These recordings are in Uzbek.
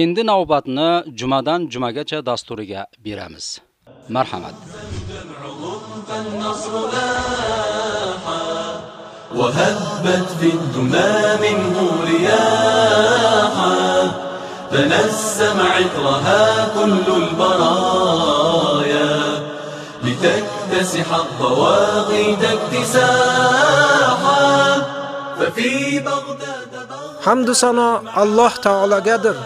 Endi navbatni jumadan jumagacha dasturiga beramiz. Marhamat. وهبت في الدمى منه رياحا تنسم عطرها كل البرايا لتكتسح الضواغي اكتساحا ففي بغداد Hamd sano Alloh taolagadir.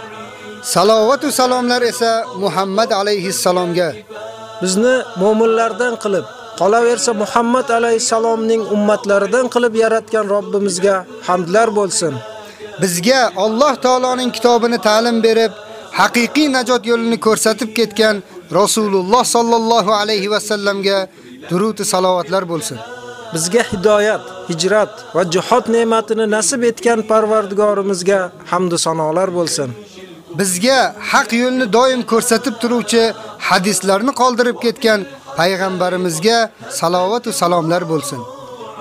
Salovat va salomlar esa Muhammad alayhissalomga. Bizni mu'minlardan qilib, qolaversa Muhammad alayhissalomning ummatlaridan qilib yaratgan Robbimizga hamdlar bo'lsin. Bizga Alloh taoloning kitobini ta'lim berib, haqiqiy najot yo'lini ko'rsatib ketgan Rasululloh sallallohu alayhi va sallamga durud va salovatlar bo'lsin. Bizga hidoyat, hijrat va jihad ne'matini nasib etgan Parvardigorimizga hamd va sanolar bo'lsin. Bizga haq yo'lni doim ko'rsatib turuvchi hadislarni qoldirib ketgan payg'ambarimizga salovat va salomlar bo'lsin.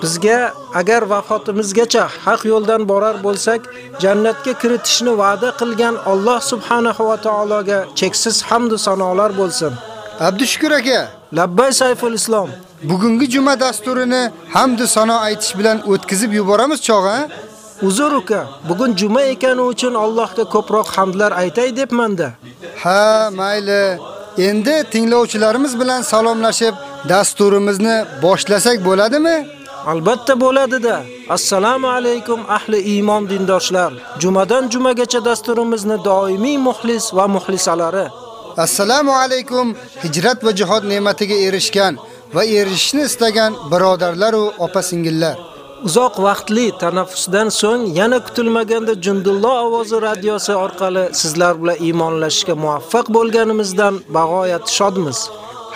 Bizga agar vafotimizgacha haq yo'ldan borar bo'lsak, jannatga kiritishni va'da qilgan Alloh subhanahu va taologa cheksiz hamd va sanolar bo'lsin. Abdushukur aka, Labbay Sayful Islom. bugungi juma dasturini hamd va sano aytish bilan o'tkazib yuboramiz chog'a? Uzr uka, bugun juma ekani uchun Allohga ko'proq hamdlar aytay debmanda. Ha, mayli. Endi tinglovchilarimiz bilan salomlashib, dasturimizni boshlasak bo'ladimi? Albatta bo'ladi-da. Assalomu alaykum ahli iymon dindoshlar. Jumadan jumagacha dasturimizni doimiy muxlis va muxlisalari. Assalomu alaykum hijrat va jihad ne'matiga erishgan va erishishni istagan birodarlar va opa-singillar. Uzoq vaqtli tanaffusdan so'ng yana kutilmaganda Jundullo ovozi radiosi orqali sizlar bilan iymonlashishga muvaffaq bo'lganimizdan bag'oyat shodmiz.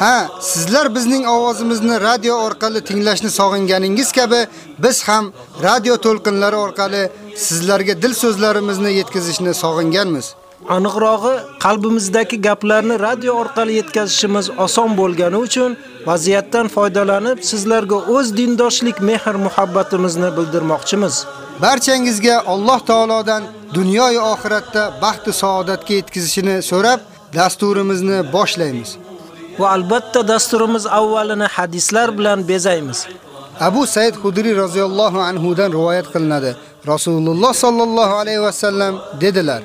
Ha, sizlar bizning ovozimizni radio orqali tinglashni sog'inganingiz kabi biz ham radio to'lqinlari orqali sizlarga dil so'zlarimizni yetkazishni sog'inganmiz. Aniqrog'i, qalbimizdagi gaplarni radio orqali yetkazishimiz oson bo'lgani uchun vaziyatdan foydalanib sizlarga o'z dindoshlik mehr muhabbatimizni bildirmoqchimiz. Barchangizga Alloh taolodan dunyo va oxiratda baxt va saodatga yetkazishini so'rab, dasturimizni boshlaymiz. Va albatta dasturimiz avvalini hadislar bilan bezaymiz. Abu Said Xudri roziyallohu anhu dan rivoyat qilinadi. Rasululloh sallallohu alayhi va sallam dedilar: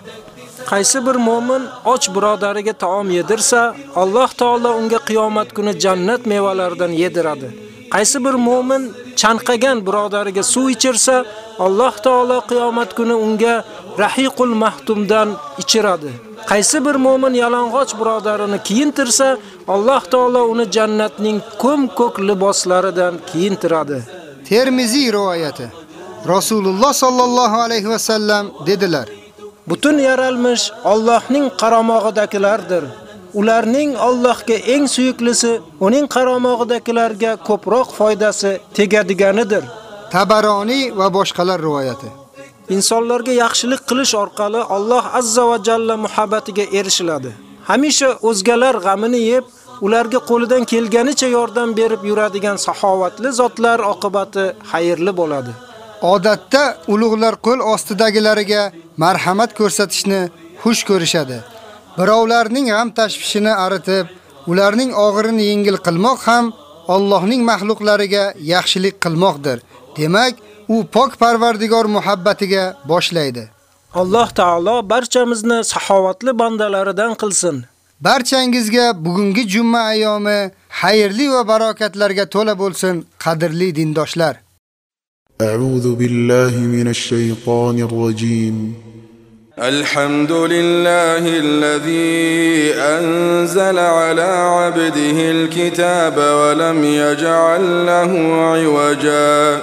Qaysi bir mu'min och birodariga taom yedirsa, Alloh taolo unga qiyomat kuni jannat mevalaridan yediradi. Qaysi bir mu'min chanqagan birodariga suv ichirsa, Alloh taolo qiyomat kuni unga rahiqul mahtumdan ichiradi. Qaysi bir mu'min yalang'och birodarini kiyintirsa, Alloh taolo uni jannatning ko'm-ko'k liboslaridan kiyintiradi. Termiziy rivoyati. Rasululloh sallallohu alayhi va sallam dedilar: Butun yaralmish Allohning qaromog'idagilardir. Ularning Allohga eng suyuklisi uning qaromog'idagilarga ko'proq foydasi tegadiganidir. Tabaroni va boshqalar rivoyati. Insonlarga yaxshilik qilish orqali Alloh azza va jalla muhabbatiga erishiladi. Hamisha o'zgalar g'amini yeb, ularga qo'lidan kelganicha yordam berib yuradigan saxovatli zotlar oqibati xayrli bo'ladi. Odatda ulug'lar qo'l ostidagilariga marhamat ko'rsatishni xush ko'rishadi. Birovlarning g'am tashvishini aritib, ularning og'irini yengil qilmoq ham Allohning mahluqlariga yaxshilik qilmoqdir. Demak, u pok Parvardigor muhabbatiga boshlaydi. Alloh taolo barchamizni saxovatli bandalaridan qilsin. Barchangizga bugungi juma ayomi xayrli va barokatlarga to'la bo'lsin, qadrli dindoshlar. أعوذ بالله من الشيطان الرجيم. الحمد لله الذي أنزل على عبده الكتاب ولم يجعل له عوجا.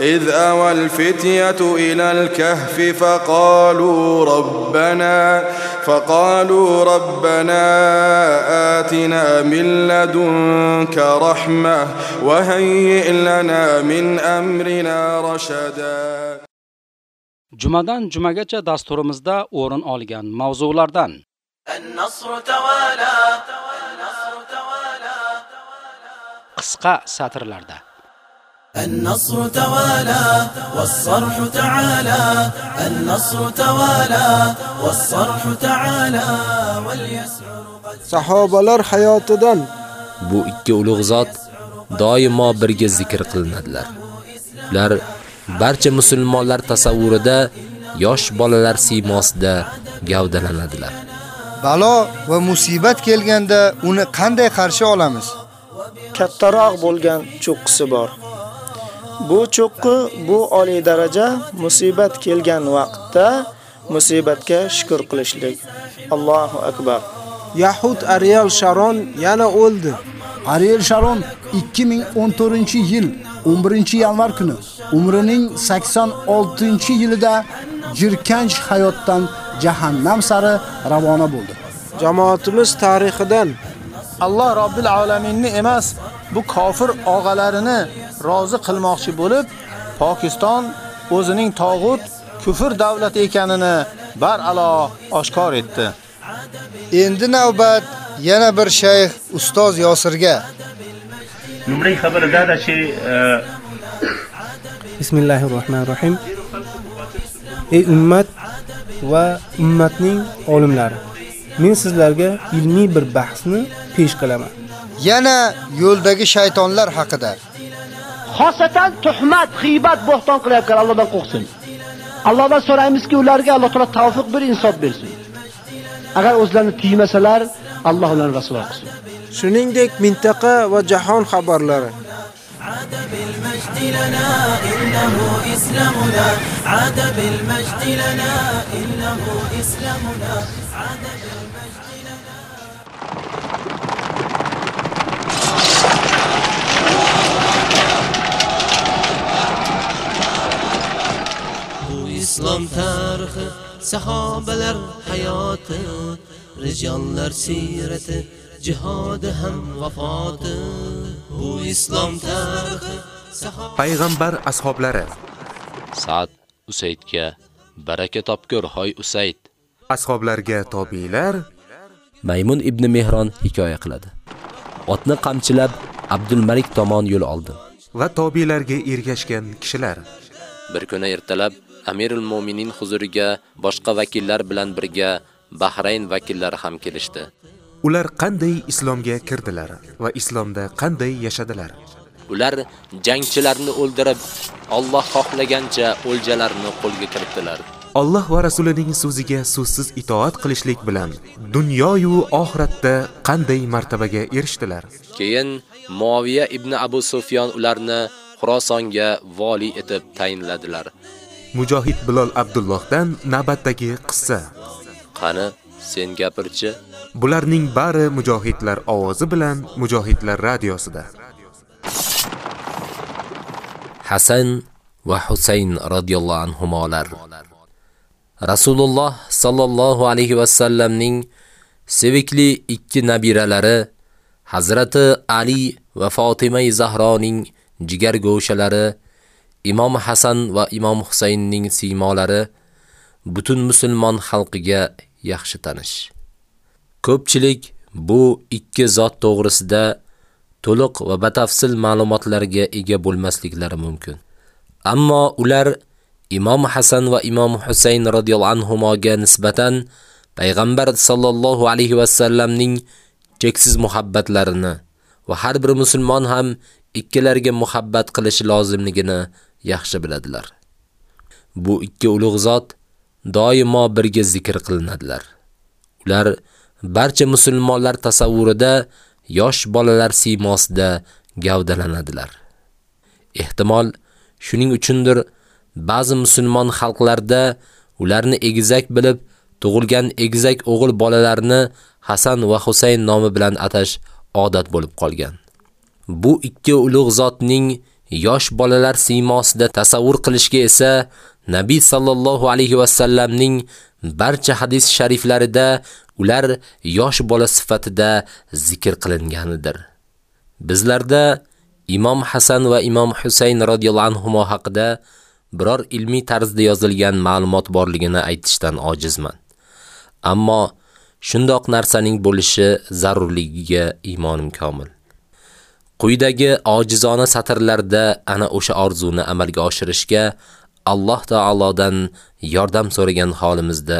إذ أوى الفتية إلى الكهف فقالوا ربنا فقالوا ربنا آتنا من لدنك رحمة وهيئ لنا من أمرنا رشدا Jumadan jumagacha dasturimizda o'rin olgan mavzulardan النصر توالى النصر توالى qisqa satrlarda النصر توالى والصرح تعالى النصر توالى والصرح تعالى واليسعر قد Sahobalar hayotidan Bu ikki ulug' zot doimo birga zikr qilinadilar. Ular barcha musulmonlar tasavvurida yosh bolalar siymosida gavdalanadilar. Balo va musibat kelganda uni qanday qarshi olamiz? kattaroq bo'lgan cho'qqisi bor. Bu cho'qqi bu oliy daraja musibat kelgan vaqtda musibatga shukr qilishlik. Allohu akbar. Yahud Ariel Sharon yana o'ldi. Ariel Sharon 2014-yil 11-yanvar kuni umrining 86-yilida jirkanch hayotdan jahannam sari ravona bo'ldi. Jamoatimiz tarixidan Allah Rabbil alaminni emas, bu kofir og'alarini rozi qilmoqchi bo'lib, Pokiston o'zining tog'ut kufr davlati ekanini baralo oshkor etdi. Endi navbat yana bir shayx ustoz Yosirga. Numray xabarida da chi e, Bismillahir Rahmanir Rahim. Ey ummat va ummatning olimlari Men sizlarga ilmiy bir bahsni pesh qilaman. Yana yo'ldagi shaytonlar haqida. xosatan tuhmat, g'iybat, bo'xton qilayotgan Allohdan qo'rqsin. Allohdan so'raymizki, ularga Alloh taolo tavfiq bir insof bersin. Agar o'zlarini tiymasalar, Alloh ularni rasvo qilsin. Shuningdek, mintaqa va jahon xabarlari. عاد بالمجد لنا إنه إسلامنا عاد بالمجد لنا إنه إسلامنا عاد بالمجد لنا Bu islom tarixi sahobalar hayoti rijonlar siyrati jihodi ham vafoti bu islom tarixi payg'ambar ashablari Sa'd Usaydga baraka topgur hoy Usayd. ashoblarga tobiylar Maymun ibn Mehron hikoya qiladi. Otni qamchilab Abdul Malik tomon yo'l oldim. va tobiylarga ergashgan kishilar Bir kuni ertalab Amirul Mo'minin huzuriga boshqa vakillar bilan birga Bahrayn vakillari ham kelishdi. ular qanday islomga kirdilar va islomda qanday yashadilar Ular jangchilarni o'ldirib, Alloh xohlagancha o'ljalarini qo'lga kiritdilar. Alloh va rasulining so'ziga so'zsiz itoat qilishlik bilan dunyo yu oxiratda qanday martabaga erishdilar Keyin Muaviya ibn Abu Sufyon ularni Xurosonga vali etib tayinladilar. mujohid bilol abdullohdan navbatdagi qissa Qani, sen gapirchi? bularning bari mujohidlar ovozi bilan mujohidlar radiosida Hasan va Husayn radhiyallohu anhumolar. Rasululloh sallallohu alayhi va sallamning sevikli ikki nabiralari Hazrati Ali va Fatima Zahroning jigar go'shalari Imom Hasan va Imom Husaynning siymolari butun musulmon xalqiga yaxshi tanish. Ko'pchilik bu ikki zot to'g'risida to'liq va batafsil ma'lumotlarga ega bo'lmasliklari mumkin. Ammo ular Imom Hasan va Imom Husayn radhiyallohu anhumoga nisbatan payg'ambar sallallohu alayhi va sallamning cheksiz muhabbatlarini va har bir musulmon ham ikkilarga muhabbat qilishi lozimligini yaxshi biladilar. Bu ikki ulug' zot doimo birga zikr qilinadilar. Ular barcha musulmonlar tasavvurida yosh bolalar siymosida gavdalanadilar. Ehtimol shuning uchundir ba'zi musulmon xalqlarda ularni egizak bilib tug'ilgan egizak o'g'il bolalarni Hasan va Husayn nomi bilan atash odat bo'lib qolgan. Bu ikki ulug' zotning yosh bolalar siymosida tasavvur qilishga esa Nabiy sallallohu alayhi va sallamning barcha hadis shariflarida ular yosh bola sifatida zikr qilinganidir. Bizlarda Imom Hasan va Imom Husayn radhiyallohu anhuma haqida biror ilmiy tarzda yozilgan ma'lumot borligini aytishdan ojizman. Ammo shundoq narsaning bo'lishi zarurligiga iymonim komil. Quyidagi ojizona satrlarda ana o'sha orzuni amalga oshirishga Alloh taolodan yordam so'ragan holimizda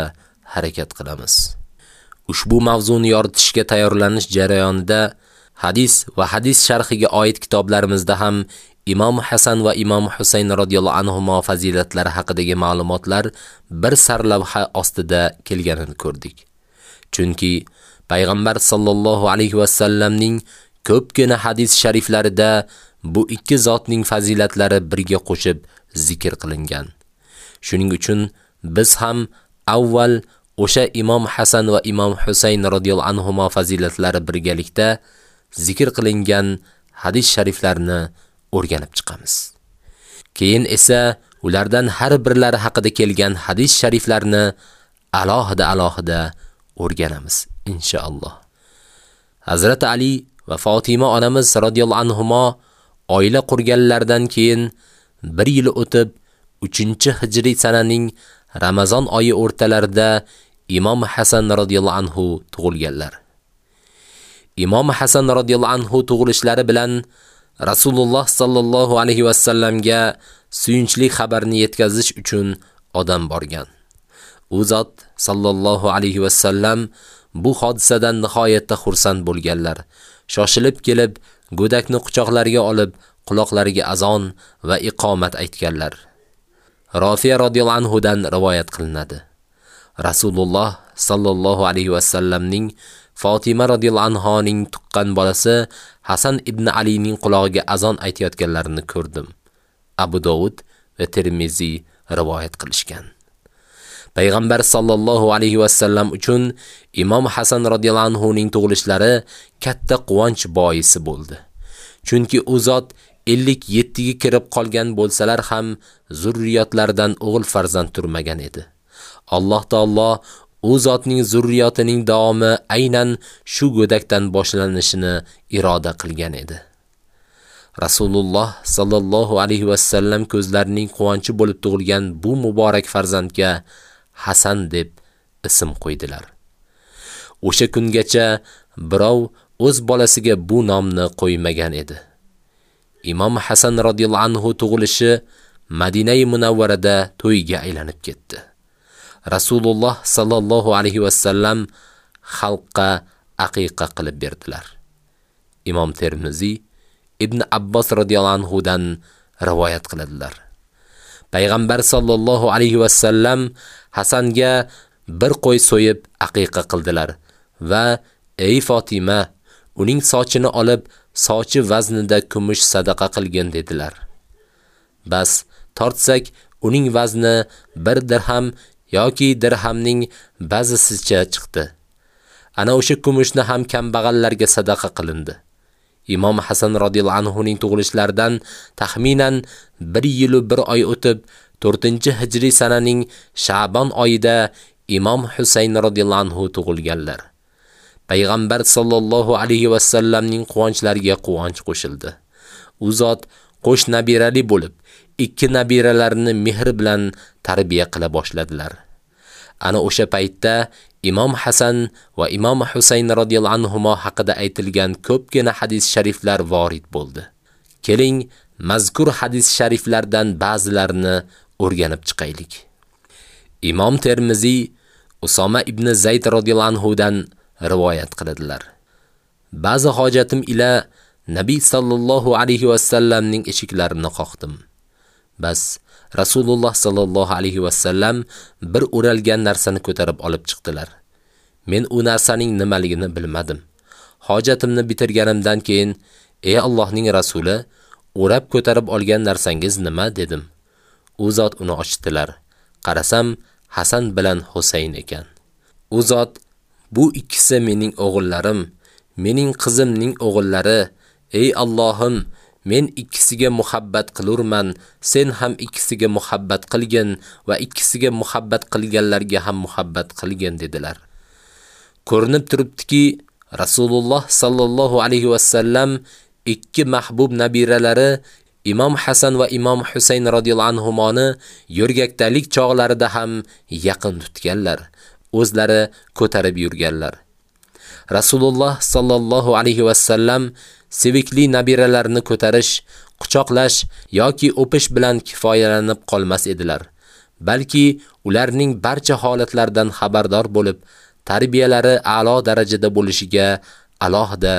harakat qilamiz. Ushbu mavzuni yoritishga tayyorlanish jarayonida hadis va hadis sharhiga oid kitoblarimizda ham Imom Hasan va Imom Husayn radhiyallohu anhum fazilatlari haqidagi ma'lumotlar bir sarlavha ostida kelganini ko'rdik. Chunki payg'ambar sallallohu alayhi va sallamning ko'pgina hadis shariflarida bu ikki zotning fazilatlari birga qo'shib zikr qilingan. Shuning uchun biz ham avval o'sha Imom Hasan va Imom Husayn radhiyallohu anhum fazilatlari birgalikda zikr qilingan hadis shariflarni o'rganib chiqamiz. Keyin esa ulardan har birlari haqida kelgan hadis shariflarni alohida-alohida o'rganamiz inshaalloh. Hazrat Ali va Fatima onamiz radhiyallohu anhuma oila qurganlardan keyin 1 yil o'tib 3-hijriy sananing Ramazon oyi o'rtalarida Imom Hasan radhiyallohu anhu tug'ilganlar. Imom Hasan radhiyallohu anhu tug'ilishlari bilan Rasululloh sallallohu alayhi vasallamga suyunchli xabarni yetkazish uchun odam borgan. U zot sallallohu alayhi va bu hodisadan nihoyatda xursand bo'lganlar. Shoshilib kelib, go'dakni quchoqlariga olib, quloqlariga azon va iqomat aytganlar. Rofiya radhiyallohu anhu dan rivoyat qilinadi. Rasululloh sallallohu alayhi vasallamning Fatima radhiyallohu anhoning tuqqan bolasi Hasan ibn Alining quloqiga azon aytayotganlarini ko'rdim. Abu Dovud va Tirmizi rivoyat qilishgan. Payg'ambar sallallohu alayhi va sallam uchun Imom Hasan radhiyallohu anhuning tug'ilishlari katta quvonch boisi bo'ldi. Chunki u zot 57 ga kirib qolgan bo'lsalar ham zurriyatlardan o'g'il farzand turmagan edi. Alloh taolo u zotning zurriyotining davomi aynan shu go'dakdan boshlanishini iroda qilgan edi. Rasululloh sallallohu alayhi va sallam ko'zlarining quvonchi bo'lib tug'ilgan bu muborak farzandga Hasan deb ism qo'ydilar. O'sha kungacha birov o'z bolasiga bu nomni qo'ymagan edi. Imom Hasan radhiyallohu anhu tug'ilishi Madinai Munawvarada to'yga aylanib ketdi. Rasululloh sallallohu alayhi va sallam xalqqa aqiqa qilib berdilar. Imom Termiziy Ibn Abbos radhiyallohu anhu dan rivoyat qiladilar. Payg'ambar sallallohu alayhi va sallam Hasanga bir qo'y so'yib aqiqa qildilar va ey Fatima, uning sochini olib, sochi vaznida kumush sadaqa qilgin dedilar. Bas, tortsak, uning vazni 1 dirham yoki dirhamning ba'zisicha chiqdi. Ana o'sha kumushni ham kambag'allarga sadaqa qilindi. Imom Hasan radhiyallohu anhu ning tug'ilishlaridan taxminan 1 yil 1 oy o'tib 4-hijriy sananing Sha'bon oyida Imom Husayn radhiyallohu anhu tug'ilganlar. Payg'ambar sallallohu alayhi va sallamning quvonchlariga quvonch qo'shildi. U zot qo'sh nabirali bo'lib, ikki nabiralarini mehr bilan tarbiya qila boshladilar. Ana o'sha paytda Imom Hasan va Imom Husayn radhiyallohu anhuma haqida aytilgan ko'pgina hadis shariflar vorid bo'ldi. Keling, mazkur hadis shariflardan ba'zilarini o'rganib chiqaylik. Imom Termiziy Usoma ibn Zayd radhiyallohu anhu dan rivoyat qiladilar. Ba'zi hojatim ila Nabiy sallallohu alayhi va sallamning eshiklarini qoqdim. Bas Rasululloh sallallohu alayhi va sallam bir o'ralgan narsani ko'tarib olib chiqdilar. Men u narsaning nimaligini bilmadim. Hojatimni bitirganimdan keyin, "Ey Allohning rasuli, o'rab ko'tarib olgan narsangiz nima?" dedim. U zot uni ochdilar. Qarasam, Hasan bilan Husayn ekan. U zot, "Bu ikkisi mening o'g'illarim, mening qizimning o'g'illari. Ey Allohim, men ikkisiga muhabbat qilurman, sen ham ikkisiga muhabbat qilgin va ikkisiga muhabbat qilganlarga ham muhabbat qilgin dedilar. Ko'rinib turibdiki, Rasululloh sallallohu alayhi va sallam ikki mahbub nabiralari Imom Hasan va Imom Husayn radhiyallohu anhumoni yurgakdalik chog'larida ham yaqin tutganlar, o'zlari ko'tarib yurganlar. Rasululloh sallallohu alayhi va sallam sevikli nabiralarini ko'tarish, quchoqlash yoki o'pish bilan kifoyalanib qolmas edilar. Balki ularning barcha holatlardan xabardor bo'lib, tarbiyalari a'lo darajada bo'lishiga alohida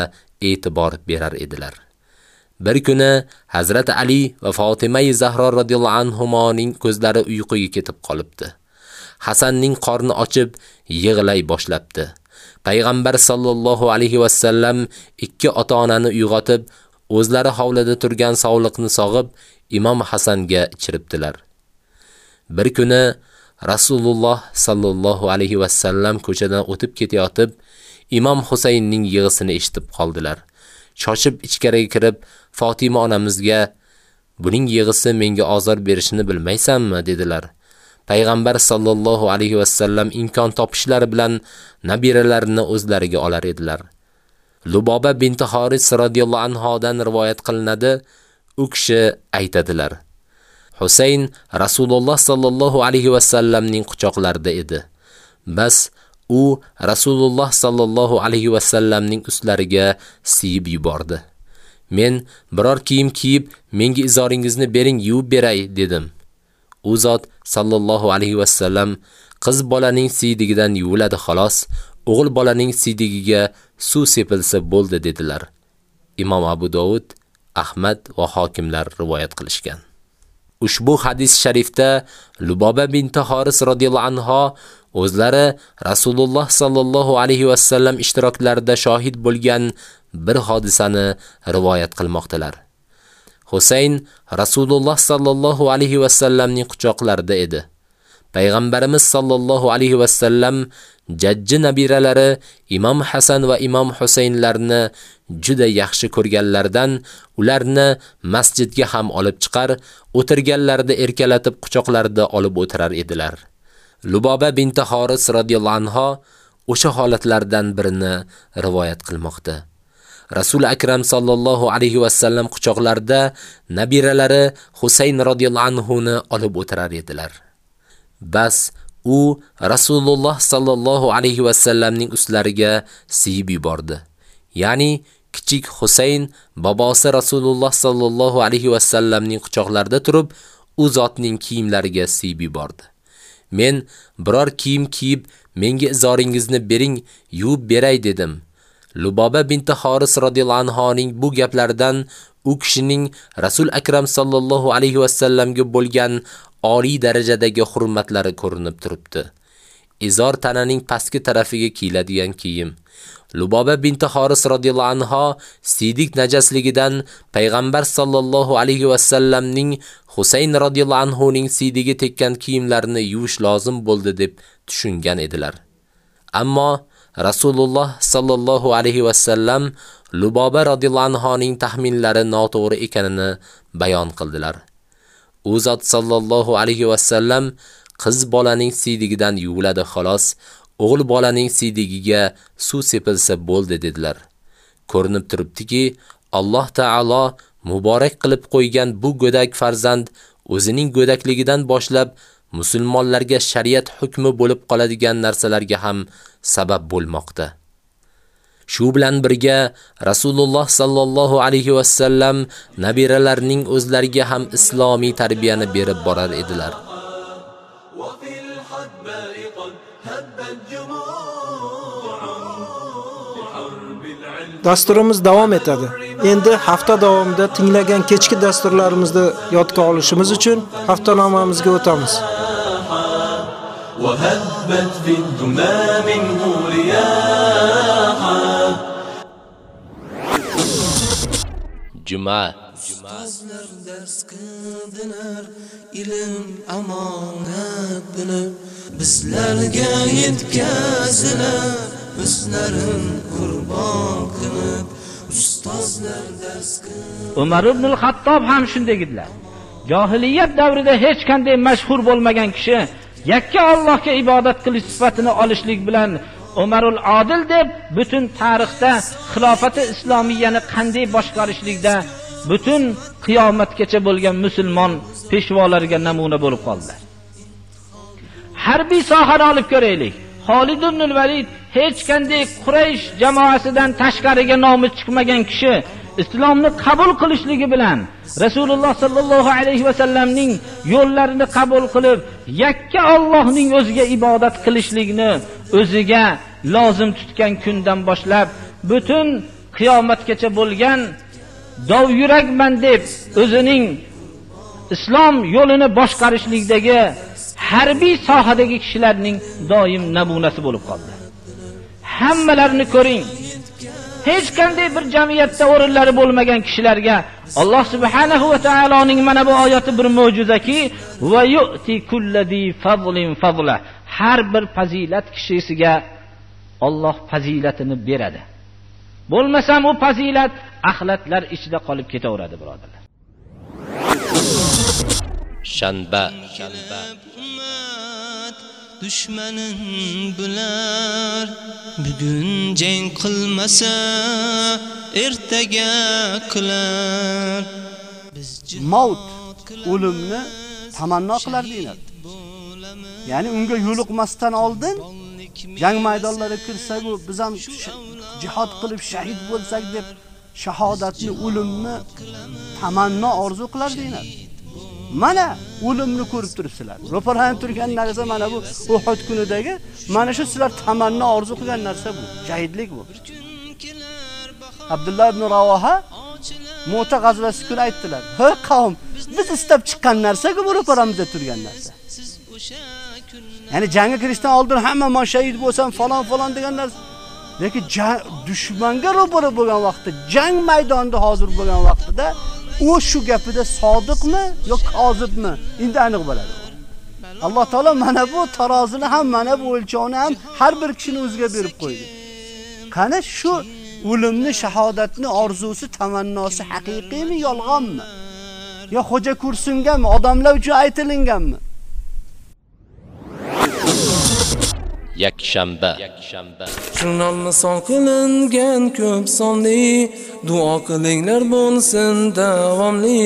e'tibor berar edilar. Bir kuni Hazrat Ali va Fatima Zahro radhiyallohu anhumoning ko'zlari uyquga ketib qolibdi. Hasanning qorni ochib, yig'lay boshlabdi. Payg'ambar sallallohu alayhi va sallam ikki ota-onani uyg'otib, o'zlari hovlida turgan sog'liqni sog'ib, Imom Hasanga ichiribdilar. Bir kuni Rasululloh sallallohu alayhi va sallam ko'chadan o'tib ketayotib, Imom Husaynning yig'isini eshitib qoldilar. Shoshib ichkariga kirib, Fatima onamizga "Buning yig'isi menga azor berishini bilmaysanmi?" dedilar. Payg'ambar sallallohu alayhi vasallam imkon topishlari bilan nabiralarini o'zlariga olar edilar. Luboba binti Haris radhiyallohu anhodan rivoyat qilinadi, u kishi aytadilar: Husayn Rasululloh sallallohu alayhi vasallamning quchoqlarida edi. Bas u Rasululloh sallallohu alayhi vasallamning ustlariga siyib yubordi. Men biror kiyim kiyib, menga izoringizni bering, yuvib beray dedim. U zot sallallohu alayhi va sallam qiz bolaning siydigidan yuviladi xolos, o'g'il bolaning siydigiga suv sepilsa bo'ldi dedilar. Imom Abu Dovud, Ahmad va hokimlar rivoyat qilishgan. Ushbu hadis sharifda Luboba binti Xoris radhiyallohu anha o'zlari Rasululloh sallallohu alayhi va sallam ishtiroklarida shohid bo'lgan bir hodisani rivoyat qilmoqdalar. Husayn Rasululloh sallallohu alayhi va sallamning quchoqlarida edi. Payg'ambarimiz sallallohu alayhi va sallam jajji nabiralari Imom Hasan va Imom Husaynlarni juda yaxshi ko'rganlardan ularni masjidga ham olib chiqar, o'tirganlarida erkalatib quchoqlarida olib o'tirar edilar. Luboba binti Xoris radhiyallohu anha o'sha holatlardan birini rivoyat qilmoqda. Rasul akram sallallohu alayhi va sallam quchoqlarida nabiralari Husayn radhiyallohu anhu ni olib o'tirar edilar. Bas u Rasululloh sallallohu alayhi va sallamning ustlariga siyib yubordi. Ya'ni kichik Husayn bobosi Rasululloh sallallohu alayhi va sallamning quchoqlarida turib, u zotning kiyimlariga siyib yubordi. Men biror kiyim kiyib, menga izoringizni bering, yuvib beray dedim. Luboba binti Xoris radhiyallohu anhoning bu gaplaridan u kishining Rasul akram sallallohu alayhi va sallamga bo'lgan oliy darajadagi hurmatlari ko'rinib turibdi. Izor tananing pastki tarafiga kiyiladigan kiyim. Luboba binti Xoris radhiyallohu anha sidik najasligidan payg'ambar sallallohu alayhi va sallamning Husayn radhiyallohu anhu ning siydigi tekkan kiyimlarini yuvish lozim bo'ldi deb tushungan edilar. Ammo Rasululloh sallallohu alayhi va sallam Luboba radhiyallohu anha taxminlari noto'g'ri ekanini bayon qildilar. U zot sallallohu alayhi va sallam qiz bolaning siydigidan yuviladi xolos, o'g'il bolaning siydigiga suv sepilsa bo'ldi dedilar. Ko'rinib turibdiki, Alloh taolo muborak qilib qo'ygan bu go'dak farzand o'zining go'dakligidan boshlab musulmonlarga shariat hukmi bo'lib qoladigan narsalarga ham sabab bo'lmoqda. Shu bilan birga Rasululloh sallallohu alayhi va sallam nabiralarining o'zlariga ham islomiy tarbiyani berib borar edilar. Dasturimiz davom etadi. Endi hafta davomida tinglagan kechki dasturlarimizni yodga olishimiz uchun haftanomamizga o'tamiz. وهبت في الدمى منه رياحا Juma Ustozlar dars qildilar ilm amonat bilib bizlarga yetkazilar O'zlarin qurbon qilib ustozlar dars Umar ibn al-Xattob ham shunday edilar. Jahiliyat davrida hech qanday mashhur bo'lmagan kishi yakka Allohga ibodat qilish sifatini olishlik bilan Umarul Adil deb butun tarixda xilofati islomiyani qanday boshqarishlikda butun qiyomatgacha bo'lgan musulmon peshvolariga namuna bo'lib qoldilar. Harbiy sohani olib ko'raylik. Xolid ibn Valid hech qanday Quraysh jamoasidan tashqariga nomi chiqmagan kishi islomni qabul qilishligi bilan Rasululloh sallallohu alayhi va sallamning yo'llarini qabul qilib, yakka Allohning o'ziga ibodat qilishlikni o'ziga lozim tutgan kundan boshlab butun qiyomatgacha bo'lgan dov yurakman deb o'zining islom yo'lini boshqarishlikdagi harbiy sohadagi kishilarning doim namunasi bo'lib qoldi. Hammalarini ko'ring. hech qanday bir jamiyatda o'rinlari bo'lmagan kishilarga Alloh subhanahu va taoloning mana bu oyati bir mo'jizaki va yu'ti kulladi fadlin fadla har bir fazilat kishisiga Alloh fazilatini beradi. Bo'lmasam u fazilat axlatlar ichida qolib ketaveradi, birodarlar. Shanba. Dushmanin bular. Bugun jang qilmasa ertaga qilar. Maut o'limni tamanno qilar deyiladi. ya'ni unga yo'liqmasdan oldin jang maydonlariga kirsak u biz ham jihad qilib shahid bo'lsak deb shahodatni o'limni tamanno orzu qilar deyiladi mana o'limni ko'rib turibsizlar. Ro'parlanib turgan narsa mana bu Uhud kunidagi mana shu sizlar tamanni orzu qilgan narsa bu, shahidlik bu. Abdullah ibn Ravoha Mota g'azvasi kuni aytdilar. "Ha qavm, biz istab chiqqan narsa-ku bu ro'paramizda turgan narsa." Ya'ni jangga kirishdan oldin hamma men shahid bo'lsam falon falon degan narsa. Lekin dushmanga ro'para bo'lgan vaqtda, jang maydonida hozir bo'lgan vaqtida u shu gapida sodiqmi yo kozibmi endi aniq bo'ladi. Alloh taolo mana bu tarozini ham, mana bu o'lchovni ham har bir kishini o'ziga berib qo'ydi. Qani shu o'limni, shahodatni orzusi, tamannosi haqiqiymi, yolg'onmi? Yo xo'ja kursingami, odamlar uchun aytilinganmi? Yakshanba jurnal misol qilingan ko'p sonli duo qilinglar bo'lsin davomli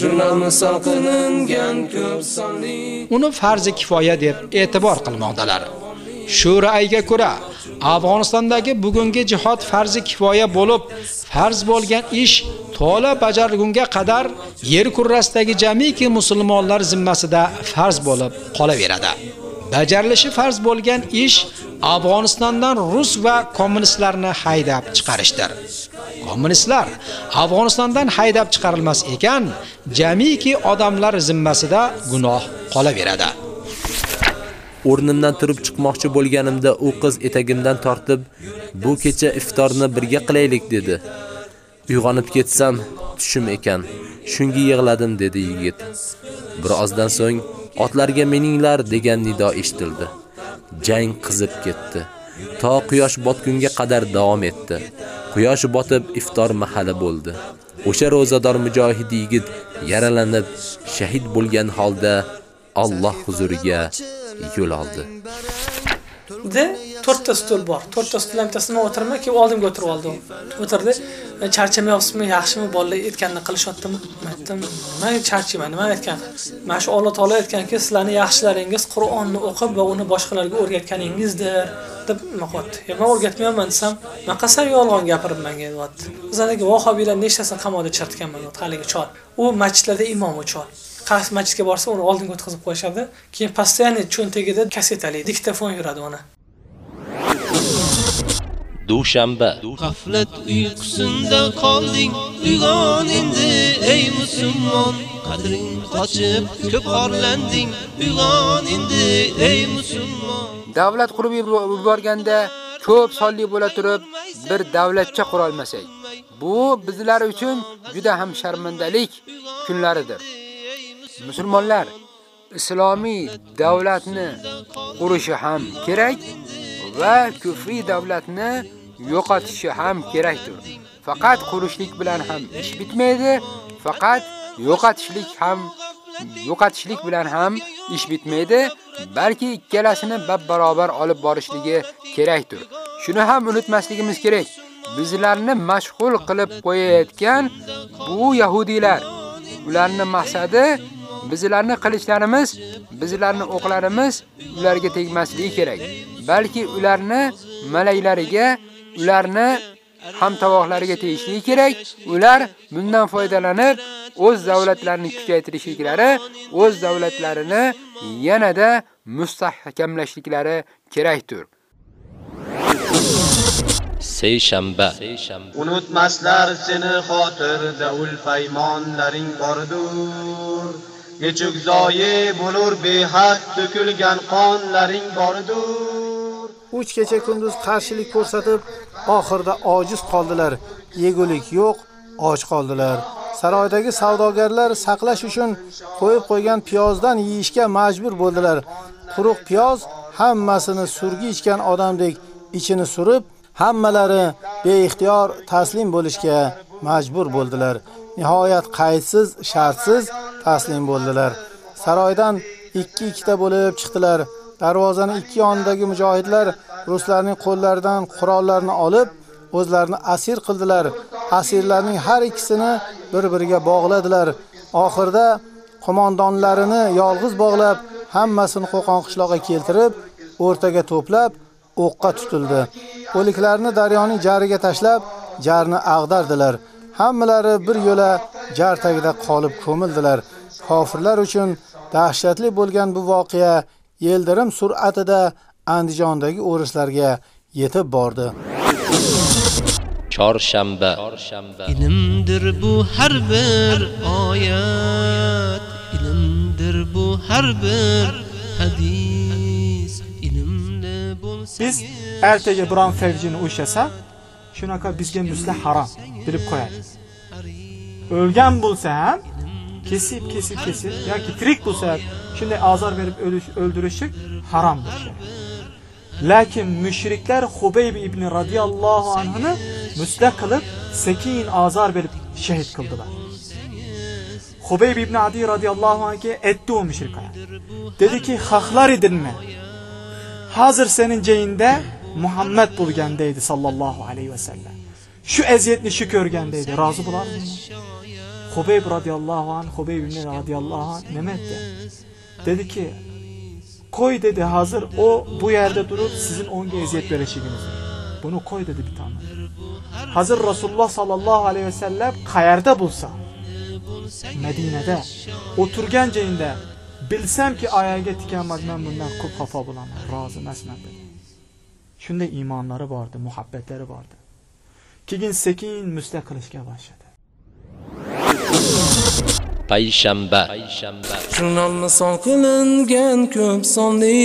jurnal misol qilingan ko'p sonli uni farzi kifoya deb e'tibor qilmoqdalar. Shu ra'yga ko'ra Afg'onistondagi bugungi jihod farzi kifoya bo'lib, farz bo'lgan ish to'la bajarilgunga qadar yer kurrasidagi jamiki musulmonlar zimmasida farz bo'lib qolaveradi. Bajarilishi farz bo'lgan ish Afg'onistondan rus va kommunistlarni haydab chiqarishdir. Kommunistlar Afg'onistondan haydab chiqarilmas ekan, jamiki odamlar zimmasida gunoh qolaveradi. O'rnimdan turib chiqmoqchi bo'lganimda u qiz etagimdan tortib, "Bu kecha iftorni birga qilaylik" dedi. Uyg'onib ketsam, tushim ekan. Shunga yig'ladim dedi yigit. Birozdan so'ng otlarga meninglar degan nido eshitildi. Jang qizib ketdi. To quyosh botgunga qadar davom etdi. Quyosh botib iftor mahali bo'ldi. O'sha ro'zador mujohid yigit yaralanib, shahid bo'lgan holda Alloh huzuriga yo'l oldi. de to'rtta stul bor. To'rtta stuldan bittasini o'tirma, keyin oldimga o'tirib oldi. O'tirdi. Charchamayapsizmi, yaxshimi bolalar aytganini qilishyaptimi? Aytdim, men charchayman, nima aytgan? Mana shu Alloh taolo aytganki, sizlarni yaxshilaringiz Qur'onni o'qib va uni boshqalarga o'rgatganingizdir deb nima qilyapti. Ya men o'rgatmayapman desam, men qasam yolg'on gapirib menga deyapti. Bizlarga vahobiylar nechtasini qamoqda chertganman deyapti haligi chol. U masjidlarda imom u chol. qaysi masjidga borsa uni oldinga o'tkazib qo'yishadi. Keyin постоянно cho'ntagida kasetali diktafon yuradi uni. Dushanba. G'aflat uyqusinda qolding uyg'on endi ey musulmon. Qadring qochib ko'p orlanding uyg'on endi ey musulmon. Davlat qurib yuborganda ko'p sonli bo'la turib bir davlatcha qura olmasak bu bizlar uchun juda ham sharmandalik kunlaridir. Musulmonlar islomiy davlatni qurishi ham kerak va kufriy davlatni yo'qotishi ham kerakdir. Faqat qurishlik bilan ham ish bitmaydi, faqat yo'qotishlik ham yo'qotishlik bilan ham ish bitmaydi, balki ikkalasini bab-barobar olib borishligi kerakdir. Shuni ham unutmasligimiz kerak. Bizlarni mashg'ul qilib qo'yayotgan bu yahudiylar. Ularning maqsadi bizlarni qilichlarimız, bizlarni o'qlarimiz ularga tegmasligi kerak. Balki ularni malaylariga, ularni ham tovoqlariga tegishligi kerak. Ular bundan foydalanib o'z davlatlarini kuchaytirishliklari, o'z davlatlarini yanada mustahkamlashliklari kerakdir. Seyshanba Unutmaslar seni xotirda ul paymonlaring bordur. Nechuk zoyi bo'lur behad to'kilgan qonlaring bordur. uch kecha kunduz qarshilik ko'rsatib, oxirida ojiz qoldilar. Yegulik yo'q, och qoldilar. Saroydagi savdogarlar saqlash uchun qo'yib qo'ygan piyozdan yeyishga majbur bo'ldilar. Quruq piyoz hammasini surgi ichgan odamdek ichini surib, hammalari beixtiyor taslim bo'lishga majbur bo'ldilar. Nihoyat qaysiz, shartsiz taslim bo'ldilar. Saroydan ikki-ikkita bo'lib chiqdilar. Darvozani ikki yonidagi mujohidlar ruslarning qo'llaridan qurollarni olib, o'zlarini asir qildilar. Asirlarning har ikkisini bir-biriga bog'ladilar. Oxirda qo'mondonlarini yolg'iz bog'lab, hammasini Qo'qon qishlog'iga keltirib, o'rtaga to'plab, o'qqa tutildi. O'liklarni daryoning jariga tashlab, jarni ag'dardilar. Hammalari bir yo'la jar tagida qolib ko'mildilar. Kofirlar uchun dahshatli bo'lgan bu voqea yeldirim sur'atida Andijondagi o'rislarga yetib bordi. Chorshanba Ilmdir bu har bir oyat, ilmdir bu har bir hadis, ilmli bo'lsa Biz ertaga biron favjini o'shasa, shunaqa bizga musla harom bilib qo'yadi. O'lgan bo'lsa ham kesib kesib kesib yoki tirik bo'lsa shunday azor berib o'lish o'ldirishi harom bo'lishi. Lakin mushriklar Xubayb ibn radhiyallohu anhuni musla qilib, sekin azor berib shahid qildilar. Xubayb ibn Adi radhiyallohu anhga aytdi u mushriklar. Dediki, "Xalqlar edinmi? Hozir sening joyingda Muhammad bo'lgan deydi sallallohu alayhi va sallam. Shu aziyatni shu ko'rgan deydi. Rozi bo'larmisiz? Xubayb radhiyallohu anhu, Xubayb ibn radhiyallohu anhu nima dedi? Dediki, qo'y dedi, hozir o bu yerda turib sizin onga eziyat berishingiz. Buni qo'y dedi bir tane. Hozir Rasululloh sallallohu alayhi va sallam qayerda bo'lsa, Madinada o'tirgan joyinda bilsamki oyaga tikanmadman bundan ko'p xafa bo'laman, rozi emasman dedi. Shunday iymonlari bordi, muhabbatlari bordi. Keyin sekin mustaqilishga boshladi. payshanba Jurnalni son qilingan ko'p sonli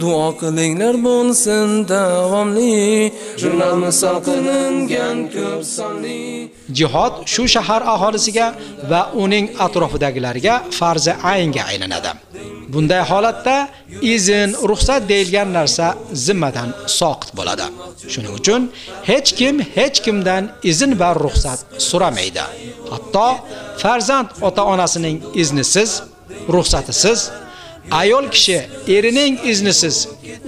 duo qilinglar bo'lsin davomli Jurnalni son qilingan ko'p sonli Jihod shu shahar aholisiga va uning atrofidagilarga farzi aynga aylanadi. Bunday holatda izn, ruxsat deyilgan narsa zimmadan soqit bo'ladi. Shuning uchun hech kim hech kimdan izn va ruxsat so'ramaydi. Hatto farzand ota-onasining iznisiz, ruxsatisiz, ayol kishi erining iznisiz,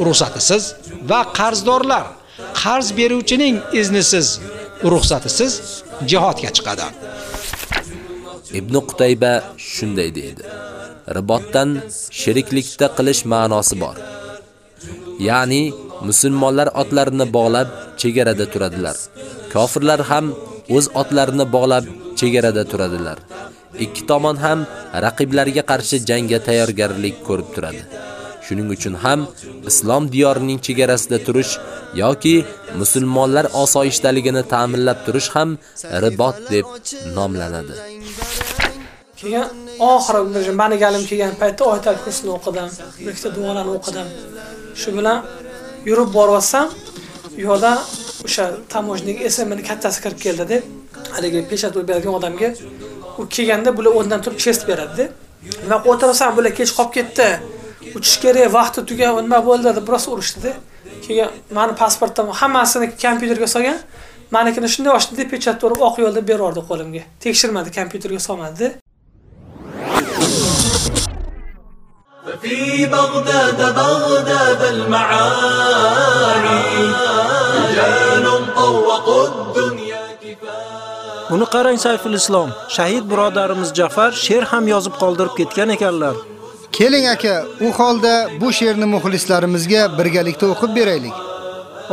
ruxsatisiz va qarzdorlar qarz beruvchining iznisiz, ruxsatisiz jihodga chiqadi. Ibn Qutayba shunday deydi. Ribotdan shiriklikda qilish ma'nosi bor. Ya'ni musulmonlar otlarini bog'lab chegarada turadilar. Kofirlar ham o'z otlarini bog'lab chegarada turadilar. Ikki tomon ham raqiblarga qarshi jangga tayyorgarlik ko'rib turadi. Shuning uchun ham islom diyorining chegarasida turish yoki musulmonlar osoyishtaligini ta'minlab turish ham ribot deb nomlanadi. Keyin oxiri bir manigalim kelgan paytda oyatul kursini o'qidim, ikkita duolarni o'qidim. Shu bilan yurib boryapsam, yo'lda o'sha tamojnik SMni kattasi kirib keldi deb, haligi peshat beradigan odamga u kelganda bular o'rnidan turib chest beradi. Nima o'tirasan, bular kech qolib ketdi. Uchish kerak, vaqti tugab, nima bo'ldi deb biroz urishdi-da. Keyin meni pasportim hammasini kompyuterga solgan. Manikini shunday ochdi deb pechat urib oq yo'lda berardi qo'limga. Tekshirmadi, kompyuterga solmadi. ففي بغداد بغداد المعاني رجال طوقوا الدنيا Buni qarang Sayful Islom, shahid birodarimiz Jafar she'r ham yozib qoldirib ketgan ekanlar. Keling aka, u holda bu she'rni muxlislarimizga birgalikda o'qib beraylik.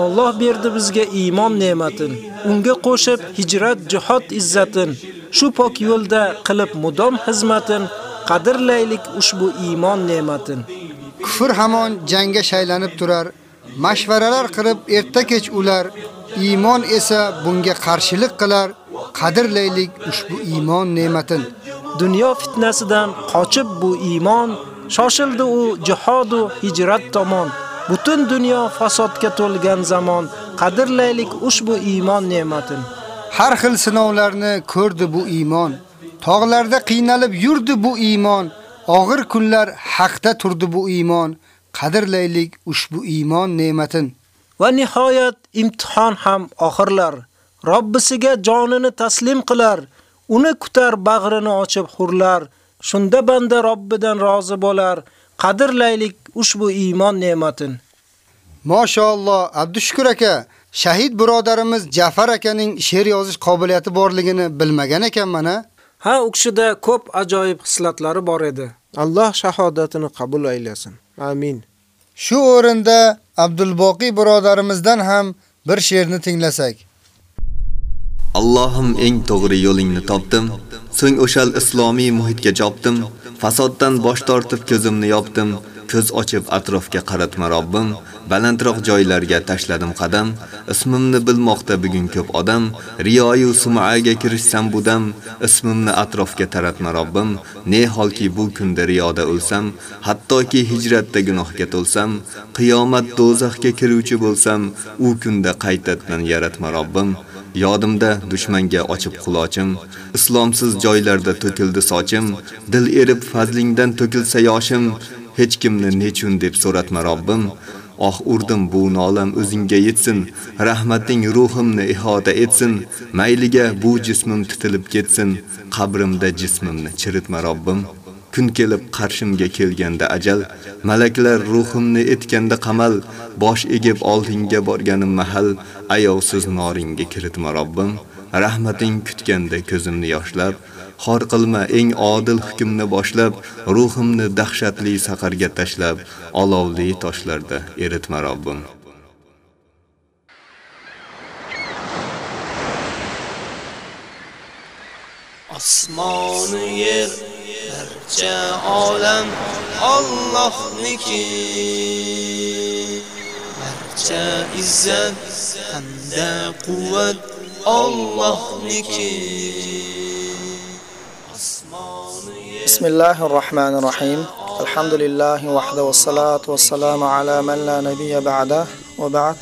Alloh berdi bizga iymon ne'matin, unga qo'shib hijrat, jihad izzatin, shu pok yo'lda qilib mudom xizmatin, qadrlaylik ushbu iymon ne'matin. Kufr hamon jangga shaylanib turar, mashvaralar qilib erta kech ular, iymon esa bunga qarshilik qilar. Qadrlaylik ushbu iymon ne'matin. Dunyo fitnasidan qochib bu iymon, shoshildi u jihad va hijrat tomon. Butun dunyo fasodga to'lgan zamon, qadrlaylik ushbu iymon ne'matin. Har xil sinovlarni ko'rdi bu iymon. Tog'larda qiynalib yurdi bu iymon. Og'ir kunlar haqda turdi bu iymon. Qadrlaylik ushbu iymon ne'matin. Va nihoyat imtihon ham oxirlar. Robbisiga jonini taslim qilar, uni kutar bag'rini ochib hurlar. Shunda banda Robbidan rozi bo'lar. Qadrlaylik ushbu iymon ne'matin. Mashalloh, Abdushukur aka, shahid birodarimiz Jafar akaning she'r yozish qobiliyati borligini bilmagan ekanman a. Ha, u kishida ko'p ajoyib xislatlari bor edi. Alloh shahodatini qabul aylasin. Amin. Shu o'rinda Abdulboqi birodarimizdan ham bir she'rni tinglasak. Allohim eng to'g'ri yo'lingni topdim. So'ng o'shal islomiy muhitga jopdim. Fasoddan bosh tortib ko'zimni yopdim. Ko'z ochib atrofga qaratma Robbim. Balandroq joylarga tashladim qadam. Ismimni bilmoqda bugun ko'p odam. Riyoyu sum'aga kirishsam budam. Ismimni atrofga taratma Robbim. Ne holki bu kunda riyoda o'lsam, hattoki hijratda gunohga to'lsam, qiyomat do'zaxga kiruvchi bo'lsam, u kunda qaytadan yaratma Robbim. Yodimda dushmanga ochib qulochim, islomsiz joylarda to'kildi sochim, dil erib fazlingdan to'kilsa yoshim, hech kimni nechun deb so'ratma Robbim. Oh urdim bu nolam o'zingga yetsin, rahmating ruhimni ihoda etsin, mayliga bu jismim titilib ketsin, qabrimda jismimni chiritma Robbim. Kun kelib qarshimga kelganda ajal, malaklar ruhimni etganda qamal, bosh egib oldinga borganim mahal, ayovsiz noringga kiritma Robbim. Rahmating kutganda ko'zimni yoshlab, xor qilma eng odil hukmni boshlab, ruhimni dahshatli saqarga tashlab, olovli toshlarda eritma Robbim. Osmon yer barcha olam Allohniki barcha izzat hamda quvvat Allohniki بسم الله الرحمن الرحيم الحمد لله وحده والصلاة والسلام على من لا نبي بعده وبعد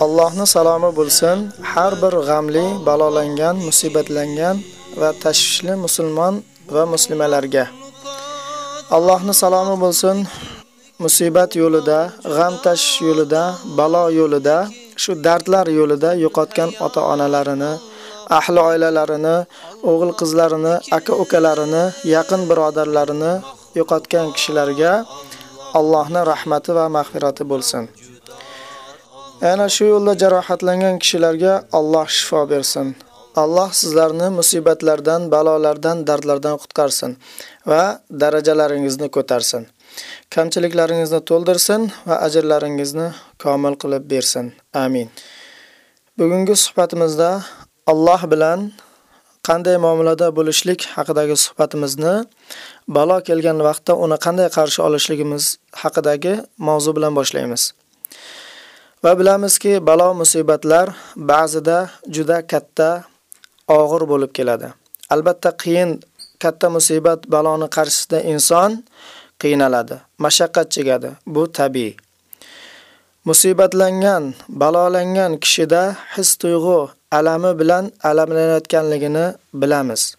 Allohning salomi bo'lsin har bir g'amli, balolangan, musibatlangan va tashvishli musulmon va muslimalarga. Allohning salomi bo'lsin musibat yo'lida, g'am tashish yo'lida, balo yo'lida, shu dardlar yo'lida yo'qotgan ota-onalarini, ahli oilalarini, o'g'il qizlarini, aka-ukalarini, yaqin birodarlarini yo'qotgan kishilarga Allohning rahmati va mag'firati bo'lsin. Ana shu yo'lda jarohatlangan kishilarga Alloh shifo bersin. Alloh sizlarni musibatlardan, balolardan, dardlardan qutqarsin va darajalaringizni ko'tarsin. Kamchiliklaringizni to'ldirsin va ajrlaringizni komil qilib bersin. Amin. Bugungi suhbatimizda Alloh bilan qanday muomalada bo'lishlik haqidagi suhbatimizni balo kelgan vaqtda uni qanday qarshi olishligimiz haqidagi mavzu bilan boshlaymiz. Va bilamizki, balo musibatlar ba'zida juda katta og'ir bo'lib keladi. Albatta qiyin katta musibat baloni qarshisida inson qiynaladi, mashaqqat chekadi. Bu tabiiy. Musibatlangan, balolangan kishida his tuyg'u alami bilan alamlanayotganligini bilamiz.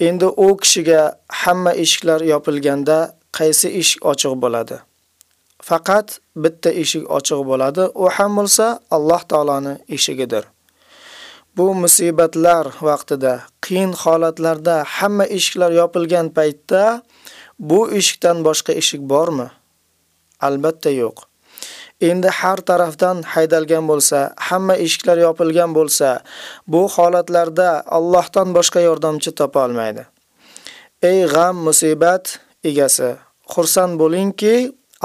Endi u kishiga hamma eshiklar yopilganda qaysi eshik ochiq bo'ladi? Faqat bitta eshik ochiq bo'ladi, u ham bo'lsa Alloh taolaning eshigidir. Bu musibatlar vaqtida, qiyin holatlarda hamma eshiklar yopilgan paytda bu eshikdan boshqa eshik bormi? Albatta yo'q. Endi har tarafdan haydalgan bo'lsa, hamma eshiklar yopilgan bo'lsa, bu holatlarda Allohdan boshqa yordamchi topa olmaydi. Ey g'am musibat egasi, xursand bo'lingki,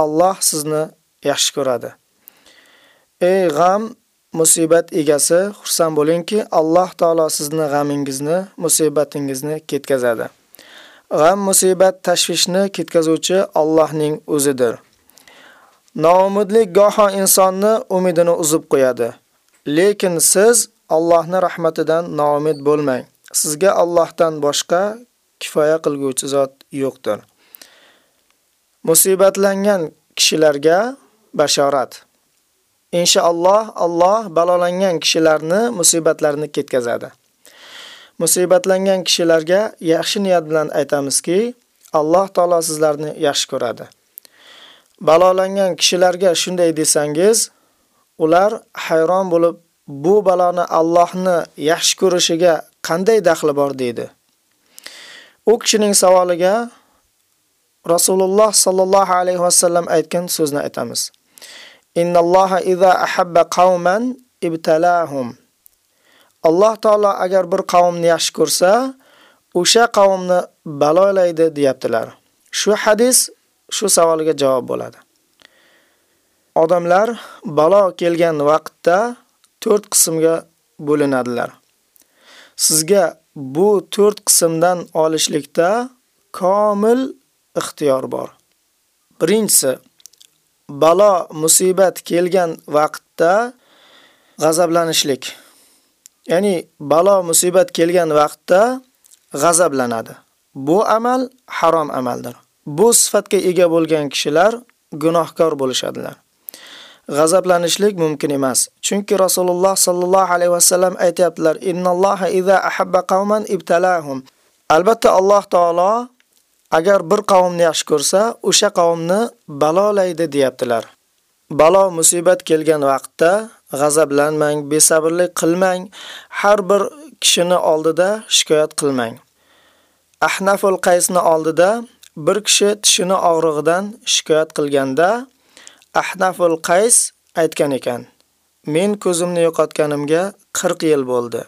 Alloh sizni yaxshi ko'radi. Ey g'am musibat egasi, xursand bo'lingki, Alloh taolo sizni g'amingizni, musibatingizni ketkazadi. G'am musibat tashvishni ketkazuvchi Allohning o'zidir. Noumidlik goho insonni umidini uzib qo'yadi. Lekin siz Allohning rahmatidan noumid bo'lmang. Sizga Allohdan boshqa kifoya qilguvchi zot yo'qdir. Musibatlangan kishilarga bashorat. Inshaalloh Alloh balolangan kishilarni musibatlarini ketkazadi. Musibatlangan kishilarga yaxshi niyat bilan aytamizki, Alloh taolo sizlarni yaxshi ko'radi. Balolangan kishilarga shunday desangiz, ular hayron bo'lib, bu baloni Allohni yaxshi ko'rishiga qanday daxli bor deydi. U kishining savoliga Rasululloh sallallohu alayhi va sallam aytgan so'zni aytamiz. Innalloha iza ahabba qauman ibtalahum. Alloh taolo agar bir qavmni yaxshi ko'rsa, o'sha qavmni balolaydi deyaptilar. Shu hadis shu savolga javob bo'ladi. Odamlar balo kelgan vaqtda 4 qismga bo'linadilar. Sizga bu 4 qismdan olishlikda komil ixtiyor bor. Birinchisi balo musibat kelgan vaqtda g'azablanishlik. Ya'ni balo musibat kelgan vaqtda g'azablanadi. Bu amal harom amaldir. Bu sifatga ega bo'lgan kishilar gunohkor bo'lishadilar. G'azablanishlik mumkin emas. Chunki Rasululloh sallallohu alayhi va sallam aytayaptilar: "Innalloha iza ahabba qauman ibtalahum." Albatta Alloh taolo agar bir qavmni yaxshi ko'rsa, o'sha qavmni balolaydi deyaptilar. Balo musibat kelgan vaqtda g'azablanmang, besabrlik qilmang, har bir kishini oldida shikoyat qilmang. Ahnaful Qaysni oldida bir kishi tishini og'rig'idan shikoyat qilganda Ahnaful Qays aytgan ekan: "Men ko'zimni yo'qotganimga 40 yil bo'ldi.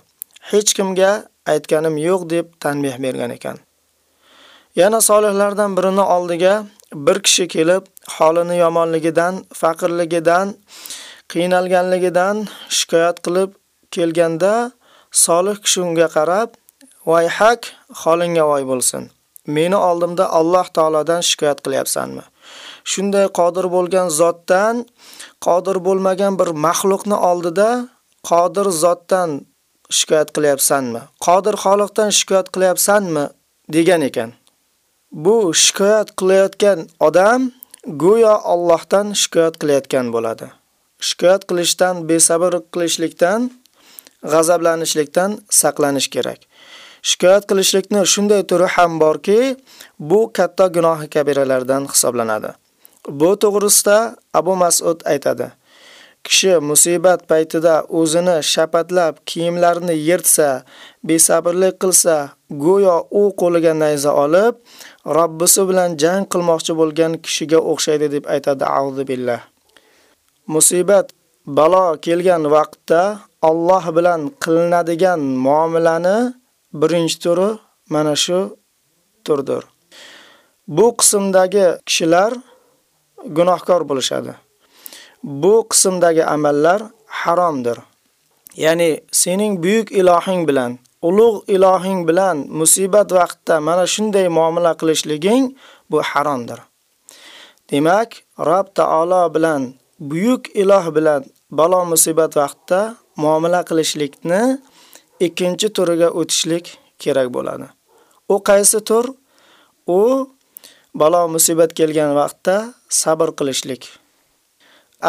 Hech kimga aytganim yo'q" deb tanbeh bergan ekan. Yana solihlardan birini oldiga bir kishi kelib, holini yomonligidan, faqirligidan, qiynalganligidan shikoyat qilib kelganda, solih kishi unga qarab, "Voy haq, holingga voy bo'lsin. Meni oldimda Alloh taoladan shikoyat qilyapsanmi? Shunday qodir bo'lgan zotdan qodir bo'lmagan bir maxluqni oldida qodir zotdan shikoyat qilyapsanmi? Qodir xoliqdan shikoyat qilyapsanmi?" degan ekan. Bu shikoyat qilayotgan odam go'yo Allohdan shikoyat qilayotgan bo'ladi. Shikoyat qilishdan, besabr qilishlikdan, g'azablanishlikdan saqlanish kerak. Shikoyat qilishlikni shunday turi ham borki, bu katta gunohi kabiralardan hisoblanadi. Bu to'g'risida Abu Mas'ud aytadi: Kishi musibat paytida o'zini shapatlab kiyimlarini yirtsa, besabrlik qilsa, go'yo u qo'liga nayza olib, Robbisi bilan jang qilmoqchi bo'lgan kishiga o'xshaydi deb aytadi. A'udhu billah. Musibat balo kelgan vaqtda Alloh bilan qilinadigan muomalani birinchi turi mana shu turdir. Bu qismdagi kishilar gunohkor bo'lishadi. Bu qismdagi amallar haromdir. Ya'ni sening buyuk ilohing bilan, ulug' ilohing bilan musibat vaqtida mana shunday muomala qilishliging bu haromdir. Demak, Rob taolo bilan, buyuk iloh bilan balo musibat vaqtida muomala qilishlikni ikkinchi turiga o'tishlik kerak bo'ladi. U qaysi tur? U balo musibat kelgan vaqtda sabr qilishlik.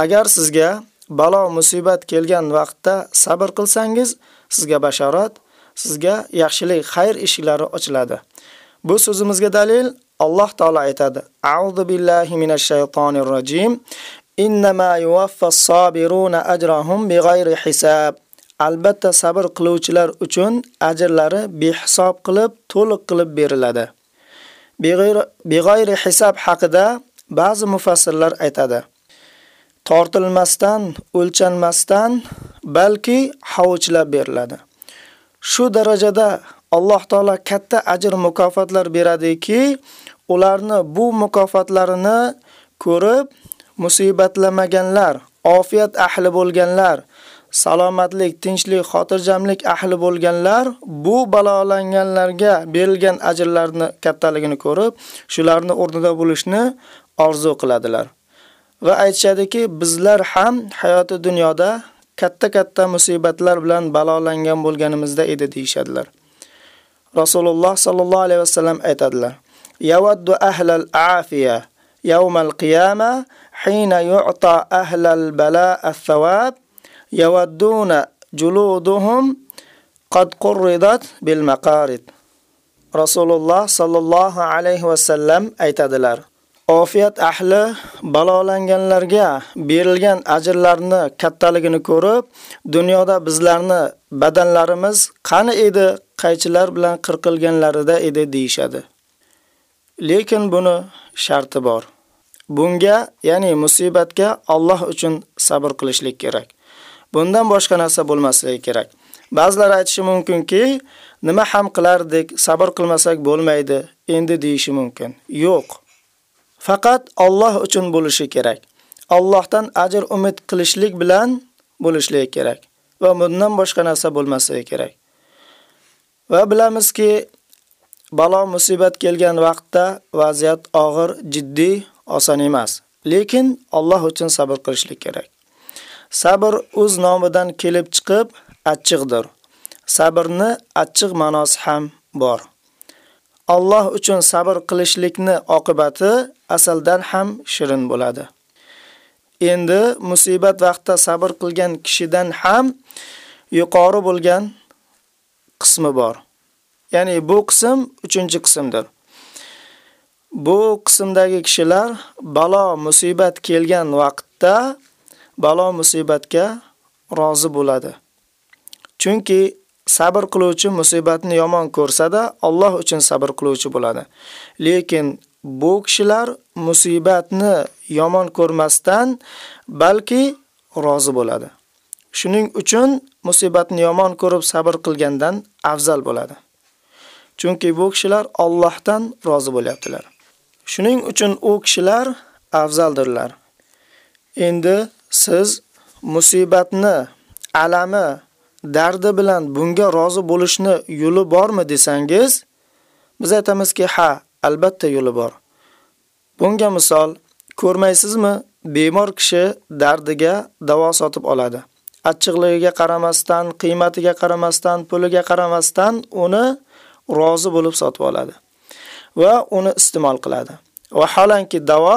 Agar sizga balo musibat kelgan vaqtda sabr qilsangiz, sizga bashorat, sizga yaxshilik, xayr eshiklari ochiladi. Bu so'zimizga dalil Alloh taolo aytadi: A'udhu billahi minash shaytonir rojim. Innama yuwaffas sabiruna ajrahum bighayri hisab. Albatta sabr qiluvchilar uchun ajrlari behisob qilib, to'liq qilib beriladi. Beg'ayri hisob haqida ba'zi mufassirlar aytadi. Tortilmasdan, o'lchanmasdan, balki havuchlab beriladi. Shu darajada Alloh taolo katta ajr mukofotlar beradiki, ularni bu mukofotlarini ko'rib musibatlamaganlar, ofiyat ahli bo'lganlar, salomatlik, tinchlik, xotirjamlik ahli bo'lganlar bu balolanganlarga berilgan ajrlarni kattaligini ko'rib, shularni o'rnida bo'lishni orzu qiladilar. Va aytishadiki, bizlar ham hayoti dunyoda katta-katta musibatlar bilan balolangan bo'lganimizda edi deyshadilar. Rasululloh sallallohu alayhi vasallam aytadilar: "Yawaddu ahlal afiya yawmal qiyama hina yu'ta ahlal bala'a ath-thawab yawadduna juluduhum qad qurridat bil maqarid." Rasululloh sallallohu alayhi vasallam aytadilar: Ofiyat ahli balolanganlarga berilgan ajrlarni kattaligini ko'rib, dunyoda bizlarni badanlarimiz qani edi, qaychilar bilan qirqilganlarida edi deyshadi. Lekin buni sharti bor. Bunga, ya'ni musibatga Alloh uchun sabr qilishlik kerak. Bundan boshqa narsa bo'lmasligi kerak. Ba'zilar aytishi mumkinki, nima ham qilardik, sabr qilmasak bo'lmaydi, endi deyishi mumkin. Yo'q. Faqat Alloh uchun bo'lishi kerak. Allohdan ajr umid qilishlik bilan bo'lishligi kerak va bundan boshqa narsa bo'lmasligi kerak. Va bilamizki, balo musibat kelgan vaqtda vaziyat og'ir, jiddiy, oson emas. Lekin Alloh uchun sabr qilishlik kerak. Sabr o'z nomidan kelib chiqib achchiqdir. Sabrni achchiq ma'nosi ham bor. Alloh uchun sabr qilishlikni oqibati asaldan ham shirin bo'ladi. Endi musibat vaqtida sabr qilgan kishidan ham yuqori bo'lgan qismi bor. Ya'ni bu qism 3-qismdir. Bu qismdagi kishilar balo musibat kelgan vaqtda balo musibatga rozi bo'ladi. Chunki sabr qiluvchi musibatni yomon ko'rsa-da, Alloh uchun sabr qiluvchi bo'ladi. Lekin bu kishilar musibatni yomon ko'rmasdan, balki rozi bo'ladi. Shuning uchun musibatni yomon ko'rib sabr qilgandan afzal bo'ladi. Chunki bu kishilar Allohdan rozi bo'lyaptilar. Shuning uchun u kishilar afzaldirlar. Endi siz musibatni, alami dardi bilan bunga rozi bo'lishni yo'li bormi desangiz, biz aytamizki, ha, albatta yo'li bor. Bunga misol ko'rmaysizmi? Bemor kishi dardiga davo sotib oladi. Achchiqligiga qaramasdan, qiymatiga qaramasdan, puliga qaramasdan uni rozi bo'lib sotib oladi va uni iste'mol qiladi. Va holanki davo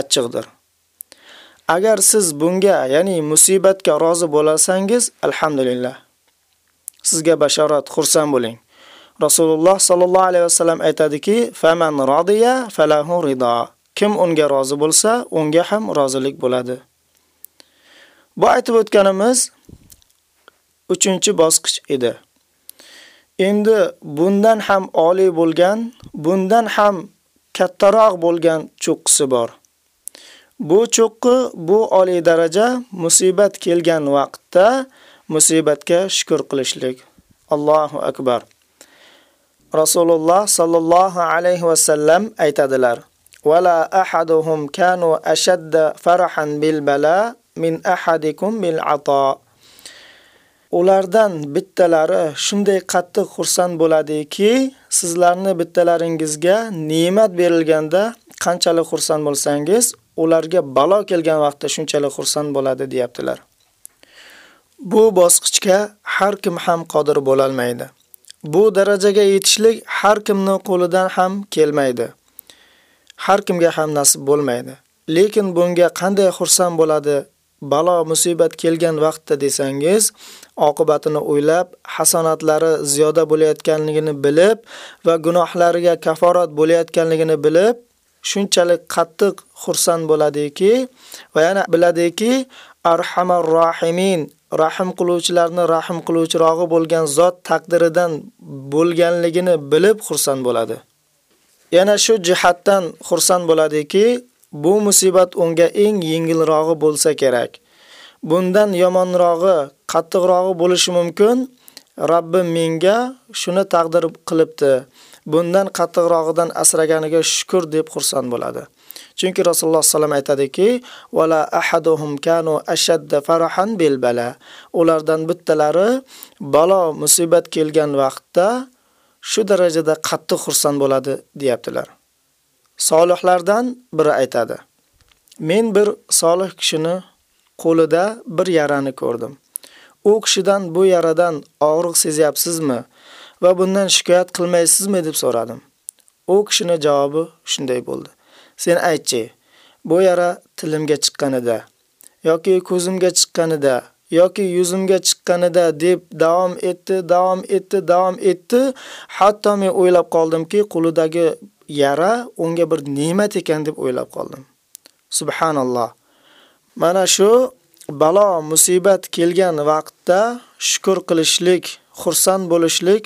achchiqdir. Agar siz bunga, ya'ni musibatga rozi bo'lasangiz, alhamdulillah. Sizga bashorat, xursand bo'ling. Rasululloh sallallohu alayhi vasallam aytadiki, "Faman radiya falahu rido." Kim unga rozi bo'lsa, unga ham rozilik bo'ladi. Bu aytib o'tganimiz 3-bosqich edi. Endi bundan ham oliy bo'lgan, bundan ham kattaroq bo'lgan cho'qqisi bor. Bu cho'qqi, bu oliy daraja musibat kelgan vaqtda musibatga shukr qilishlik. Allohu akbar. Rasululloh sallallohu alayhi va sallam aytadilar: "Wala ahaduhum kanu ashadda farahan bil bala min ahadikum bil ata." Ulardan bittalari shunday qattiq xursand bo'ladiki, sizlarni bittalaringizga ne'mat berilganda qanchalik xursand bo'lsangiz, ularga balo kelgan vaqtda shunchalik xursand bo'ladi, deyaptilar. Bu bosqichga har kim ham qodir bo'la olmaydi. Bu darajaga yetishlik har kimning qo'lidan ham kelmaydi. Har kimga ham nasib bo'lmaydi. Lekin bunga qanday xursand bo'ladi balo musibat kelgan vaqtda desangiz, oqibatini o'ylab, hasonatlari ziyoda bo'layotganligini bilib va gunohlariga kaforat bo'layotganligini bilib, shunchalik qattiq xursand bo'ladiki va yana biladiki, Arhamar Rohimin, rahim qiluvchilarni rahim qiluvchirog'i bo'lgan zot taqdiridan bo'lganligini bilib xursand bo'ladi. Yana shu jihatdan xursand bo'ladiki, bu musibat unga eng yengilrog'i bo'lsa kerak. Bundan yomonrog'i, qattiqrog'i bo'lishi mumkin. Rabbim menga shuni taqdir qilibdi. Bundan qattiqrog'idan asraganiga shukr deb xursand bo'ladi. Chunki Rasululloh sallam aytadiki, "Wala ahaduhum kanu ashadda farahan bil bala." Ulardan bittalari balo musibat kelgan vaqtda shu darajada qattiq xursand bo'ladi, deyaptilar. Solihlardan biri aytadi: Men bir solih kishini qo'lida bir yarani ko'rdim. U kishidan bu yaradan og'riq sezyapsizmi va bundan shikoyat qilmaysizmi deb so'radim. U kishining javobi shunday bo'ldi: Sen aytchi, bu yara tilimga chiqqanida yoki ko'zimga chiqqanida yoki yuzimga chiqqanida deb davom etdi, davom etdi, davom etdi. Hatto men o'ylab qoldimki, qo'lidagi yara unga bir ne'mat ekan deb o'ylab qoldim. Subhanalloh. Mana shu balo musibat kelgan vaqtda shukr qilishlik, xursand bo'lishlik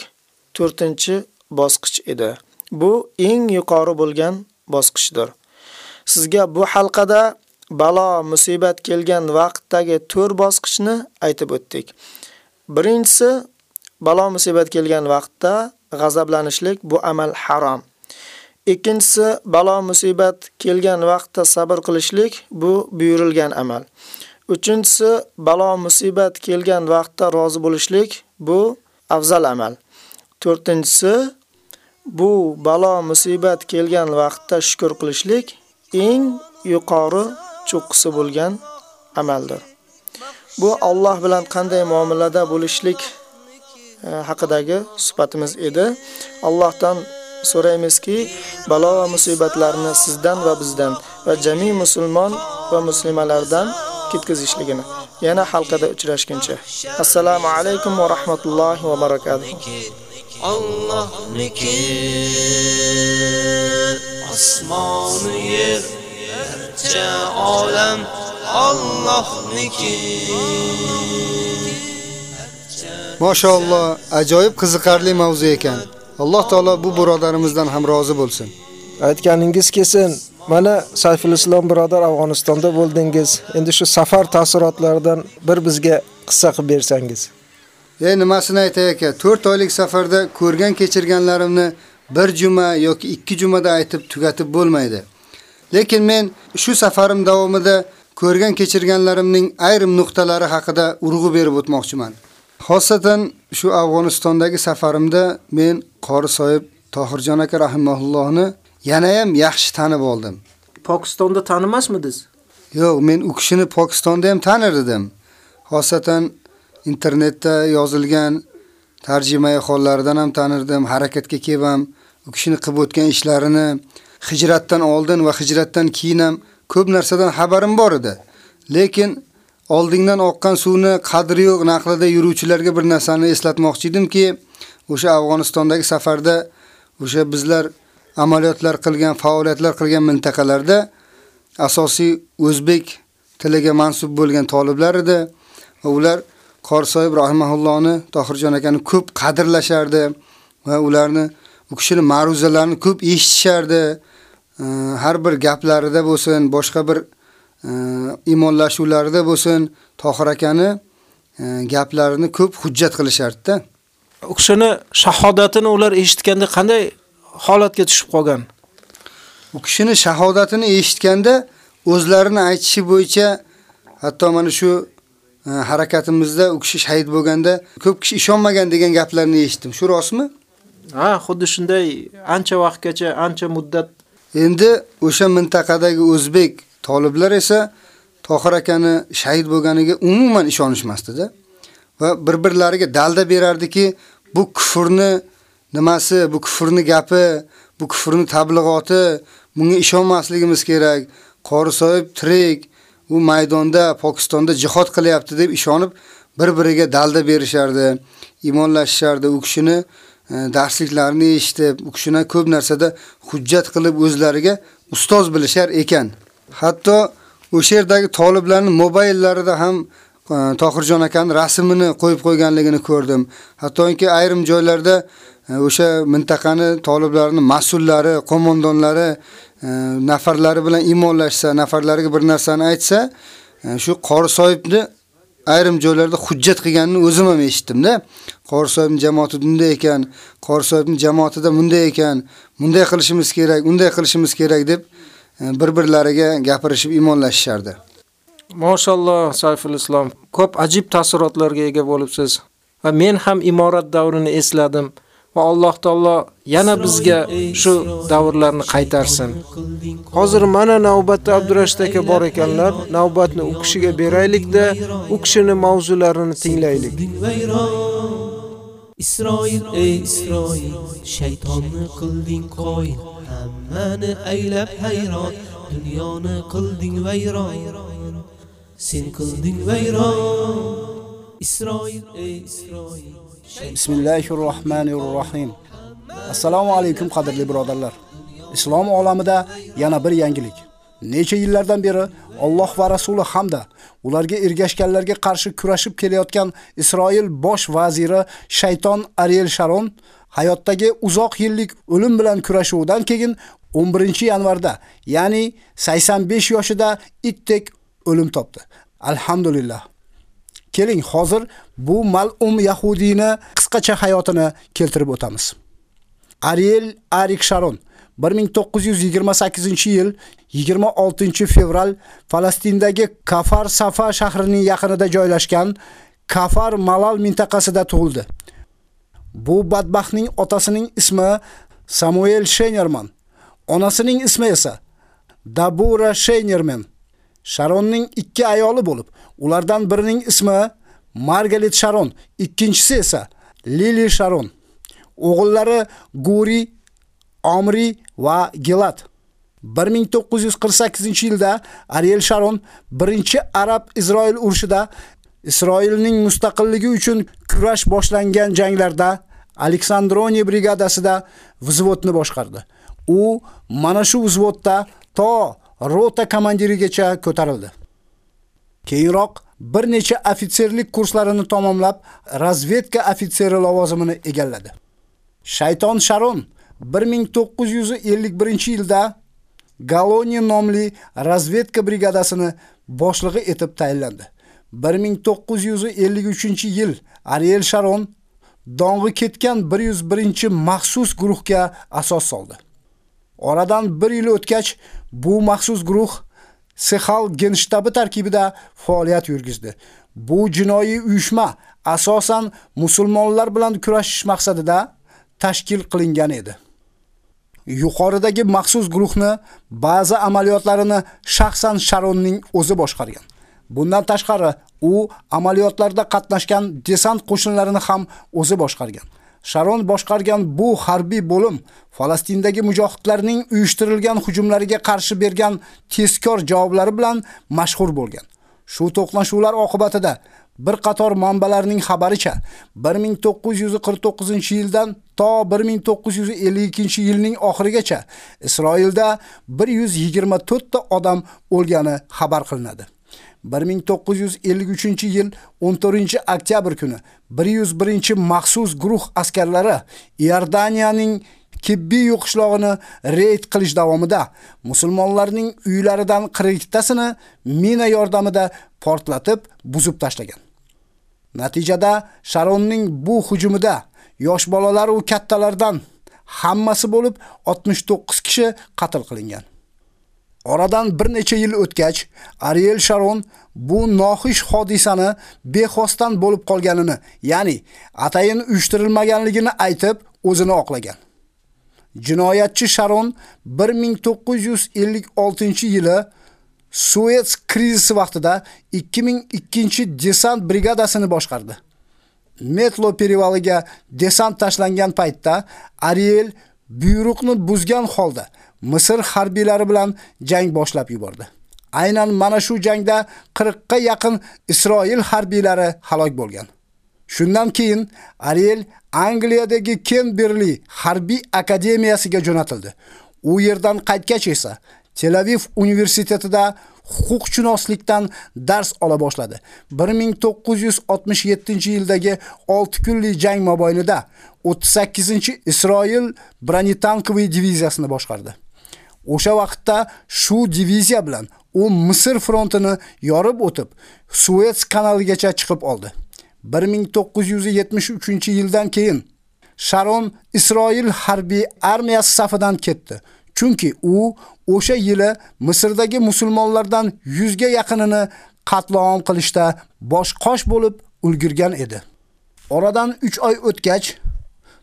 4-bosqich edi. Bu eng yuqori bo'lgan bosqichdir. Sizga bu halqada balo musibat kelgan vaqtdagi 4 bosqichni aytib o'tdik. Birinchisi balo musibat kelgan vaqtda g'azablanishlik bu amal harom. Ikkinchisi balo musibat kelgan vaqtda sabr qilishlik bu buyurilgan amal. Uchinchisi balo musibat kelgan vaqtda rozi bo'lishlik bu afzal amal. To'rtinchisi bu balo musibat kelgan vaqtda shukr qilishlik eng yuqori cho'qqisi bo'lgan amaldir. Bu Alloh bilan qanday muomalada bo'lishlik e, haqidagi suhbatimiz edi. Allohdan so'raymizki, balo va musibatlarni sizdan va bizdan va jami musulmon va muslimalardan ketkazishligini. Yana halqada uchrashguncha. Assalomu alaykum va rahmatullohi va barakatuh. Allohniki osmoni yer barcha olam Allohniki Mashalloh, ajoyib qiziqarli mavzu ekan. Alloh taolo bu birodarimizdan ham rozi bo'lsin. Aytganingiz kelsin. Mana Sayful Islom birodar Afg'onistonda bo'ldingiz. Endi shu safar taassurotlaridan bir bizga qissa qilib bersangiz. Ey nimasini aytay aka, 4 oylik safarda ko'rgan kechirganlarimni bir juma yoki 2 jumada aytib tugatib bo'lmaydi. Lekin men shu safarim davomida ko'rgan kechirganlarimning ayrim nuqtalari haqida urg'u berib o'tmoqchiman. Xosatan shu Afg'onistondagi safarimda men Qori soyib Tohirjon aka rahimahullohni yana ham yaxshi tanib oldim. Pokistonda tanimasmidingiz? Yo'q, men u kishini Pokistonda ham tanir edim. Xosatan internetda yozilgan tarjimai hollaridan ham tanirdim, harakatga kelib ham u kishini qilib o'tgan ishlarini, hijratdan oldin va hijratdan keyin ham ko'p narsadan xabarim bor edi. Lekin oldingdan oqqan suvni qadri yo'q naqlida yuruvchilarga bir narsani eslatmoqchi edimki, o'sha Afg'onistondagi safarda o'sha bizlar amaliyotlar qilgan, faoliyatlar qilgan mintaqalarda asosiy o'zbek tiliga mansub bo'lgan toliblar edi va ular Qorsoyib rahimahullohni Tohirjon akani ko'p qadrlashardi va ularni u kishini ma'ruzalarini ko'p eshitishardi. Har bir gaplarida bo'lsin, boshqa bir iymonlashuvlarida bo'lsin, Tohir akani e, gaplarini ko'p hujjat qilishardi-da. U kishini shahodatini ular eshitganda qanday holatga tushib qolgan? U kishini shahodatini eshitganda o'zlarini aytishi bo'yicha hatto mana shu e, harakatimizda u kishi shahid bo'lganda ko'p kishi ishonmagan degan gaplarni eshitdim. Shu rostmi? Ha, xuddi shunday ancha vaqtgacha, ancha muddat Endi o'sha mintaqadagi o'zbek toliblar esa Tohir akani shahid bo'lganiga umuman ishonishmasdi-da. Va bir-birlariga dalda berardiki, bu kufrni nimasi, bu kufrni gapi, bu kufrni tablig'oti, bunga ishonmasligimiz kerak. Qorisoyib tirik, u maydonda Pokistonda jihad qilyapti deb ishonib bir-biriga dalda berishardi, imonlashishardi. U kishini e, darsliklarini eshitib, u kishini ko'p narsada hujjat qilib o'zlariga ustoz bilishar ekan. Hatto o'sha yerdagi toliblarning mobillarida ham e, Tohirjon akaning rasmini qo'yib qo'yganligini ko'rdim. Hattoki ayrim joylarda e, o'sha mintaqani talablarning mas'ullari, qo'mondonlari nafarlari bilan iymonlashsa, nafarlariga bir narsani aytsa, e, shu Qorisoyibni ayrim joylarda hujjat qilganini o'zim ham eshitdim-da. Qorisoyibning jamoati bunday ekan, Qorisoyibning jamoatida bunday ekan, bunday qilishimiz kerak, unday qilishimiz kerak deb e, bir-birlariga gapirishib iymonlashishardi. Mashalloh, Sayful Islom, ko'p ajib taassurotlarga ega bo'libsiz. Va men ham imorat davrini esladim va Alloh taolo yana bizga shu davrlarni qaytarsin. Hozir mana navbatda Abdurashid aka bor ekanlar. Navbatni u kishiga beraylik-da, u kishining mavzularini tinglaylik. Isroil ey Isroil shaytonni qilding qo'yil. Hammani aylab hayron dunyoni qilding vayron. Sen qilding vayron. Isroil ey Isroil Bismillahir Rohmanir Rohim Assalomu alaykum qadrli birodarlar Islom olamida yana bir yangilik Necha yillardan beri Alloh va Rasuli hamda ularga ergashganlarga qarshi kurashib kelayotgan Isroil bosh vaziri shayton Ariel Sharon hayotdagi uzoq yillik o'lim bilan kurashuvidan keyin 11-yanvarda, ya'ni 85 yoshida itdek o'lim topdi. Alhamdulillah. Keling, hozir bu mal'um yahudiyni qisqacha hayotini keltirib o'tamiz. Ariel Arik Sharon 1928-yil 26 fevral Falastindagi Kafar Safa shahrining yaqinida joylashgan Kafar Malal mintaqasida tug'ildi. Bu badbaxtning otasining ismi Samuel Shenerman, onasining ismi esa Dabura Shenerman. Sharonning ikki ayoli bo'lib, ulardan birining ismi Margaret Sharon, ikkinchisi esa Lily Sharon. O'g'illari Guri, Omri va Gilad. 1948-yilda Ariel Sharon birinchi Arab-Izroil urushida Isroilning mustaqilligi uchun kurash boshlangan janglarda Aleksandroni brigadasida vzvodni boshqardi. U mana shu vzvodda to rota komandirigacha ko'tarildi. Keyinroq bir necha ofitserlik kurslarini tamomlab, razvedka ofitseri lavozimini egalladi. Shayton Sharon 1951-yilda Galoni nomli razvedka brigadasini boshlig'i etib tayinlandi. 1953-yil Ariel Sharon dong'i ketgan 101-maxsus guruhga asos soldi. Oradan 1 yil o'tgach, bu maxsus guruh Sexal genshtabi tarkibida faoliyat yurgizdi. Bu jinoiy uyushma asosan musulmonlar bilan kurashish maqsadida tashkil qilingan edi. Yuqoridagi maxsus guruhni ba'zi amaliyotlarini shaxsan Sharonning o'zi boshqargan. Bundan tashqari, u amaliyotlarda qatnashgan desant qo'shinlarini ham o'zi boshqargan. Sharon boshqargan bu harbiy bo'lim Falastindagi mujohidlarning uyushtirilgan hujumlariga qarshi bergan tezkor javoblari bilan mashhur bo'lgan. Shu to'qnashuvlar oqibatida bir qator manbalarning xabaricha 1949-yildan to 1952-yilning oxirigacha Isroilda 124 ta odam o'lgani xabar qilinadi. 1953-yil 14-oktyabr kuni 101-maxsus guruh askarlari Iordaniyaning Kibbi yo'qishlog'ini reyd qilish davomida musulmonlarning uylaridan 42tasini mina yordamida portlatib, buzib tashlagan. Natijada Sharonning bu hujumida yosh bolalar va kattalardan hammasi bo'lib 69 kishi qatl qilingan. Oradan bir necha yil o'tgach, Ariel Sharon bu noxish hodisani bexosdan bo'lib qolganini, ya'ni atayin uyushtirilmaganligini aytib, o'zini oqlagan. Jinoyatchi Sharon 1956-yili Suez krizisi vaqtida 2002 desant brigadasini boshqardi. Metlo perivaliga desant tashlangan paytda Ariel buyruqni buzgan holda Misr harbiylari bilan jang boshlab yubordi. Aynan mana shu jangda 40 ga yaqin Isroil harbiylari halok bo'lgan. Shundan keyin Ariel Angliyadagi Kenberli harbiy akademiyasiga jo'natildi. U yerdan qaytgach esa Tel Aviv universitetida huquqshunoslikdan dars ola boshladi. 1967-yildagi 6 kunlik jang mobaynida 38-Isroil bronetankviy diviziyasini boshqardi. O'sha vaqtda shu diviziya bilan u Misr frontini yorib o'tib, Suez kanaligacha chiqib oldi. 1973-yildan keyin Sharon Isroil harbiy armiyasi safidan ketdi. Chunki u o'sha yili Misrdagi musulmonlardan 100 ga yaqinini qatlom qilishda bosh-qosh bo'lib ulgurgan edi. Oradan 3 oy o'tgach,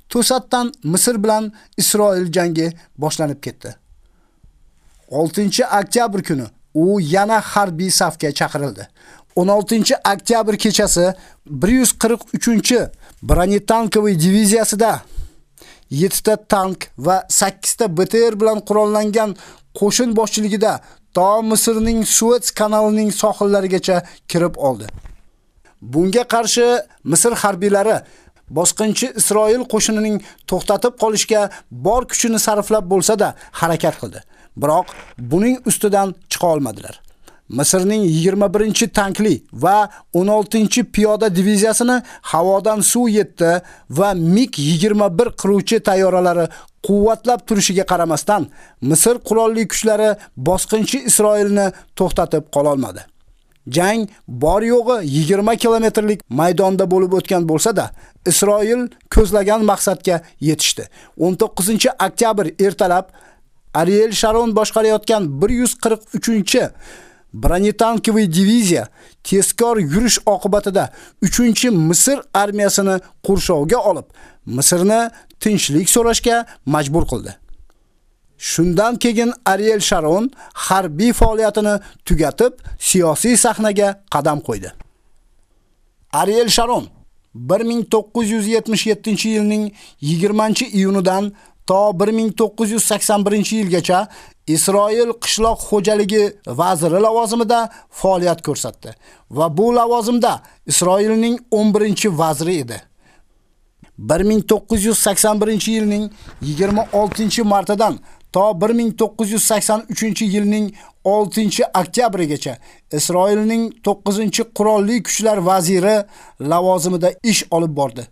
to'satdan Misr bilan Isroil jangi boshlanib ketdi. 6-oktyabr kuni u yana harbiy safga chaqirildi. 16-oktyabr kechasi 143 bronetankviy diviziyasida 7 ta tank va 8 ta BTR bilan qurollangan qo'shin boshchiligida to Misrning Suez kanalining sohillarigacha kirib oldi. Bunga qarshi Misr harbiylari bosqinchi Isroil qo'shinining to'xtatib qolishga bor kuchini sarflab bo'lsa-da harakat qildi. Biroq buning ustidan chiqa olmadilar. Misrning 21-tankli va 16-piyoda diviziyasini havodan suv yetdi va MiG-21 qiruvchi tayyoralari quvvatlab turishiga qaramasdan Misr qurolli kuchlari bosqinchi Isroilni to'xtatib qola olmadi. Jang bor yo'g'i 20 kilometrlik maydonda bo'lib o'tgan bo'lsa-da, Isroil ko'zlagan maqsadga yetishdi. 19-oktyabr ertalab Ariel Sharon boshqarayotgan 143 bronetankviy diviziya tezkor yurish oqibatida 3-Misr armiyasini qurshovga olib, Misrni tinchlik so'rashga majbur qildi. Shundan keyin Ariel Sharon harbiy faoliyatini tugatib, siyosiy sahnaga qadam qo'ydi. Ariel Sharon 1977-yilning 20-iyunidan to 1981-yilgacha Isroil qishloq xo'jaligi vaziri lavozimida faoliyat ko'rsatdi va bu lavozimda Isroilning 11-vaziri edi. 1981-yilning 26-martidan to 1983-yilning 6-oktyabrigacha Isroilning 9-qurolli kuchlar vaziri lavozimida ish olib bordi.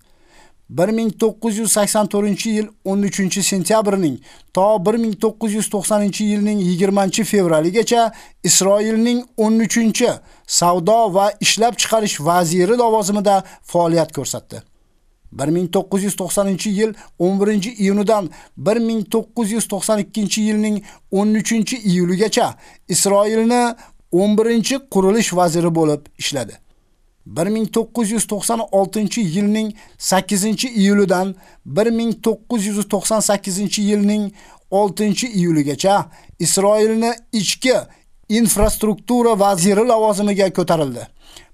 1984-yil 13-sentyabrning to 1990-yilning 20-fevraligacha Isroilning 13-savdo va ishlab chiqarish vaziri lavozimida faoliyat ko'rsatdi. 1990-yil 11-iyunidan 1992-yilning 13-iyuligacha Isroilni 11-qurilish vaziri bo'lib ishladi. 1996-yilning 8-iyulidan 1998-yilning 6-iyuligacha Isroilni ichki infrastruktura vaziri lavozimiga ko'tarildi.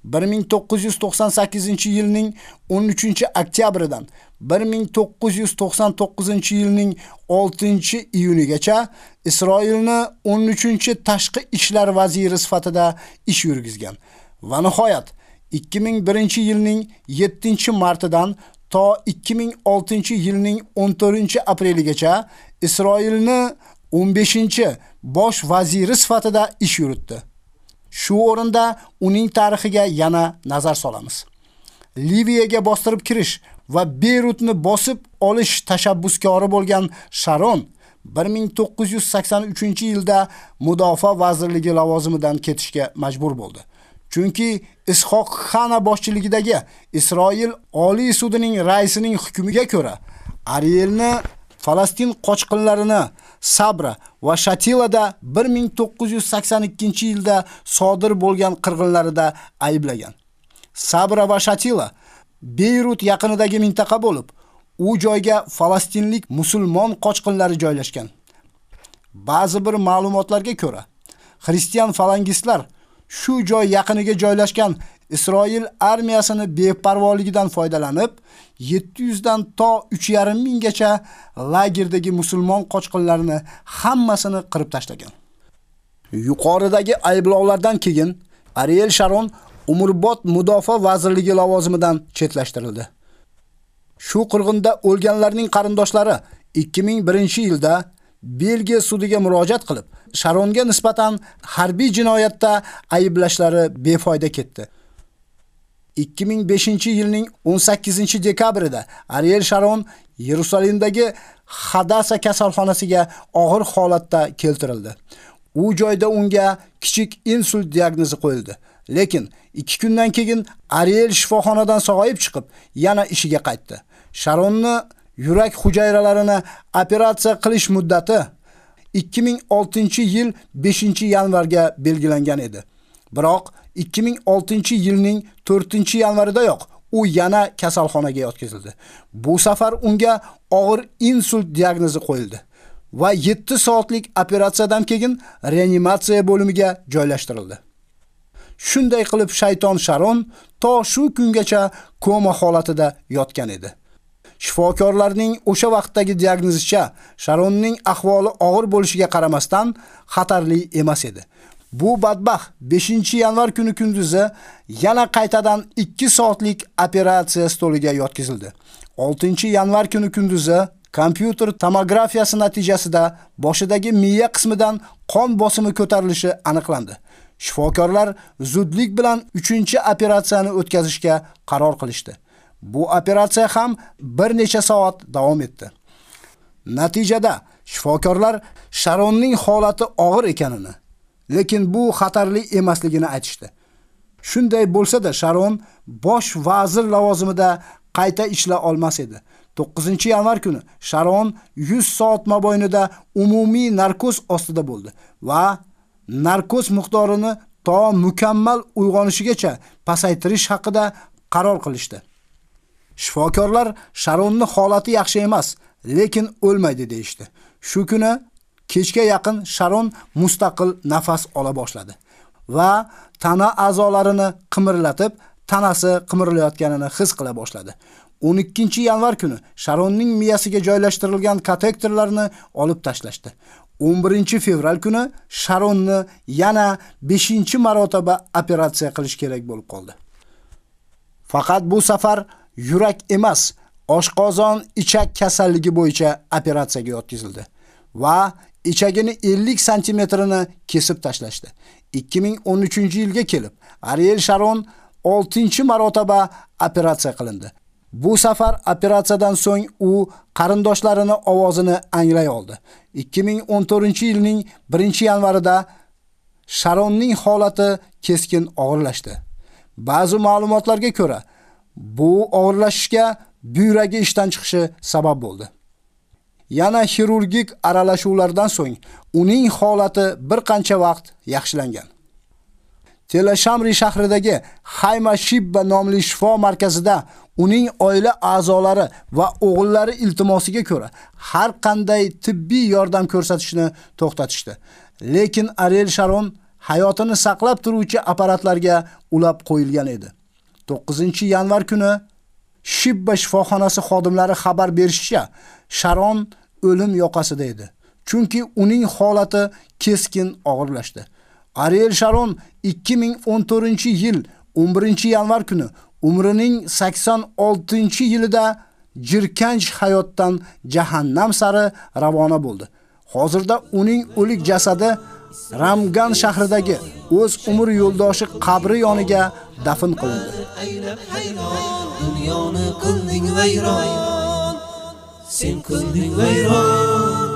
1998-yilning 13-oktyabridan 1999-yilning 6-iyunigacha Isroilni 13-tashqi ishlar vaziri sifatida ish yurgizgan va nihoyat 2001-yilning 7-martidan to 2006-yilning 14-apreligacha Isroilni 15-bosh vaziri sifatida ish yuritdi. Shu o'rinda uning tarixiga yana nazar solamiz. Liviyaga bostirib kirish va Beyrutni bosib olish tashabbuskori bo'lgan Sharon 1983-yilda mudofaa vazirligi lavozimidan ketishga majbur bo'ldi. Chunki Ishoq Xana boshchiligidagi Isroil Oliy sudining raisining hukmiga ko'ra Arielni Falastin qochqinlarini Sabra va Shatilada 1982-yilda sodir bo'lgan qirg'inlarida ayblagan. Sabra va Shatila Beyrut yaqinidagi mintaqa bo'lib, u joyga falastinlik musulmon qochqinlari joylashgan. Ba'zi bir ma'lumotlarga ko'ra, xristian falangistlar shu joy yaqiniga joylashgan Isroil armiyasini beparvoligidan foydalanib, 700 dan to 3,5 minggacha lagerdagi musulmon qochqinlarini hammasini qirib tashlagan. Yuqoridagi ayblovlardan keyin Ariel Sharon umrbod mudofaa vazirligi lavozimidan chetlashtirildi. Shu qirg'inda o'lganlarning qarindoshlari 2001-yilda Belgiya sudiga murojaat qilib, Sharonga nisbatan harbiy jinoyatda ayblashlari befoyda ketdi. 2005-yilning 18-dekabrida Ariel Sharon Yerusalimdagi Hadasa kasalxonasiga og'ir holatda keltirildi. U joyda unga kichik insult diagnozi qo'yildi. Lekin 2 kundan keyin Ariel shifoxonadan sog'ayib chiqib, yana ishiga qaytdi. Sharonni yurak hujayralarini operatsiya qilish muddati 2006-yil 5-yanvarga belgilangan edi. Biroq 2006-yilning 4-yanvaridayoq u yana kasalxonaga yotqizildi. Bu safar unga og'ir insult diagnozi qo'yildi va 7 soatlik operatsiyadan keyin reanimatsiya bo'limiga joylashtirildi. Shunday qilib shayton Sharon to shu kungacha koma holatida yotgan edi. Shifokorlarning o'sha vaqtdagi diagnozicha Sharonning ahvoli og'ir bo'lishiga qaramasdan xatarli emas edi. Bu badbaxt 5-yanvar kuni kunduzi yana qaytadan 2 soatlik operatsiya stoliga yotqizildi. 6-yanvar kuni kunduzi kompyuter tomografiyasi natijasida boshidagi miya qismidan qon bosimi ko'tarilishi aniqlandi. Shifokorlar zudlik bilan 3-operatsiyani o'tkazishga qaror qilishdi. Bu operatsiya ham bir necha soat davom etdi. Natijada shifokorlar Sharonning holati og'ir ekanini lekin bu xatarli emasligini aytishdi. Shunday bo'lsa-da, Sharon bosh vazir lavozimida qayta ishla olmas edi. 9-yanvar kuni Sharon 100 soat mobaynida umumiy narkoz ostida bo'ldi va narkoz miqdorini to mukammal uyg'onishigacha pasaytirish haqida qaror qilishdi. Shifokorlar Sharonning holati yaxshi emas, lekin o'lmaydi deyishdi. Shu kuni Kechga yaqin Sharon mustaqil nafas ola boshladi va tana a'zolarini qimirlatib, tanasi qimirlayotganini his qila boshladi. 12-yanvar kuni Sharonning miyasiga joylashtirilgan kateterlarni olib tashlashdi. 11-fevral kuni Sharonni yana 5-marotaba operatsiya qilish kerak bo'lib qoldi. Faqat bu safar yurak emas, oshqozon ichak kasalligi bo'yicha operatsiyaga yotqizildi va ichagini 50 santimetrini kesib tashlashdi. 2013-yilga kelib Ariel Sharon 6-marotaba operatsiya qilindi. Bu safar operatsiyadan so'ng u qarindoshlarini ovozini anglay oldi. 2014-yilning 1-yanvarida Sharonning holati keskin og'irlashdi. Ba'zi ma'lumotlarga ko'ra, bu og'irlashishga buyragi ishdan chiqishi sabab bo'ldi. Yana xirurgik aralashuvlardan so'ng uning holati bir qancha vaqt yaxshilangan. Telashamri shahridagi Hayma Shibba nomli shifo markazida uning oila a'zolari va o'g'illari iltimosiga ko'ra har qanday tibbiy yordam ko'rsatishni to'xtatishdi. Lekin Ariel Sharon hayotini saqlab turuvchi apparatlarga ulab qo'yilgan edi. 9-yanvar kuni Shibba shifoxonasi xodimlari xabar berishicha, Sharon o'lim yoqasida edi. Chunki uning holati keskin og'irlashdi. Ariel Sharon 2014-yil 11-yanvar kuni umrining 86-yilida jirkanch hayotdan jahannam sari ravona bo'ldi. Hozirda uning o'lik jasadi Ramgan shahridagi o'z umr yo'ldoshi qabri yoniga dafn qilindi. dunyoni qildi qilding vayron sen qilding vayron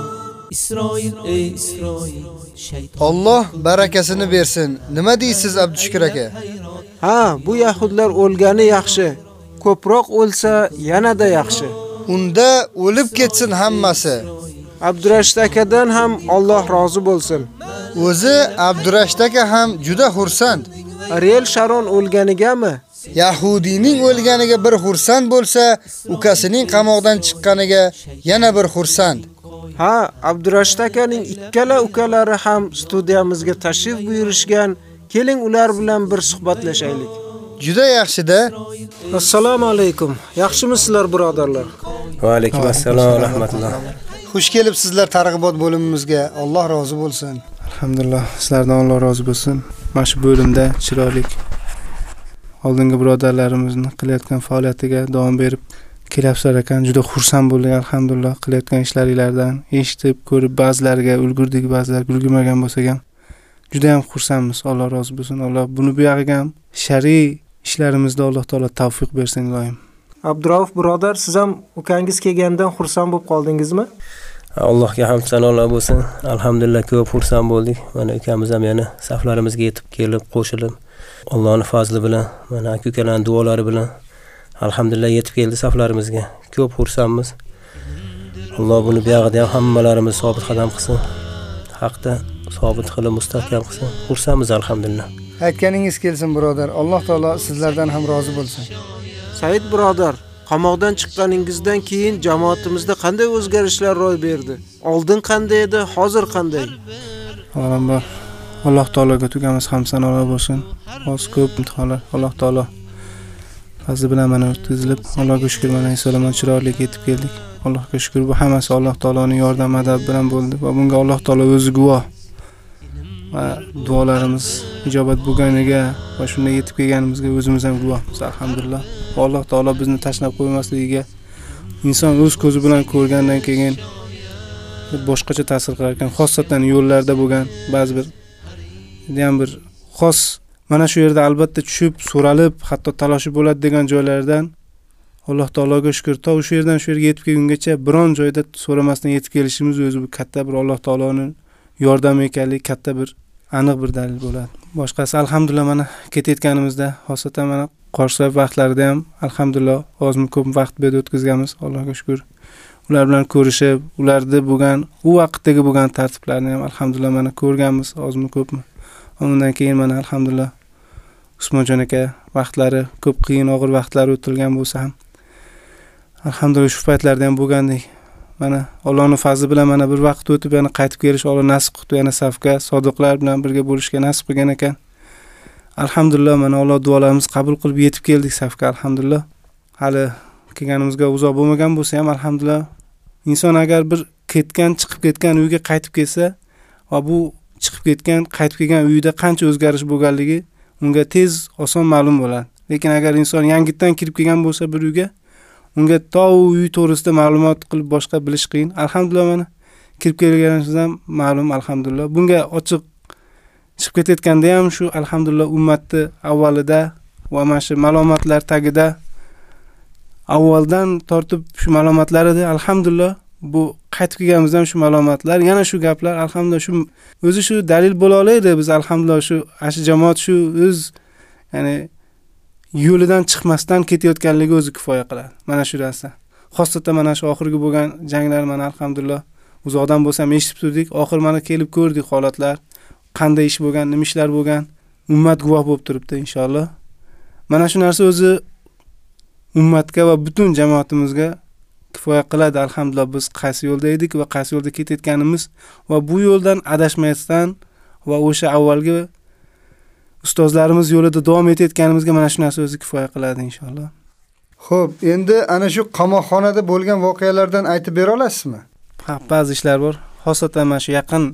isroil ey isroil shayton Alloh barakasini bersin. Nima deysiz Abdushukur aka? Ha, bu yahudlar o'lgani yaxshi. Ko'proq o'lsa yanada yaxshi. Unda o'lib ketsin hammasi. Abdurashid akadan ham Alloh rozi bo'lsin. O'zi Abdurashid aka ham juda xursand. Ariel Sharon o'lganigami? Yahudiyning o'lganiga bir xursand bo'lsa, ukasining qamoqdan chiqqaniga yana bir xursand. Ha, Abdurashid akaning ikkala ukalari ham studiyamizga tashrif buyurishgan. Keling ular bilan bir suhbatlashaylik. Juda yaxshi-da. Assalomu alaykum. Yaxshimisizlar, birodarlar? Va alaykum assalom va rahmatulloh. Xush kelibsizlar targ'ibot bo'limimizga. Alloh rozi bo'lsin. Alhamdulillah, sizlardan Alloh rozi bo'lsin. Mana shu bo'limda chiroyli oldingi birodarlarimizni qilayotgan faoliyatiga davom berib kelyapsizlar ekan. Juda xursand bo'ldik, alhamdulillah, qilayotgan ishlaringlardan eshitib, ko'rib, ba'zilariga ulgurdik, ba'zilariga ulgurmagan bo'lsak ham juda ham xursandmiz. Alloh rozi bo'lsin. Alloh buni buyog'iga ham shar'iy ishlarimizda Alloh taolo tavfiq bersin iloyim. Abdurauf birodar, siz ham ukangiz kelgandan xursand bo'lib qoldingizmi? Allohga hamd sanolar bo'lsin. Alhamdulillah ko'p xursand bo'ldik. Mana ukamiz ham yana saflarimizga yetib kelib, qo'shilib, Allohning fazli bilan, mana aka-ukalarning duolari bilan alhamdulillah yetib keldi saflarimizga. Ko'p xursandmiz. Alloh buni buyog'ida ham hammalarimiz sobit qadam qilsin. Haqda sobit qilib mustahkam qilsin. Xursandmiz alhamdulillah. Aytganingiz kelsin birodar. Alloh taolo sizlardan ham rozi bo'lsin. Said birodar, qamoqdan chiqqaningizdan keyin jamoatimizda qanday o'zgarishlar ro'y berdi? Oldin qanday edi, hozir qanday? Avvalambor Alloh taologa tugamiz ham sanolar bo'lsin. Oz ko'p imtihonlar Alloh taolo fazli bilan mana o'tkazilib, Allohga shukr mana salomat chiroyli yetib keldik. Allohga shukr, bu hammasi Alloh taoloning yordam adab bilan bo'ldi va bunga Alloh taolo o'zi guvoh. Va duolarimiz ijobat bo'lganiga va shunday yetib kelganimizga o'zimiz ham guvohmiz, alhamdulillah. Va Alloh taolo bizni tashlab qo'ymasligiga inson o'z ko'zi bilan ko'rgandan keyin boshqacha ta'sir qilar ekan, xosatan yo'llarda bo'lgan ba'zi bir judayam bir xos mana shu yerda albatta tushib, so'ralib, hatto talashib bo'ladi degan joylardan Alloh taologa shukr, to o'sha yerdan shu yerga yetib kelgungacha biron joyda so'ramasdan yetib kelishimiz o'zi bu katta bir Alloh taoloni yordami ekanligi katta bir aniq bir dalil bo'ladi. Boshqasi alhamdulillah mana ketayotganimizda, xosatan mana Qorsoy vaqtlarida ham alhamdulillah ozmi ko'p vaqt bu yerda o'tkazganmiz. Allohga shukr. Ular bilan ko'rishib, ularda bo'lgan, u vaqtdagi bo'lgan tartiblarni ham alhamdulillah mana ko'rganmiz, ozmi ko'pmi. Undan keyin mana alhamdulillah Usmonjon aka vaqtlari ko'p qiyin og'ir vaqtlar o'tilgan bo'lsa ham alhamdulillah shu paytlarda ham bo'lgandek. Mana Allohning fazli bilan mana bir vaqt o'tib yana qaytib kelish Alloh nasib qildi, yana safga sodiqlar bilan birga bo'lishga nasib qilgan ekan. Alhamdulillah mana Alloh duolarimizni qabul qilib yetib keldik safga alhamdulillah. Hali kelganimizga uzoq bo'lmagan bo'lsa ham alhamdulillah inson agar bir ketgan, chiqib ketgan uyga qaytib kelsa va bu chiqib ketgan, qaytib kelgan uyida qancha o'zgarish bo'lganligi unga tez oson ma'lum bo'ladi. Lekin agar inson yangitdan kirib kelgan bo'lsa bir uyga, unga to uy to'g'risida ma'lumot qilib boshqa bilish qiyin. Alhamdulillah mana kirib kelganimizdan ma'lum alhamdulillah. Bunga ochiq chiqib ketayotganda ham shu alhamdulillah ummatni avvalida va mana shu ma'lumotlar tagida avvaldan tortib shu ma'lumotlar edi. Alhamdulillah bu qaytib kelganimizdan shu ma'lumotlar, yana shu gaplar alhamdulillah shu o'zi shu dalil bo'la oladi biz alhamdulillah shu ashi jamoat shu o'z ya'ni yo'lidan chiqmasdan ketayotganligi o'zi kifoya qiladi. Mana shu narsa. Xosatan mana shu oxirgi bo'lgan janglar mana alhamdulillah uzoqdan bo'lsa ham eshitib turdik. Oxir mana kelib ko'rdik holatlar, qanday ish bo'lgan, nima ishlar bo'lgan. Ummat guvoh bo'lib turibdi inshaalloh. Mana shu narsa o'zi ummatga va butun jamoatimizga kifoya qiladi alhamdulillah biz qaysi yo'lda edik va qaysi yo'lda ketayotganimiz va bu yo'ldan adashmasdan va o'sha avvalgi ustozlarimiz yo'lida davom etayotganimizga mana shu narsa o'zi kifoya qiladi inshaalloh. Xo'p, endi ana shu qamoqxonada bo'lgan voqealardan aytib bera olasizmi? Ha, ba'zi ishlar bor. Xosatan mana shu yaqin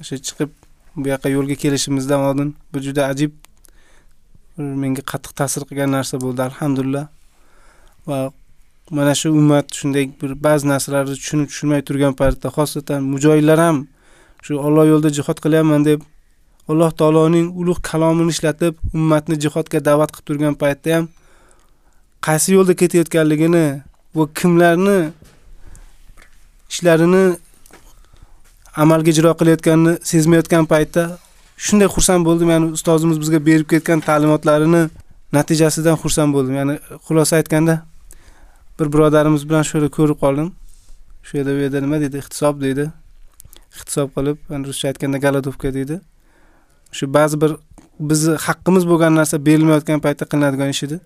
o'sha chiqib bu yoqqa yo'lga kelishimizdan oldin bu juda ajib menga qattiq ta'sir qilgan narsa bo'ldi alhamdulillah. Va mana shu ummat shunday bir ba'zi narsalarni tushunib tushunmay turgan paytda xosatan mujohidlar ham shu Alloh yo'lida jihad qilyapman deb Alloh taoloning ulug' kalomini ishlatib ummatni jihodga da'vat qilib turgan paytda ham qaysi yo'lda ketayotganligini va kimlarni ishlarini amalga ijro qilayotganini sezmayotgan paytda shunday xursand bo'ldim. Ya'ni ustozimiz bizga berib ketgan ta'limotlarini natijasidan xursand bo'ldim. Ya'ni xulosa aytganda bir birodarimiz bilan shu yerda ko'rib qoldim. Shu yerda bu yerda nima deydi? Ixtisob deydi. Ixtisob qilib ruscha aytganda galadovka deydi. Shu ba'zi bir bizni haqqimiz bo'lgan narsa berilmayotgan paytda qilinadigan ish edi.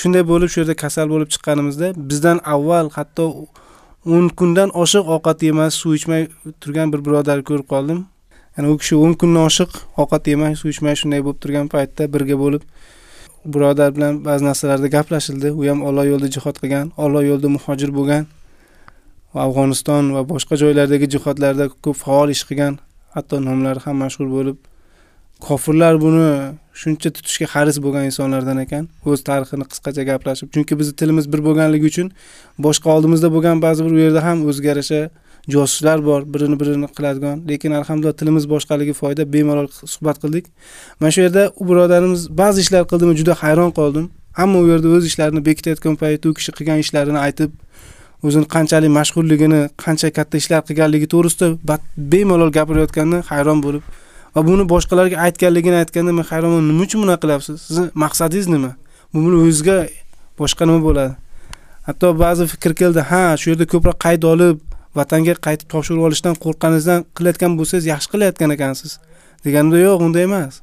Shunday bo'lib shu yerda kasal bo'lib chiqqanimizda bizdan avval hatto o'n kundan oshiq ovqat yemas suv ichmay turgan bir birodarni ko'rib qoldim. Ya'ni u kishi o'n kundan oshiq ovqat yemay suv ichmay shunday bo'lib turgan paytda birga bo'lib birodar bilan ba'zi narsalarda gaplashildi. U ham olloh yo'lida jihod qilgan olloh yo'lida muhojir bo'lgan va afg'oniston va boshqa joylardagi jihodlarda ko'p faol ish qilgan hatto nomlari ham mashhur bo'lib kofirlar buni shuncha tutishga haris bo'lgan insonlardan ekan. O'z tarixini qisqacha gaplashib chunki bizni tilimiz bir bo'lganligi uchun boshqa oldimizda bo'lgan ba'zi bir u yerda ham o'ziga yarasha josuslar bor birini birini qiladigan. Lekin alhamdulillah tilimiz boshqaligi foyda bemalol suhbat qildik. Mana shu yerda u birodarimiz ba'zi ishlar qildimi juda hayron qoldim. Hamma u yerda o'z ishlarini bekitayotgan paytda u kishi qilgan ishlarini aytib o'zini qanchalik mashhurligini qancha katta ishlar qilganligi to'g'risida bemalol gapirayotganda hayron bo'lib va buni boshqalarga aytganligini aytganda men hayronman nima uchun bunaqa qilyapsiz? Sizni maqsadingiz nima? Bu buni o'zizga boshqa nima bo'ladi? Hatto ba'zi fikr keldi ha shu yerda ko'proq qayd olib vatanga qaytib topshirib olishdan qo'rqqaningizdan qilayotgan bo'lsangiz yaxshi qilayotgan ekansiz deganimda yo'q unday emas.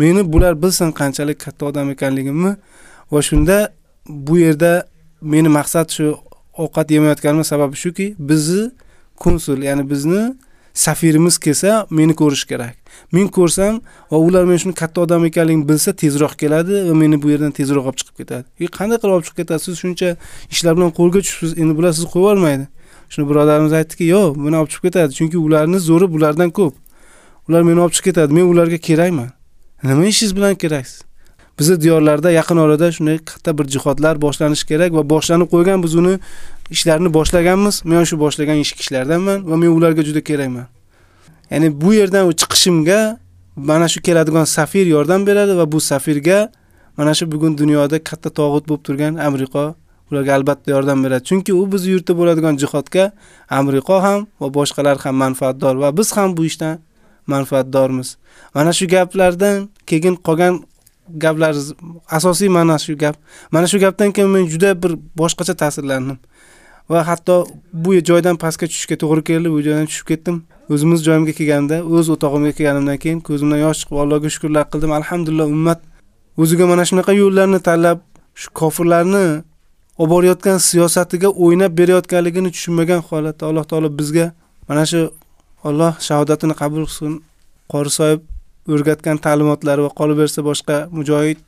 Meni bular bilsin qanchalik katta odam ekanligimni va shunda bu yerda meni maqsad shu ovqat yemayotganimni sababi shuki bizni konsul ya'ni bizni safirimiz kelsa meni ko'rish kerak. Men ko'rsam va ular men shuni katta odam ekanligimni bilsa tezroq keladi va meni bu yerdan tezroq olib chiqib ketadi. E qanday qilib olib chiqib ketasiz? Shuncha ishlar bilan qo'lga tushibsiz endi bular sizni qo'yib yubormaydi shuni birodarimiz aytdiki yo'q meni olib chiqib ketadi chunki ularni zo'ri bulardan ko'p. Ular meni olib chiqib ketadi men ularga kerakman. Nima ishingiz bilan keraksiz? Bizni diyorlarda yaqin orada shunday katta bir jihodlar boshlanishi kerak va boshlanib qo'ygan biz uni ishlarni boshlaganmiz. Men shu boshlagan ichki ishlardanman va men ularga juda kerakman ya'ni bu yerdan chiqishimga mana shu keladigan safir yordam beradi va bu safirga mana shu bugun dunyoda katta tog'ut bo'lib turgan Amerika ularga albatta yordam beradi. Chunki u biz yurtda bo'ladigan jihodga Amerika ham va boshqalar ham manfaatdor va biz ham bu ishdan manfaatdormiz. Mana shu gaplardan keyin qolgan gaplar asosiy mana shu gap. Mana shu gapdan keyin men juda bir boshqacha ta'sirlandim. Va hatto bu joydan pastga tushishga to'g'ri keldi bu joydan tushib ketdim. O'zimiz joyimga kelganda o'z o'tog'imga kelganimdan keyin ko'zimdan yosh chiqib allohga shukrlar qildim. Alhamdulillah ummat o'ziga mana shunaqa yo'llarni tanlab shu kofirlarni olib borayotgan siyosatiga o'ynab berayotganligini tushunmagan holatda alloh taolo bizga mana shu Alloh shahodatini qabul qilsin qori o'rgatgan ta'limotlari va qolaversa boshqa mujohid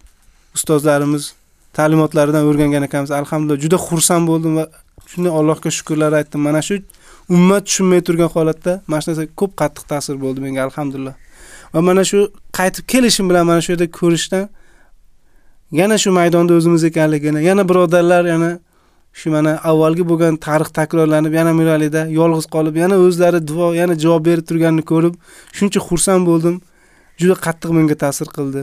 ustozlarimiz ta'limotlaridan o'rgangan ekanmiz. Alhamdulillah juda xursand bo'ldim va shunda allohga shukrlar aytdim. Mana shu ummat tushunmay turgan holatda mana shu narsa ko'p qattiq ta'sir bo'ldi menga alhamdulillah. Va mana shu qaytib kelishim bilan mana shu yerda ko'rishdan yana shu maydonda o'zimiz ekanligini yana birodarlar yana shu mana avvalgi bo'lgan tarix takrorlanib yana Miralida yolg'iz qolib yana o'zlari duo yana javob berib turganini ko'rib shuncha xursand bo'ldim. Juda qattiq menga ta'sir qildi.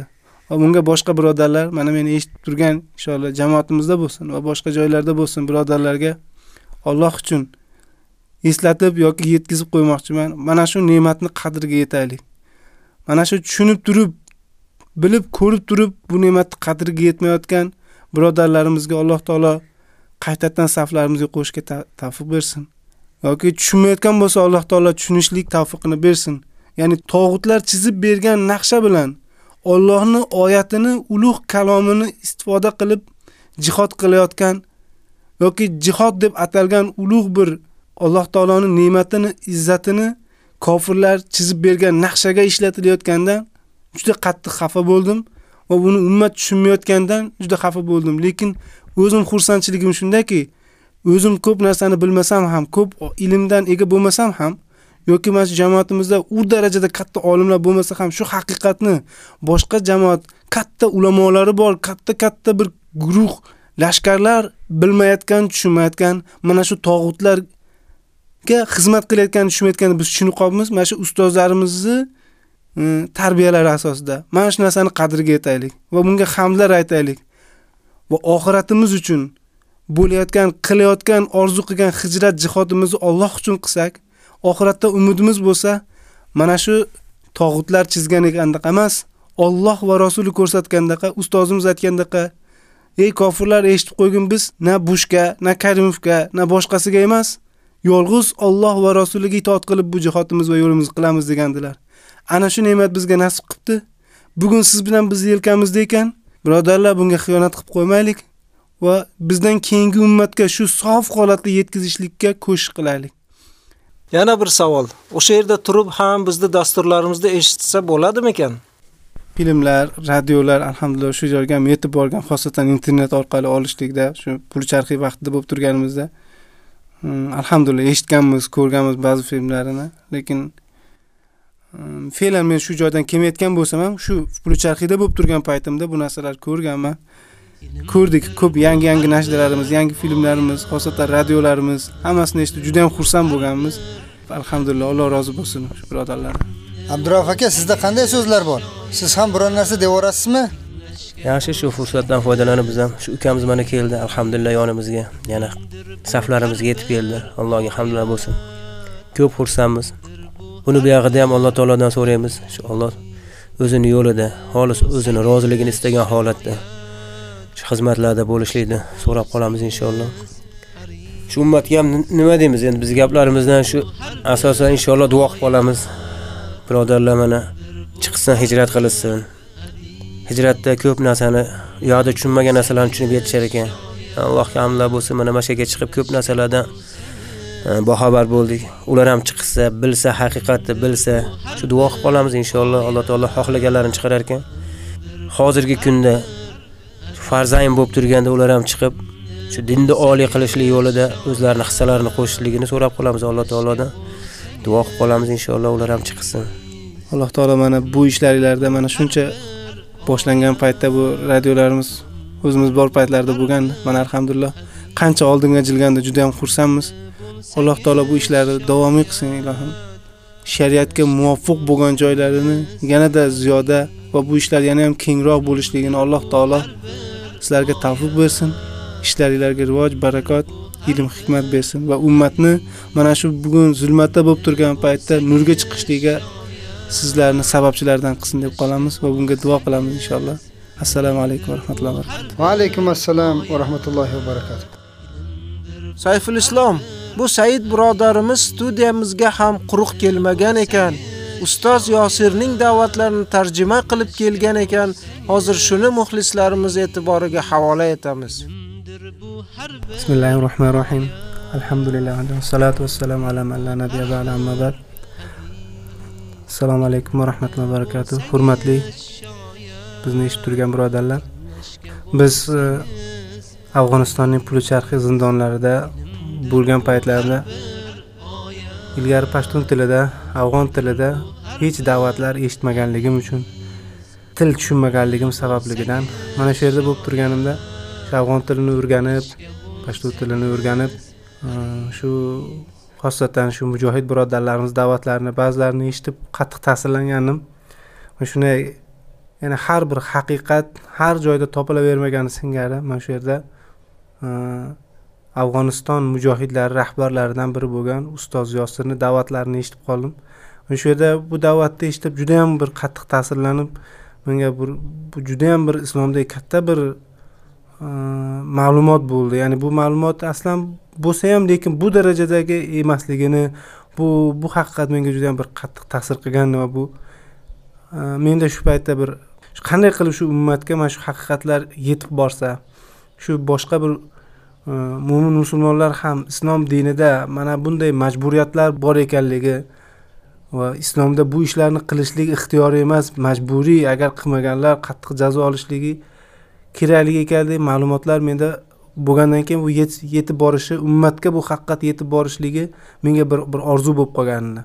Va bunga boshqa birodarlar mana meni eshitib turgan inshaalloh jamoatimizda bo'lsin va boshqa joylarda bo'lsin birodarlarga Alloh uchun eslatib yoki yetkazib qo'ymoqchiman. Mana shu ne'matni qadriga yetaylik. Mana shu tushunib turib bilib ko'rib turib bu ne'matni qadriga yetmayotgan birodarlarimizga Alloh taolo qaytadan saflarimizga qo'shishga tavfiq bersin. Yoki tushunmayotgan bo'lsa Alloh taolo tushunishlik tavfiqini bersin. Ya'ni tog'utlar chizib bergan naqsha bilan Allohning oyatini ulug' kalomini istifoda qilib jihod qilayotgan yoki jihod deb atalgan ulug' bir Alloh taoloning ne'matini, izzatini kofirlar chizib bergan naqshaga ishlatilayotgandan juda qattiq xafa bo'ldim va buni ummat tushunmayotgandan juda xafa bo'ldim. Lekin o'zim xursandchiligim shundaki, o'zim ko'p narsani bilmasam ham, ko'p ilmdan ega bo'lmasam ham, yoki mana jamoatimizda u darajada katta olimlar bo'lmasa ham shu haqiqatni boshqa jamoat katta ulamolari bor, katta-katta bir guruh lashkarlar bilmayotgan, tushunmayotgan mana shu tog'utlarga xizmat qilayotgan, tushunmayotgan biz shuni qolibmiz. Mana shu ustozlarimizni e, tarbiyalari asosida mana shu narsani qadriga yetaylik va bunga hamdlar aytaylik. va oxiratimiz uchun bo'layotgan, qilayotgan, orzu qilgan hijrat jihodimizni Alloh uchun qilsak, oxiratda umidimiz bo'lsa, mana shu tog'utlar chizganidek emas, Alloh va rasuli ko'rsatgandaqa, ustozimiz aytgandaqa, ey kofirlar eshitib qo'ygin biz na Bushga, na Karimovga, na boshqasiga emas, yolg'iz Alloh va rasuliga itoat qilib bu jihatimiz va yo'limizni qilamiz degandilar. Ana shu ne'mat bizga nasib qildi. Bugun siz bilan biz yelkamizda ekan, birodarlar bunga xiyonat qilib qo'ymaylik va bizdan keyingi ummatga shu sof holatda yetkazishlikka ko'shish qilaylik. Yana bir savol. O'sha yerda turib ham bizni dasturlarimizda eshitsa bo'ladimi-ekan? Filmlar, radiolar alhamdulillah shu joyga ham yetib borgan, xosatan internet orqali olishlikda, shu pul charxiy vaqtida bo'lib turganimizda hmm, alhamdulillah eshitganmiz, ko'rganmiz ba'zi filmlarini, lekin hmm, fe'lan men shu joydan kelmayotgan bo'lsam ham, shu pul charxiyda bo'lib turgan paytimda bu narsalarni ko'rganman. Ko'rdik, ko'p yangi-yangi nashralarimiz, yangi filmlarimiz, xosatan radiolarimiz, hammasini eshitib juda ham xursand bo'lganmiz. Alhamdulillah, Alloh rozi bo'lsin shu birodarlardan. Abdurov aka, sizda qanday so'zlar bor? Siz ham biror narsa devorasizmi? Yaxshi, shu fursatdan foydalanib biz ham shu ukamiz mana keldi, alhamdulillah yonimizga, yana saflarimizga yetib keldi. Allohga hamdlar bo'lsin. Ko'p xursandmiz. Buni buyog'ida ham Alloh taolodan so'raymiz. Shu Alloh o'zini yo'lida, xolis o'zini roziligini istagan holatda shu xizmatlarda bo'lishlikni so'rab qolamiz inshaalloh. Shu ummatga ham nima deymiz endi biz gaplarimizdan shu asosan inshaalloh duo qilib qolamiz. Birodarlar mana chiqsin, hijrat qilsin. Hijratda ko'p narsani, yo'qda tushunmagan narsalarni tushunib yetishar ekan. Allohga hamdlar bo'lsin, mana mashaga chiqib ko'p narsalardan bahobar bo'ldik. Ular ham chiqsa, bilsa, haqiqatni bilsa, shu duo qilib qolamiz inshaalloh. Alloh taolo xohlaganlarini chiqarar ekan. Hozirgi kunda farzayn bo'lib turganda ular ham chiqib shu dinni oliy qilishlik yo'lida o'zlarini hissalarini qo'shishligini so'rab qolamiz Alloh taolodan. Duo qilib qolamiz inshaalloh ular ham chiqsin. Alloh taolo mana bu ishlaringlarda mana shuncha boshlangan paytda bu radiolarimiz o'zimiz bor paytlarda bo'lgan. Mana alhamdulillah qancha oldinga jilganda juda ham xursandmiz. Alloh taolo bu ishlarni davomiy qilsin ilohim. Shariatga muvofiq bo'lgan joylarini yanada ziyoda va bu ishlar yana ham kengroq bo'lishligini Alloh taolo sizlarga tavfiq bersin. Ishlaringizga rivoj, barakot, ilm, hikmat bersin va ummatni mana shu bugun zulmatda bo'lib turgan paytda nurga chiqishligiga sizlarni sababchilardan qilsin deb qolamiz va bunga duo qilamiz inshaalloh. Assalomu alaykum va rahmatullohi va barakatuh. Va alaykum assalom va rahmatullohi va barakatuh. Sayful Islom, bu Said birodarimiz studiyamizga ham quruq kelmagan ekan. Ustoz Yosirning da'vatlarini tarjima qilib kelgan ekan. Hozir shuni muxlislarimiz e'tiboriga havola etamiz. Bismillahirrohmanirrohim. Alhamdulillah va salatu vassalamu ala man la nabiyya ba'da amma ba'd. Assalomu alaykum va rahmatullohi va barakatuh. Hurmatli bizni eshitib turgan birodarlar. Biz e, Afg'onistonning pul charxi zindonlarida bo'lgan paytlarda ilgari pashtun tilida, afg'on tilida hech da'vatlar eshitmaganligim uchun til tushunmaganligim sababligidan mana shu yerda bo'lib turganimda afg'on tilini o'rganib, pashtun tilini o'rganib, e, shu xosatan shu mujohid birodarlarimiz da'vatlarini ba'zilarini eshitib qattiq ta'sirlanganim. Va shunday ya'ni har bir haqiqat har joyda topilavermagani singari mana shu yerda e, afg'oniston mujohidlari rahbarlaridan biri bo'lgan ustoz yosirni da'vatlarini eshitib qoldim. Shu yerda bu da'vatni eshitib judayam bir qattiq ta'sirlanib menga bir bu juda bir islomdagi katta bir ma'lumot bo'ldi. Ya'ni bu ma'lumot aslan bo'lsa ham lekin bu darajadagi emasligini bu bu haqiqat menga juda ham bir qattiq ta'sir qilgan va bu menda shu paytda bir qanday qilib shu ummatga mana shu haqiqatlar yetib borsa shu boshqa bir mo'min musulmonlar ham islom dinida mana bunday majburiyatlar bor ekanligi va islomda bu ishlarni qilishlik ixtiyoriy emas majburiy agar qilmaganlar qattiq jazo olishligi kerakligi ekanligi ma'lumotlar menda bo'lgandan keyin bu yetib borishi ummatga bu haqiqat yetib borishligi menga bir bir orzu bo'lib qolganini.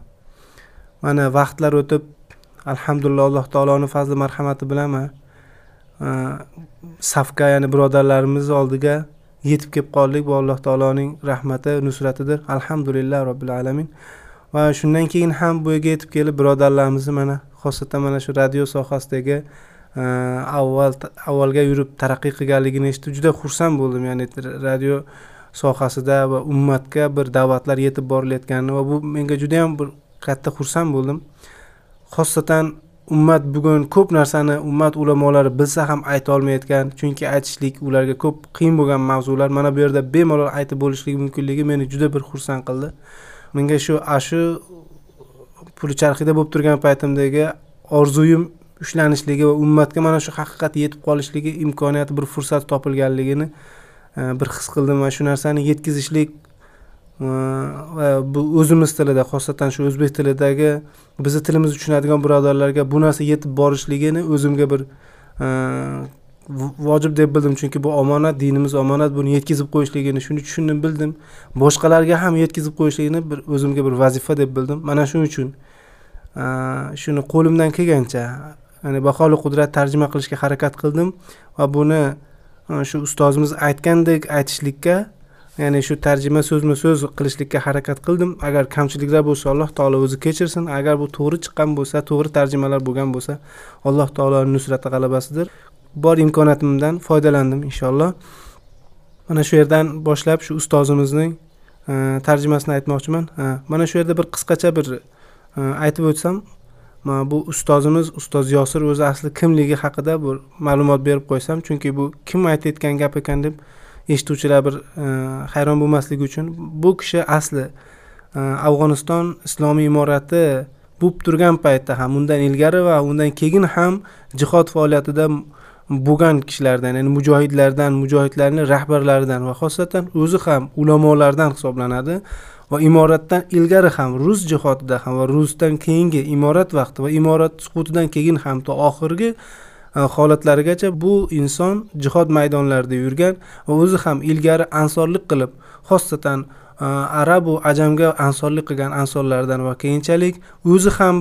Mana vaqtlar o'tib alhamdulillah alloh taoloni fazli marhamati bilan safga ya'ni birodarlarimiz oldiga yetib kelib qoldik. Bu alloh taoloning rahmati nusratidir. Alhamdulillah robbil alamin. Va shundan keyin ham bu yerga yetib kelib birodarlarimizni mana xosatan mana shu radio sohasidagi avval avvalga yurib taraqqiy qilganligini eshitib juda xursand bo'ldim. Ya'ni radio sohasida va ummatga bir da'vatlar yetib borilayotgani va bu menga juda yam bir katta xursand bo'ldim. Xosatan ummat bugun ko'p narsani ummat ulamolari bilsa ham ayta olmayotgan chunki aytishlik ularga ko'p qiyin bo'lgan mavzular. Mana bu yerda bemalol aytib bo'lishligi mumkinligi meni juda bir xursand qildi. Menga shu shu puli charxida bo'lib turgan paytimdagi orzuyim ushlanishligi va ummatga mana shu haqiqat yetib qolishligi imkoniyati bir fursat topilganligini e, bir his qildim va shu narsani yetkazishlik e, va bu o'zimiz tilida xosatan shu o'zbek tilidagi bizni tilimizni tushunadigan birodarlarga bu narsa yetib borishligini o'zimga bir e, vojib deb bildim. Chunki bu omonat dinimiz omonat buni yetkazib qo'yishligini shuni tushundim bildim. Boshqalarga ham yetkazib qo'yishligini bir o'zimga bir vazifa deb bildim. Mana shuning uchun shuni qo'limdan kelgancha ya'ni baholi qudrat tarjima qilishga harakat qildim va buni e, shu ustozimiz aytgandek aytishlikka ya'ni shu tarjima so'zma so'z qilishlikka harakat qildim. Agar kamchiliklar bo'lsa alloh taolo o'zi kechirsin. Agar bu to'g'ri chiqqan bo'lsa to'g'ri tarjimalar bo'lgan bo'lsa alloh taoloni nusrati g'alabasidir. Bor imkoniyatimdan foydalandim inshaalloh. Mana shu yerdan boshlab shu ustozimizning e, tarjimasini aytmoqchiman. Mana shu yerda bir qisqacha bir e, aytib o'tsam bu ustozimiz ustoz yosir o'zi asli kimligi haqida bir ma'lumot berib qo'ysam chunki bu kim aytayotgan gap ekan deb eshituvchilar bir e, hayron bo'lmasligi uchun bu kishi asli e, afg'oniston islomiy imorati bo'lib turgan paytda ham undan ilgari va undan keyin ham jihod faoliyatida bo'lgan kishilardan ya'ni mujohidlardan mujohidlarni rahbarlaridan va xosatan o'zi ham ulamolardan hisoblanadi. Va imoratdan ilgari ham rus jihodida ham va rusdan keyingi imorat vaqti va imorat suqutidan keyin ham to oxirgi e, holatlarigacha bu inson jihod maydonlarida yurgan va o'zi ham ilgari ansorlik qilib xosatan e, arabu ajamga ansorlik qilgan ansorlardan va keyinchalik o'zi ham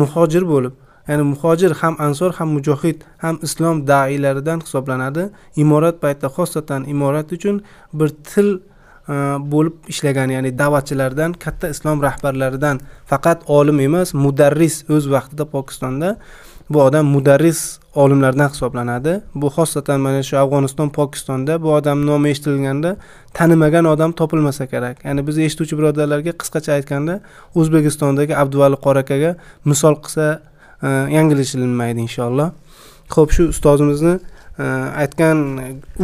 muhojir bo'lib ya'ni muhojir ham ansor ham mujohid ham islom dailaridan hisoblanadi. Imorat paytida xosatan imorat uchun bir til bo'lib ishlagan ya'ni da'vatchilardan katta islom rahbarlaridan faqat olim emas mudarris o'z vaqtida pokistonda. Bu odam mudarris olimlardan hisoblanadi. Bu xosatan mana shu afg'oniston pokistonda bu odam nomi eshitilganda tanimagan odam topilmasa kerak. Ya'ni biz eshituvchi birodarlarga qisqacha aytganda o'zbekistondagi abduvali qorakaga misol qilsa e, yanglishilmaydi inshaalloh. Ho'p shu ustozimizni aytgan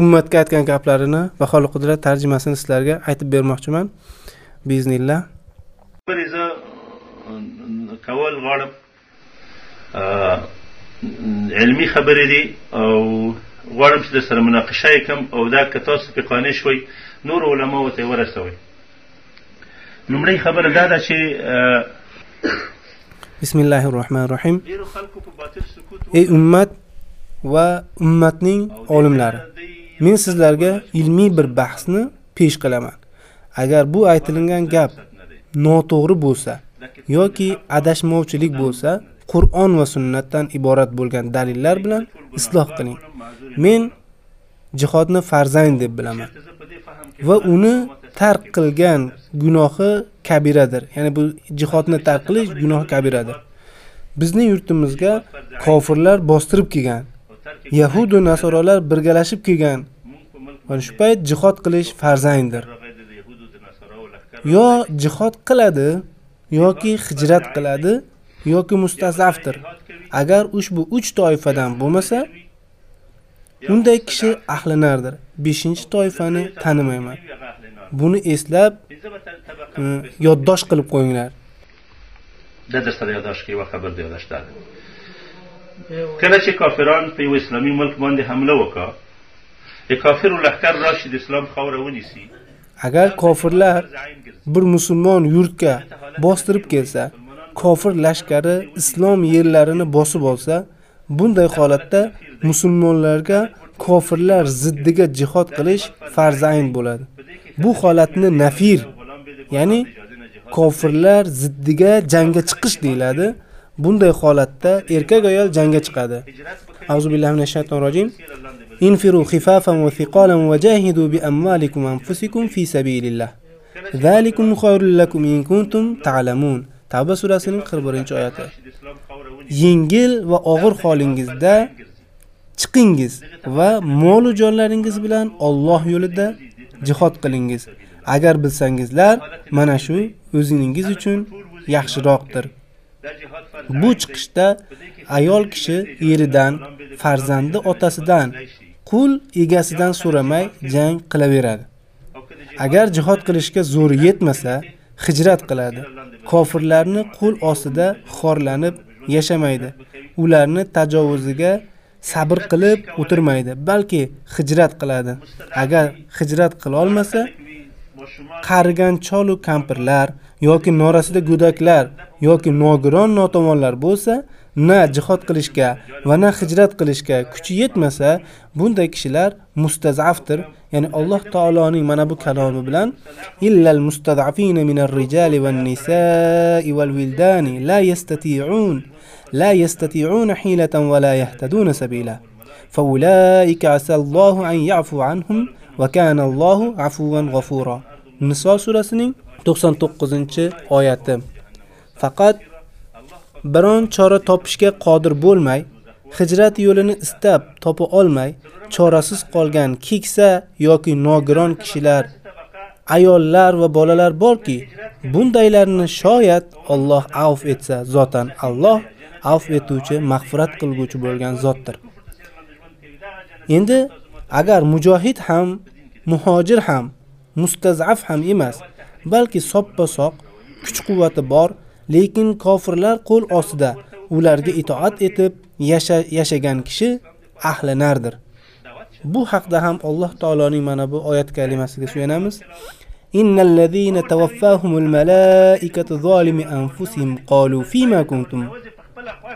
ummatga aytgan gaplarini baholi qudrat tarjimasini sizlarga aytib bermoqchiman. Biznillah. علمي خبرې دي او غواړم چې د سره مناقشه کوم او دا که تاسو په قانع شوي نور علما ته ورسوي لومړی خبره دا ده چې بسم الله الرحمن الرحیم ey ummat va ummatning olimlari. Men sizlarga ilmiy bir bahsni pesh qilaman. Agar bu aytilgan gap noto'g'ri bo'lsa yoki adashmovchilik bo'lsa qur'on va sunnatdan iborat bo'lgan dalillar bilan isloh qiling. Men jihodni farzand deb bilaman va uni tark qilgan gunohi kabiradir. Ya'ni bu jihodni tark qilish gunoh kabiradir. Bizning yurtimizga kofirlar bostirib kelgan. yahudu va nasoralar birgalashib kelgan. Va shu payt jihod qilish farzangdir yo jihod qiladi yoki hijrat qiladi yoki mustazafdir. Agar ushbu 3 toifadan bo'lmasa unday kishi ahlinardir. 5 toifani tanimayman. Buni eslab e, yoddosh qilib qo'yinglar. Darsda va کله چې کافران په یو اسلامي ملک باندې حمله وکړه د کافرو لښکر راشي د اسلام خاوره ونیسي agar kofirlar bir musulmon yurtga bostirib kelsa kofir lashkari islom yerlarini bosib olsa bunday holatda musulmonlarga kofirlar ziddiga jihod qilish farz ayn bo'ladi bu holatni nafir ya'ni kofirlar ziddiga jangga chiqish deyiladi bunday holatda erkak ayol jangga chiqadi auzu billahi minash shaytonir rojim infiru xifafan va thiqalan va jahidu bi amwalikum anfusikum fi sabilillah zalikum khayrul lakum in kuntum ta'lamun Tavba surasining 41-oyati. Yengil va og'ir holingizda chiqingiz va mol jonlaringiz bilan Alloh yo'lida jihad qilingiz. Agar bilsangizlar, mana shu o'zingiz uchun yaxshiroqdir. Bu chiqishda ayol kishi eridan, farzandi otasidan, qul egasidan so'ramay jang qilaveradi. Agar jihad qilishga zo'ri yetmasa, hijrat qiladi. Kofirlarni qul ostida xorlanib yashamaydi. Ularni tajovuziga sabr qilib o'tirmaydi, balki hijrat qiladi. Agar hijrat qila olmasa, qarigan cholu kampirlar yoki norasida go'daklar yoki nogiron notomonlar bo'lsa, na jihad qilishga va na hijrat qilishga kuchi yetmasa, bunday kishilar mustazafdir. Ya'ni Alloh taoloning mana bu kalomi bilan illal mustadafina minar rijali wan nisa'i wal wildani la yastati'un la yastati'una hilatan wa la yahtaduna sabila. فأولئك عسى الله أن يعفو عنهم وكان الله عفوا غفورا Niso surasining 99-oyati. Faqat biron chora topishga qodir bo'lmay, hijrat yo'lini istab topa olmay, chorasiz qolgan keksa yoki nogiron kishilar, ayollar va bolalar borki, bundaylarni shoyat Alloh afv etsa, zotan Alloh afv etuvchi, mag'firat qilguvchi bo'lgan zotdir. Endi agar mujohid ham, muhojir ham, mustazaf ham emas, balki soppa-soq kuch-quvvati bor, lekin kofirlar qo'l ostida ularga itoat etib yashagan kishi ahli nardir. Bu haqda ham Alloh taoloning mana bu oyat kalimasiga suyanamiz. Innal ladina tawaffahumul malaikatu zalimi anfusihim qalu fima kuntum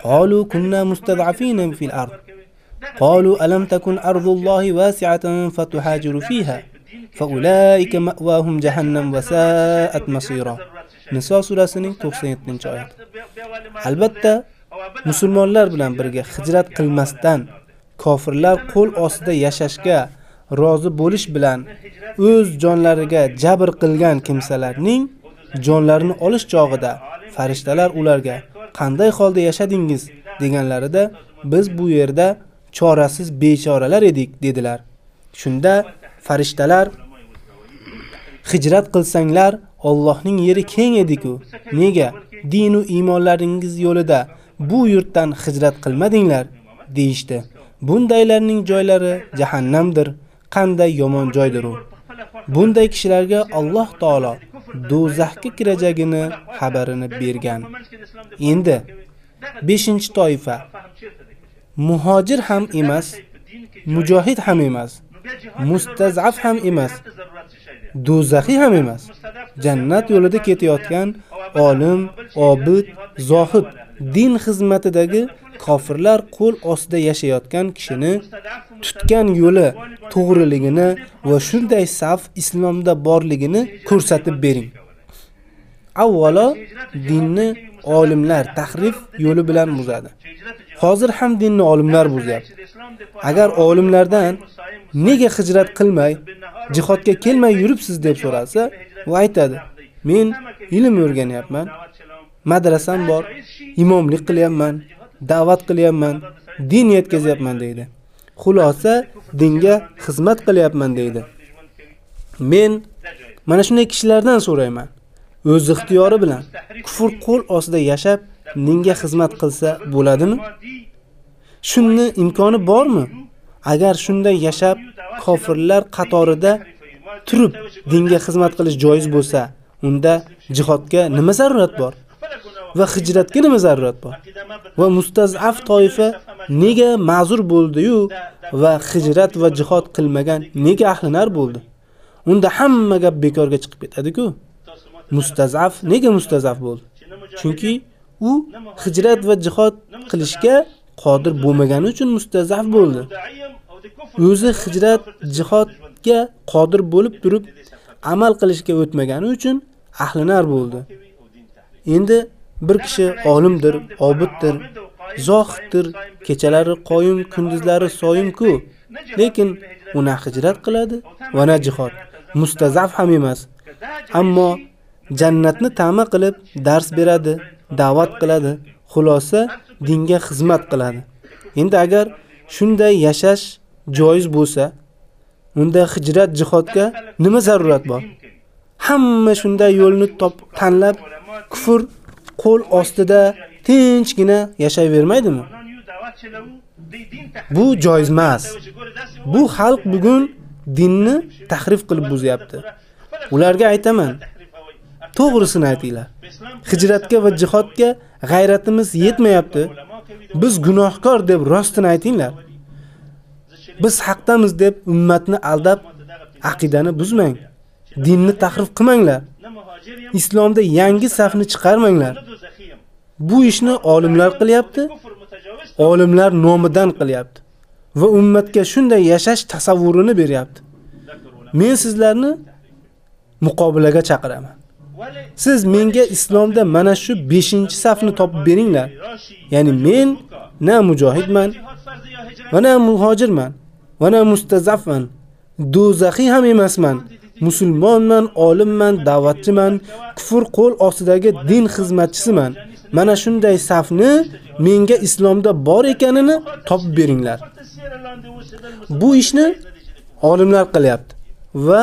qalu kunna mustad'afina fil ard qalu alam takun ardullohi wasi'atan fatuhajiru fiha faulaika ma'wahum jahannam wa sa'at masira Niso surasining 97-oyat. Albatta, musulmonlar bilan birga hijrat qilmasdan kofirlar qo'l ostida yashashga rozi bo'lish bilan o'z jonlariga jabr qilgan kimsalarning jonlarini olish chog'ida farishtalar ularga qanday holda yashadingiz deganlarida biz bu yerda chorasiz bechoralar edik dedilar. Shunda farishtalar hijrat qilsanglar Allohning yeri keng edi-ku. Nega din va iymonlaringiz yo'lida bu yurtdan hijrat qilmadinglar? deyishdi. Bundaylarning joylari jahannamdir. Qanday yomon joydir u. Bunday kishilarga Alloh taolo do'zaxga kirajagini xabarini bergan. Endi 5-toifa muhojir ham emas, mujohid ham emas, mustazaf ham emas, do'zaxiy ham emas. Jannat yo'lida ketayotgan olim, obid, zohid, din xizmatidagi kofirlar qo'l ostida yashayotgan kishini tutgan yo'li to'g'riligini va shunday saf islomda borligini ko'rsatib bering. Avvalo dinni olimlar tahrif yo'li bilan buzadi. Hozir ham dinni olimlar buzyapti. Agar olimlardan nega hijrat qilmay, jihodga kelmay yuribsiz deb so'ralsa, u aytadi: "Men ilm o'rganyapman, madrasam bor, imomlik qilyapman, da'vat qilyapman, din yetkazyapman" deydi. Xulosa dinga xizmat qilyapman deydi. Men mana shunday kishilardan so'rayman. O'z ixtiyori bilan kufr qo'l ostida yashab, dinga xizmat qilsa bo'ladimi? Shunni imkoni bormi? Agar shunday yashab, kofirlar qatorida turib dinga xizmat qilish joiz bo'lsa, unda jihodga nima zarurat bor? Va hijratga nima zarurat bor? Va mustazaf toifa nega ma'zur bo'ldi-yu va hijrat va jihod qilmagan nega ahlinar bo'ldi? Unda hamma gap bekorga chiqib ketadi-ku. Mustazaf nega mustazaf bo'ldi? Chunki u hijrat va jihod qilishga qodir bo'lmagani uchun mustazaf bo'ldi. O'zi hijrat, jihodga qodir bo'lib turib amal qilishga o'tmagani uchun ahlinar bo'ldi. Endi bir kishi olimdir, obiddir, zohiddir, kechalari qoyim, kunduzlari soyim-ku, lekin na hijrat qiladi va na jihod. Mustazaf ham emas. Ammo jannatni ta'ma qilib dars beradi, da'vat qiladi, xulosa dinga xizmat qiladi. Endi agar shunday yashash joiz bo'lsa, unda hijrat jihodga nima zarurat bor? Hamma shunday yo'lni top tanlab kufr qo'l ostida tinchgina yashayvermaydimi? Bu joiz emas. Bu xalq bugun dinni tahrif qilib buzyapti. Ularga aytaman, to'g'risini aytinglar. Hijratga va jihodga g'ayratimiz yetmayapti. Biz gunohkor deb rostini aytinglar. Biz haqdamiz deb ummatni aldab aqidani buzmang. Dinni tahrif qilmanglar. Islomda yangi safni chiqarmanglar. Bu ishni olimlar qilyapti. Olimlar nomidan qilyapti va ummatga shunday yashash tasavvurini beryapti. Men sizlarni muqobilaga chaqiraman. Siz menga islomda mana shu 5-safni topib beringlar. Ya'ni men na mujohidman, va na muhojirman, va na mustazafman. Do'zaxiy ham emasman. Musulmonman, olimman, da'vatchiman, kufr qo'l ostidagi din xizmatchisiman. Mana shunday safni menga islomda bor ekanini topib beringlar. Bu ishni olimlar qilyapti va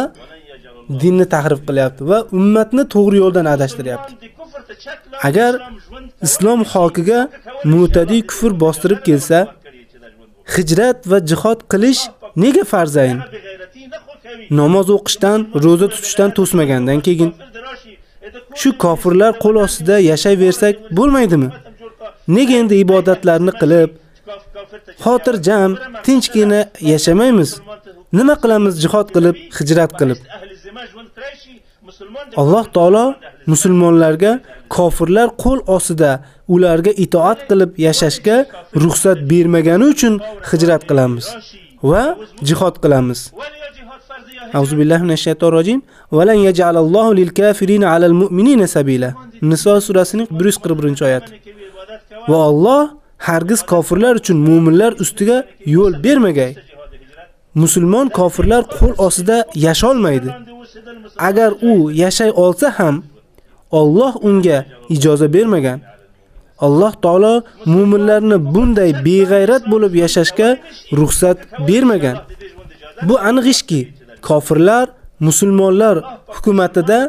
dinni tahrif qilyapti va ummatni to'g'ri yo'ldan adashtiryapti. Agar islom xokiga mu'tadi kufr bostirib kelsa, hijrat va jihod qilish nega farzayn? Namoz o'qishdan, roza tutishdan to'smagandan keyin shu kofirlar qo'l ostida yashayversak bo'lmaydimi? Nega endi ibodatlarni qilib, xotirjam, tinchgina yashamaymiz? Nima qilamiz jihod qilib, hijrat qilib? Alloh taolo musulmonlarga kofirlar qo'l ostida ularga itoat qilib yashashga ruxsat bermagani uchun hijrat qilamiz va jihod qilamiz. Auzu billahi minash shaytonir rojim. Va lan yaj'alallohu lil kafirina 'alal mu'minina sabila. Niso surasining 141-oyat. Va Alloh hargiz kofirlar uchun mu'minlar ustiga yo'l bermagay. Musulmon kofirlar qo'l ostida yasholmaydi. Agar u yashay olsa ham Alloh unga ijoza bermagan. Alloh taolo mu'minlarni bunday beg'ayrat bo'lib yashashga ruxsat bermagan. Bu aniq ishki, kofirlar musulmonlar hukumatida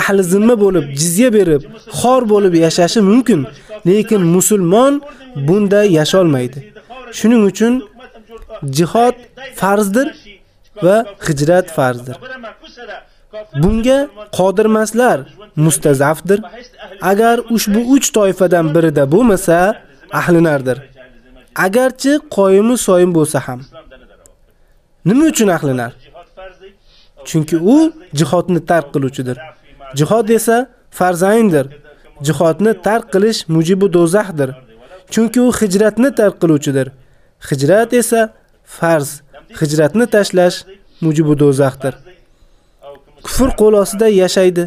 ahli zimma bo'lib, jizya berib, xor bo'lib yashashi mumkin, lekin musulmon bunda yasholmaydi. Shuning uchun jihod farzdir va hijrat farzdir. Bunga qodirmaslar mustazafdir. Agar ushbu 3 toifadan birida bo'lmasa, ahlinardir. Agarchi qoyimi soyim bo'lsa ham. Nima uchun ahlinar? Chunki u jihodni tark qiluvchidir. Jihod esa farzayndir. Jihodni tark qilish mujibu do'zaxdir. Chunki u hijratni tark qiluvchidir. Hijrat esa farz. Hijratni tashlash mujibu do'zaxdir. Kufr qo'l ostida yashaydi.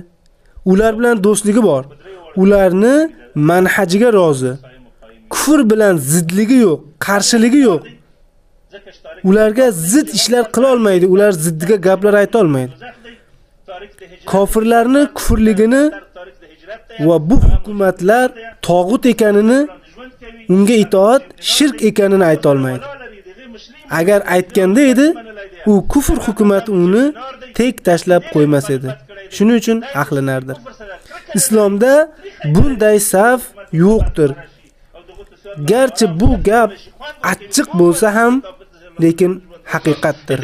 Ular bilan do'stligi bor. Ularni manhajiga rozi. Kufr bilan zidligi yo'q, qarshiligi yo'q. Ularga zid ishlar qila olmaydi, ular ziddiga gaplar ayta olmaydi. Kofirlarni kufrligini va bu hukumatlar tog'ut ekanini, unga itoat shirk ekanini ayta olmaydi. Agar aytganda edi, u kufr hukumati uni tek tashlab qo'ymas edi. Shuning uchun ahli nardir. Islomda bunday saf yo'qdir. Garchi bu gap achchiq bo'lsa ham, lekin haqiqatdir.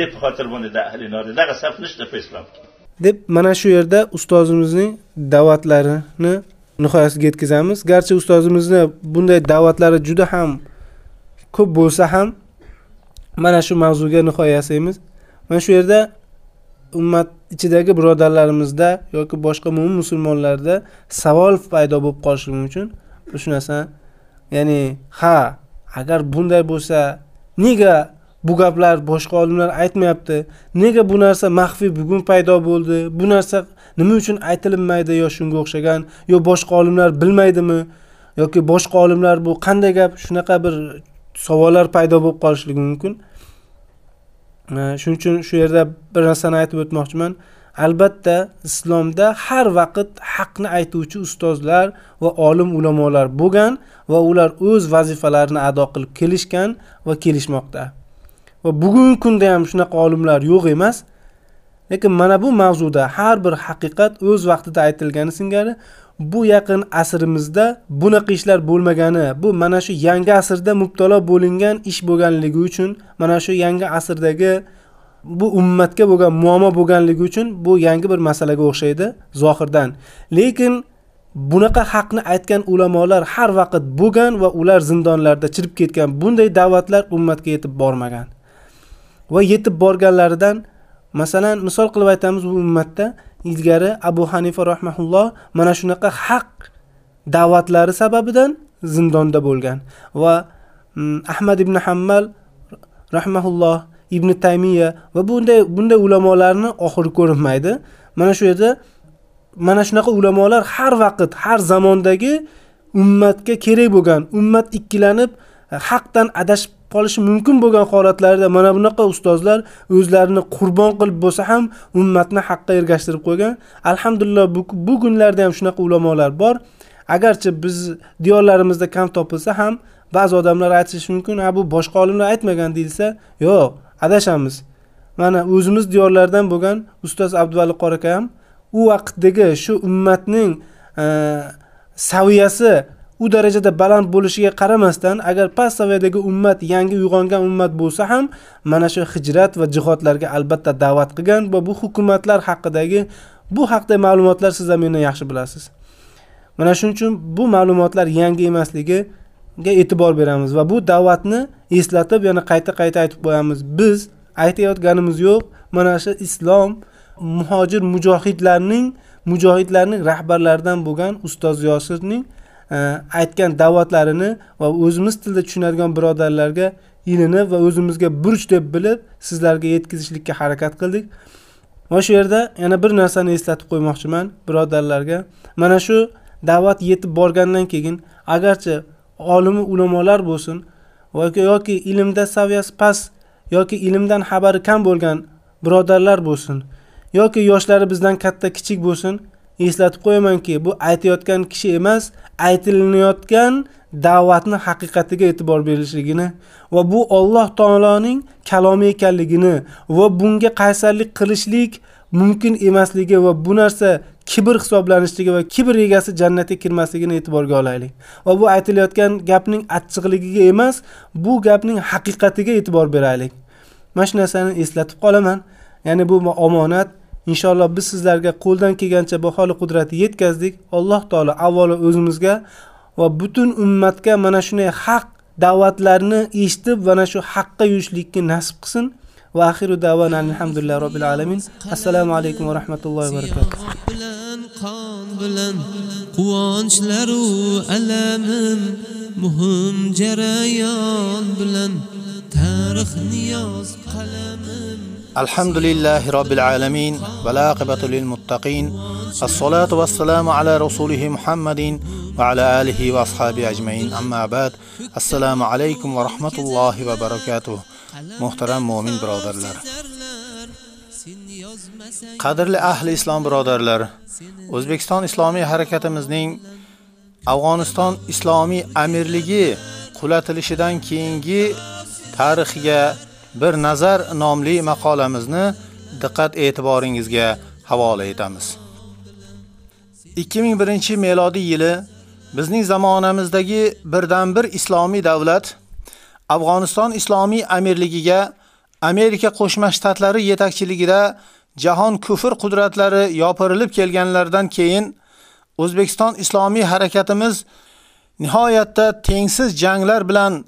deb mana shu yerda ustozimizning da'vatlarini nihoyasiga yetkazamiz. Garchi ustozimizni bunday da'vatlari juda ham ko'p bo'lsa ham mana shu mavzuga nihoya yasaymiz. Mana shu yerda ummat ichidagi birodarlarimizda yoki boshqa mo'min musulmonlarda savol paydo bo'lib qolishi mumkin. Shu narsa, ya'ni ha, agar bunday bo'lsa, nega bu gaplar boshqa olimlar aytmayapti? Nega bu narsa maxfiy bugun paydo bo'ldi? Bu narsa nima uchun aytilmaydi yo shunga o'xshagan, yo boshqa olimlar bilmaydimi? yoki boshqa olimlar bu qanday gap? Shunaqa bir savollar paydo bo'lib qolishligi mumkin. Shuning uchun shu yerda bir narsani aytib o'tmoqchiman. albatta islomda har vaqt haqni aytuvchi ustozlar va olim ulamolar bo'lgan va ular o'z vazifalarini ado qilib kelishgan va kelishmoqda va bugungi kunda ham shunaqa olimlar yo'q emas lekin mana bu mavzuda har bir haqiqat o'z vaqtida aytilgani singari bu yaqin asrimizda bunaqa ishlar bo'lmagani bu mana shu yangi asrda mubtalo bo'lingan ish bo'lganligi uchun mana shu yangi asrdagi bu ummatga bo'lgan muammo bo'lganligi uchun bu yangi bir masalaga o'xshaydi zohirdan. Lekin bunaqa haqni aytgan ulamolar har vaqt bo'lgan va ular zindonlarda chirib ketgan bunday da'vatlar ummatga yetib bormagan. Va yetib borganlaridan masalan misol qilib aytamiz bu ummatda ilgari abu hanifa rahmaulloh mana shunaqa haq da'vatlari sababidan zindonda bo'lgan va mm, ahmad ibn hammal rahmaulloh ibn taymiya va bunday bunday ulamolarni oxiri ko'rinmaydi. Mana shu yerda mana shunaqa ulamolar har vaqt har zamondagi ummatga kerak bo'lgan ummat ikkilanib haqdan adashib qolishi mumkin bo'lgan holatlarda mana bunaqa ustozlar o'zlarini qurbon qilib bo'lsa ham ummatni haqqa ergashtirib qo'ygan. Alhamdulillah bu, bu kunlarda ham shunaqa ulamolar bor. Agarchi biz diyorlarimizda kam topilsa ham ba'zi odamlar aytishi mumkin ha bu boshqa olimlar aytmagan deyilsa yo'q adashamiz. Mana o'zimiz diyorlardan bo'lgan ustoz abduvali qoraka ham u vaqtdagi shu ummatning e, saviyasi u darajada baland bo'lishiga qaramasdan agar past saviyadagi ummat yangi uyg'ongan ummat bo'lsa ham mana shu hijrat va jihodlarga albatta da'vat qilgan va bu hukumatlar haqidagi bu haqda ma'lumotlar sizlar ham mendan yaxshi bilasiz. Mana shuning uchun bu ma'lumotlar yangi emasligiga e'tibor beramiz va bu da'vatni eslatib yana qayta qayta aytib qo'yamiz. Biz aytayotganimiz yo'q mana shu islom muhojir mujohidlarning mujohidlarning rahbarlaridan bo'lgan ustoz yosirning E, aytgan da'vatlarini va o'zimiz tilda tushunadigan birodarlarga ilinib va o'zimizga burch deb bilib sizlarga yetkazishlikka harakat qildik. Va shu yerda yana bir narsani eslatib qo'ymoqchiman birodarlarga. Mana shu da'vat yetib borgandan keyin agarchi olimi ulamolar bo'lsin yoki ilmda saviyasi past yoki ilmdan xabari kam bo'lgan birodarlar bo'lsin yoki yoshlari bizdan katta kichik bo'lsin eslatib qo'yamanki bu aytayotgan kishi emas aytilinayotgan da'vatni haqiqatiga e'tibor berishligini va bu Alloh taoloning kalomi ekanligini va bunga qaysarlik qilishlik mumkin emasligi va bu narsa kibr hisoblanishligi va kibr egasi jannatga kirmasligini e'tiborga olaylik. Va bu aytilayotgan gapning achchiqligiga emas bu gapning haqiqatiga e'tibor beraylik. Mana shu narsani eslatib qolaman. Ya'ni bu omonat inshaalloh biz sizlarga qo'ldan kelgancha baholi qudratni yetkazdik. Alloh taolo avvalo o'zimizga va butun ummatga mana shunday haq da'vatlarni eshitib mana shu haqqa yurishlikni nasib qilsin. Va axiru davana alhamdulillah robbil alamin. Assalomu alaykum va rahmatullohi va barakatuh. Qon bilan quvonchlaru alamim muhim jarayon bilan tarix niyoz qalamim Alhamdulillahi لله alamin va ولا lil muttaqin. As-salatu was-salamu ala rasulih Muhammadin va ala alihi va ashabi ajmain. Amma ba'd. Assalomu alaykum va rahmatullohi va barakatuh. Muhtaram mu'min birodarlar. Qadrli ahli islom birodarlar, O'zbekiston islomiy harakatimizning Afg'oniston islomiy amirligi qulatilishidan keyingi tarixiga bir nazar nomli maqolamizni diqqat e'tiboringizga havola etamiz. 2001 melodiy yili bizning zamonamizdagi birdan bir islomiy davlat Afg'oniston islomiy amirligiga Amerika Qo'shma Shtatlari yetakchiligida jahon kufr qudratlari yopirilib kelganlardan keyin O'zbekiston islomiy harakatimiz nihoyatda tengsiz janglar bilan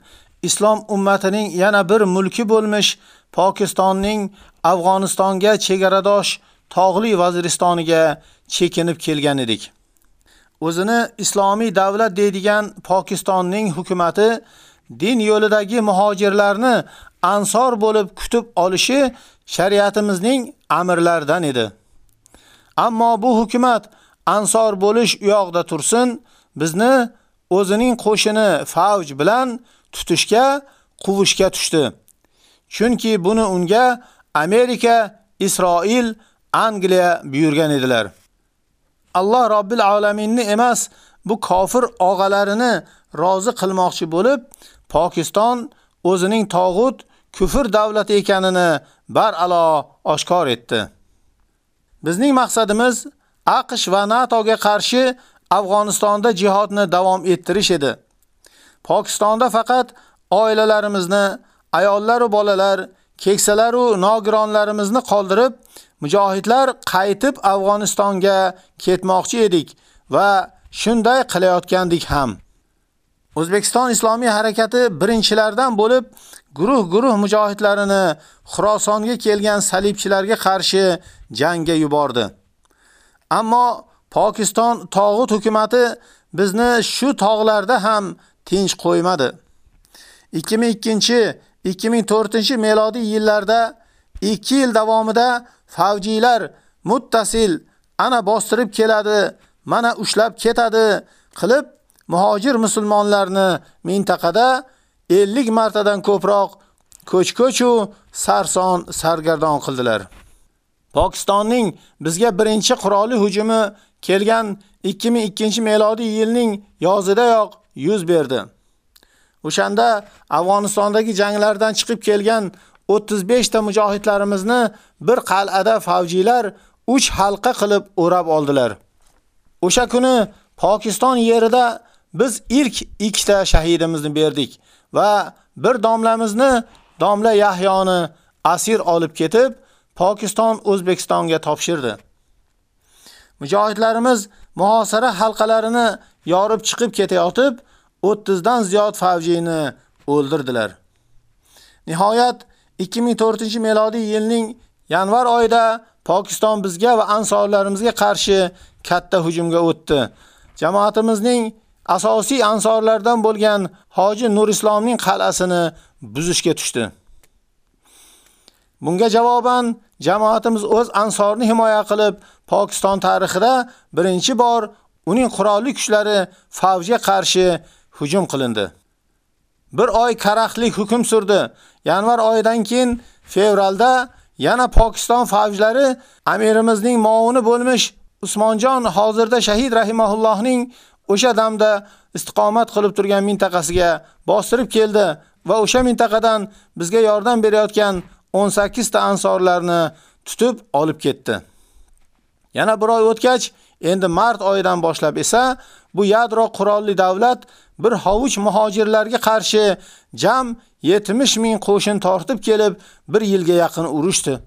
islom ummatining yana bir mulki bo'lmiş Pokistonning Afg'onistonga chegaradosh tog'li Vaziristoniga chekinib kelgan edik. O'zini islomiy davlat deydigan Pokistonning hukumatı din yo'lidagi muhojirlarni ansor bo'lib kutib olishi shariatimizning amrlaridan edi. Ammo bu hukumat ansor bo'lish u yoqda tursin, bizni o'zining qo'shini favj bilan tutishga, quvishga tushdi. Chunki buni unga Amerika, Isroil, Angliya buyurgan edilar. Alloh Robbil alaminni emas, bu kofir og'alarini rozi qilmoqchi bo'lib, Pokiston o'zining tog'ut kufr davlati ekanini baralo oshkor etdi. Bizning maqsadimiz AQSh va NATOga qarshi Afg'onistonda jihodni davom ettirish edi. Pokistonda faqat oilalarimizni, ayollar va bolalar, keksalar va nogironlarimizni qoldirib, mujohidlar qaytib Afg'onistonga ketmoqchi edik va shunday qilayotgandik ham. O'zbekiston Islomiy harakati birinchilardan bo'lib guruh-guruh mujohidlarini Xurosonga kelgan salibchilarga qarshi jangga yubordi. Ammo Pokiston tog'i hukumatı bizni shu tog'larda ham tinch qo'ymadi. 2002-2004 melodiy yillarda 2 yil davomida favjiylar muttasil ana bostirib keladi, mana ushlab ketadi qilib muhojir musulmonlarni mintaqada 50 martadan ko'proq ko'ch-ko'ch u sarson sargardon qildilar. Pokistonning bizga birinchi qurolli hujumi kelgan 2002 melodiy yilning yozidayoq yuz berdi. O'shanda Afg'onistondagi janglardan chiqib kelgan 35 ta mujohidlarimizni bir qal'ada favjiylar 3 halqa qilib o'rab oldilar. O'sha kuni Pokiston yerida biz ilk ikkita shahidimizni berdik va bir domlamizni domla Yahyoni asir olib ketib, Pokiston O'zbekistonga topshirdi. Mujohidlarimiz muhosara halqalarini yorib chiqib ketayotib, 30 dan ziyod favjini o'ldirdilar. Nihoyat 2004-melodiy yilning yanvar oyida Pokiston bizga va ansorlarimizga qarshi katta hujumga o'tdi. Jamoatimizning asosiy ansorlardan bo'lgan Hoji Nurislomning qal'asini buzishga tushdi. Bunga javoban jamoatimiz o'z ansorni himoya qilib, Pokiston tarixida birinchi bor uning qurolli kuchlari favjga qarshi hujum qilindi. Bir oy karaxtlik hukm surdi. Yanvar oyidan keyin fevralda yana Pokiston favjlari amirimizning muovini bo'lmiş Usmonjon hozirda shahid rahimahullohning o'sha damda istiqomat qilib turgan mintaqasiga bostirib keldi va o'sha mintaqadan bizga yordam berayotgan 18 ta ansorlarni tutib olib ketdi. Yana bir oy o'tgach, endi mart oyidan boshlab esa bu yadro qurolli davlat bir hovuch muhojirlarga qarshi jam 70 ming qo'shin tortib kelib, bir yilga yaqin urushdi.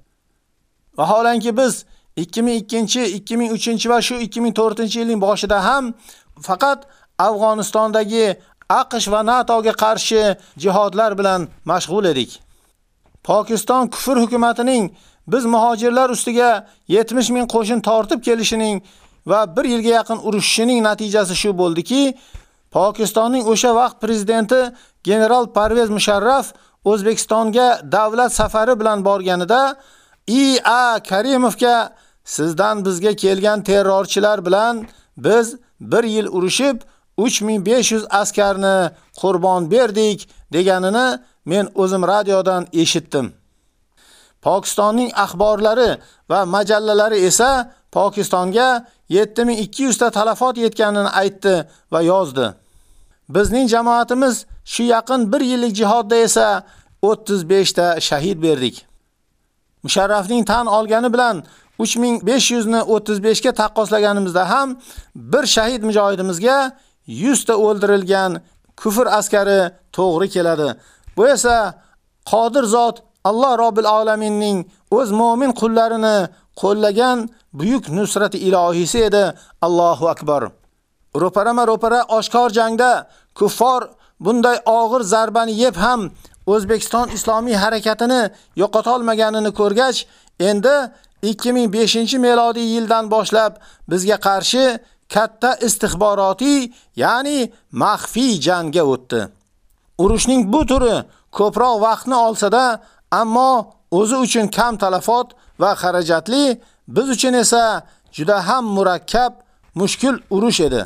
Vaholanki biz 2002, 2003 va shu 2004 yilning boshida ham faqat Afg'onistondagi AQSh va NATOga qarshi jihodlar bilan mashg'ul edik. Pokiston kufr hukumatining biz muhojirlar ustiga 70 ming qo'shin tortib kelishining va 1 yilga yaqin urushishining natijasi shu bo'ldiki, Pokistonning o'sha vaqt prezidenti general Parvez Musharraf O'zbekistonga davlat safari bilan borganida I.A. Karimovga sizdan bizga kelgan terrorchilar bilan biz 1 yil urushib 3500 askarni qurbon berdik deganini men o'zim radiodan eshitdim. Pokistonning axborlari va majallalari esa Pokistonga 7200 ta talafot yetganini aytdi va yozdi. Bizning jamoatimiz shu yaqin 1 yillik jihodda esa 35 ta shahid berdik. Musharrafning tan olgani bilan 3500 ni 35 ga taqqoslaganimizda ham bir shahid mujohidimizga 100 ta o'ldirilgan kufr askari to'g'ri keladi. Bu esa Qodir zot Alloh Robbil alaminning o'z mu'min qullarini qo'llagan buyuk nusrati ilohisi edi. Allohu akbar. Ro'parama ro'para oshkor jangda kuffar bunday og'ir zarbani yeb ham O'zbekiston islomiy harakatini yo'qota olmaganini ko'rgach, endi 2005 melodiy yildan boshlab bizga qarshi katta istixborotiy, ya'ni maxfiy jangga o'tdi. Urushning bu turi ko'proq vaqtni olsa-da, ammo o'zi uchun kam talafot va xarajatli, biz uchun esa juda ham murakkab, mushkul urush edi.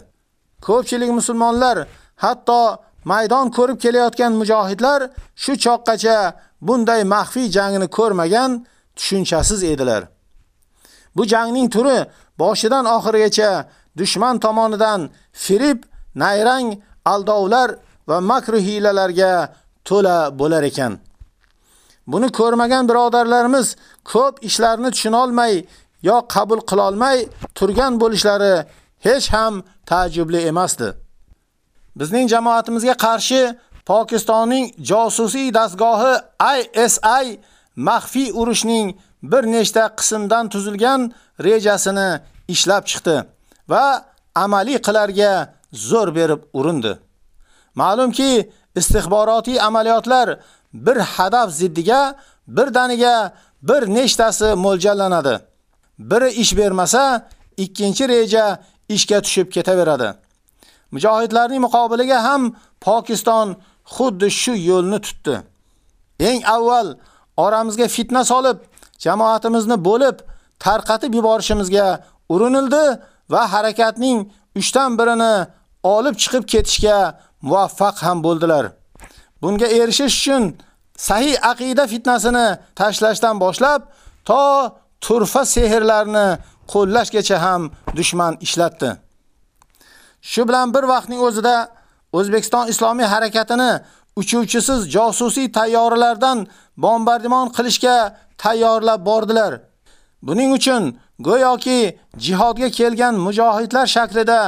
Ko'pchilik musulmonlar, hatto maydon ko'rib kelayotgan mujohidlar shu choqqacha bunday maxfiy jangni ko'rmagan, tushunchasiz edilar. Bu jangning turi boshidan oxirigacha dushman tomonidan firib, nayrang, aldovlar va makr hilalarga to'la bo'lar ekan. Buni ko'rmagan birodarlarimiz ko'p ishlarni tushuna olmay yo qabul qila olmay turgan bo'lishlari hech ham ta'jibli emasdi. Bizning jamoatimizga qarshi Pokistonning josusiy dastgohi ISI maxfiy urushning bir nechta qismdan tuzilgan rejasini ishlab chiqdi va amaliy qilarga zo'r berib urindi. Ma'lumki, istixborotiy amaliyotlar bir hadaf ziddiga birdaniga bir nechtasi mo'ljallanadi. Biri ish bermasa, ikkinchi reja ishga tushib ketaveradi. Mujohidlarning muqobiliga ham Pokiston xuddi shu yo'lni tutdi. Eng avval oramizga fitna solib, jamoatimizni bo'lib, tarqatib yuborishimizga urinildi va harakatning 3 dan birini olib chiqib ketishga muvaffaq ham bo'ldilar. Bunga erishish uchun sahih aqida fitnasini tashlashdan boshlab to turfa sehrlarni qo'llashgacha ham dushman ishlatdi. Shu bilan bir vaqtning o'zida O'zbekiston Islomiy harakatini uchuvchisiz josusiy tayyoralardan bombardimon qilishga tayyorlab bordilar. Buning uchun go'yoki jihodga kelgan mujohidlar shaklida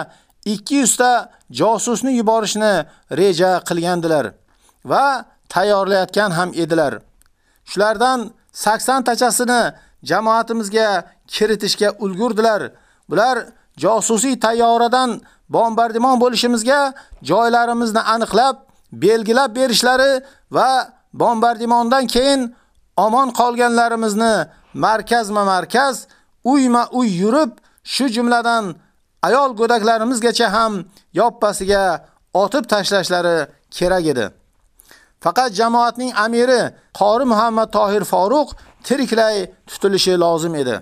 200 ta josusni yuborishni reja qilgandilar va tayyorlayotgan ham edilar. Shulardan 80 tachasini jamoatimizga kiritishga ulgurdilar. Bular josusiy tayyoradan bombardimon bo'lishimizga joylarimizni aniqlab, belgilab berishlari va bombardimondan keyin omon qolganlarimizni markazma-markaz, uyma-uy yurib, shu jumladan ayol go'daklarimizgacha ham yoppasiga otib tashlashlari kerak edi. Faqat jamoatning amiri Qori Muhammad Tohir Faruq tiriklay tutilishi lozim edi.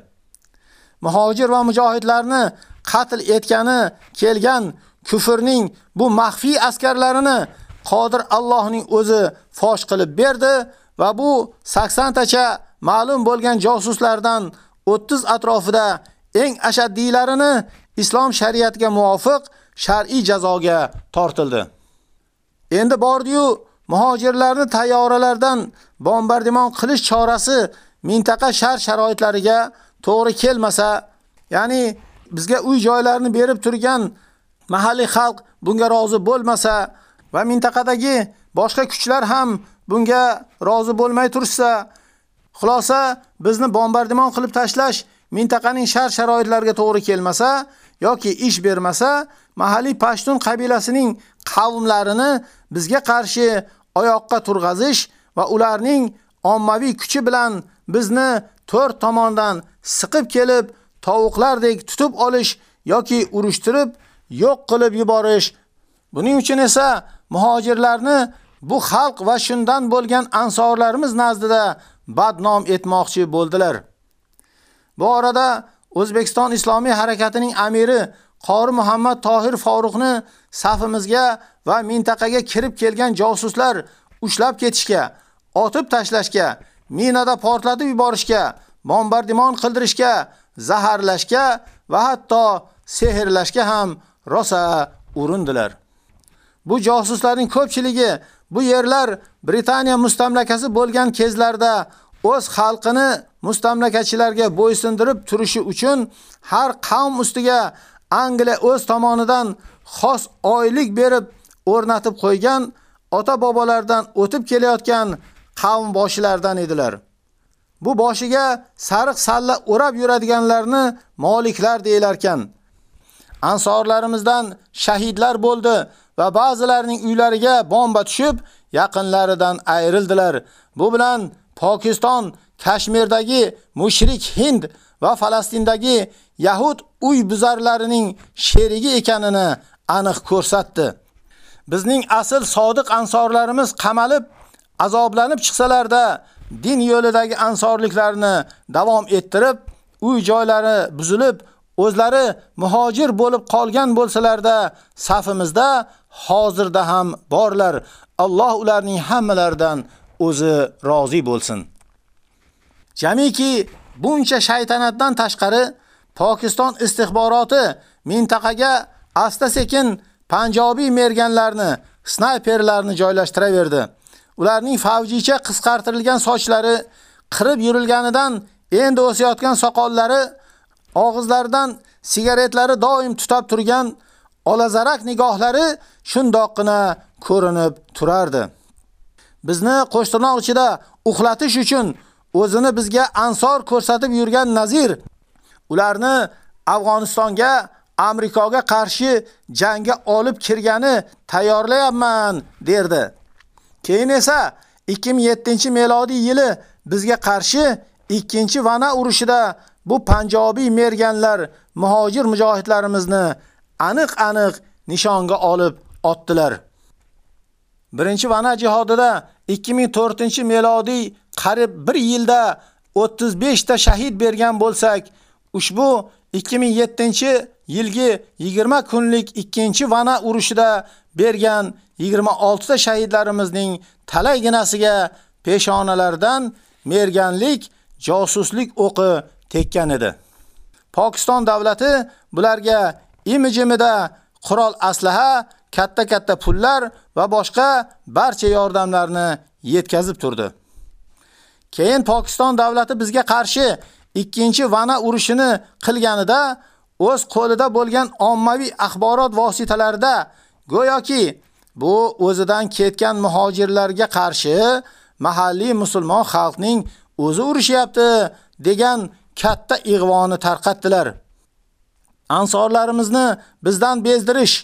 Muhojir va mujohidlarni qatl etgani kelgan kufrning bu maxfiy askarlarini Qodir Allohning o'zi fosh qilib berdi va bu 80 tacha ma'lum bo'lgan josuslardan 30 atrofida eng ashaddiylarini islom shariatiga muvofiq shar'iy jazoga tortildi. Endi bordi-yu muhojirlarni tayyoralardan bombardimon qilish chorasi mintaqa shart sharoitlariga to'g'ri kelmasa, ya'ni bizga uy joylarini berib turgan mahalliy xalq bunga rozi bo'lmasa va mintaqadagi boshqa kuchlar ham bunga rozi bo'lmay tursa, xulosa bizni bombardimon qilib tashlash mintaqaning shart sharoitlariga to'g'ri kelmasa yoki ish bermasa, mahalliy Pashtun qabilasining qavmlarini bizga qarshi oyoqqa turg'azish va ularning ommaviy kuchi bilan bizni to'rt tomondan siqib kelib tovuqlardek tutib olish yoki urushtirib yo'q qilib yuborish. Buning uchun esa muhojirlarni bu xalq va shundan bo'lgan ansorlarimiz nazdida badnom etmoqchi bo'ldilar. Bu orada O'zbekiston Islomiy harakatining amiri Qori Muhammad Tohir Faruqni safimizga va mintaqaga kirib kelgan josuslar ushlab ketishga, otib tashlashga, minada portlatib yuborishga, bombardimon qildirishga zaharlashga va hatto sehrlashga ham rosa urindilar. Bu josuslarning ko'pchiligi bu yerlar Britaniya mustamlakasi bo'lgan kezlarda o'z xalqini mustamlakachilarga bo'ysundirib turishi uchun har qavm ustiga Angliya o'z tomonidan xos oylik berib o'rnatib qo'ygan ota-bobolardan o'tib kelayotgan qavm boshilaridan edilar. Bu boshiga sariq salla o'rab yuradiganlarni moliklar deyilar ekan. Ansorlarimizdan shahidlar bo'ldi va ba'zilarining uylariga bomba tushib, yaqinlaridan ayrildilar. Bu bilan Pokiston Kashmirdagi mushrik Hind va Falastindagi yahud uy buzarlarining sherigi ekanini aniq ko'rsatdi. Bizning asl sodiq ansorlarimiz qamalib, azoblanib chiqsalarda din yo'lidagi ansorliklarni davom ettirib, uy joylari buzilib, o'zlari muhojir bo'lib qolgan bo'lsalarda, safimizda hozirda ham borlar. Alloh ularning hammalaridan o'zi rozi bo'lsin. Jamiki buncha shaytanatdan tashqari Pokiston istixboroti mintaqaga asta-sekin Panjobiy merganlarni, snayperlarni joylashtiraverdi. Ularning favjicha qisqartirilgan sochlari qirib yurilganidan endi o'sayotgan soqollari, og'izlaridan sigaretlari doim tutab turgan olazarak nigohlari shundoqqina ko'rinib turardi. Bizni qo'shtirnoq ichida uxlatish uchun o'zini bizga ansor ko'rsatib yurgan Nazir ularni Afg'onistonga Amerikaga qarshi jangga olib kirgani tayyorlayapman derdi. Keyin esa 2007-melodiy yili bizga qarshi 2-Vana urushida bu Panjobiy merganlar muhojir mujohidlarimizni aniq-aniq nishonga olib otdilar. 1-Vana jihodida 2004-melodiy qarib 1 yilda 35 ta shahid bergan bo'lsak, ushbu 2007-yilgi 20 kunlik 2-Vana urushida bergan 26 ta shahidlarimizning talayginasiga peshonalardan merganlik, josuslik o'qi tekkan edi. Pokiston davlati bularga imijimida qurol aslaha, katta-katta pullar va boshqa barcha yordamlarni yetkazib turdi. Keyin Pokiston davlati bizga qarshi 2-Vana urushini qilganida o'z qo'lida bo'lgan ommaviy axborot vositalarida go'yoki bu o'zidan ketgan muhojirlarga qarshi mahalliy musulmon xalqning o'zi urushyapti degan katta ig'voni tarqatdilar. Ansorlarimizni bizdan bezdirish,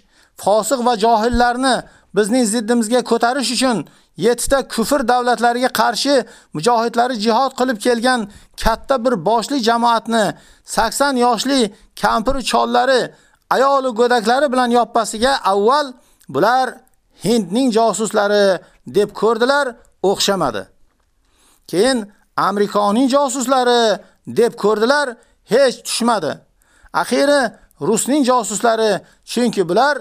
fosiq va johillarni bizning ziddimizga ko'tarish uchun 7 ta kufr davlatlariga qarshi mujohidlari jihad qilib kelgan katta bir boshli jamoatni 80 yoshli kampir chollari, ayol go'daklari bilan yoppasiga avval bular Hindning josuslari deb ko'rdilar, o'xshamadi. Keyin Amerikaning josuslari deb ko'rdilar, hech tushmadi. Axiri Rusning josuslari, chunki bular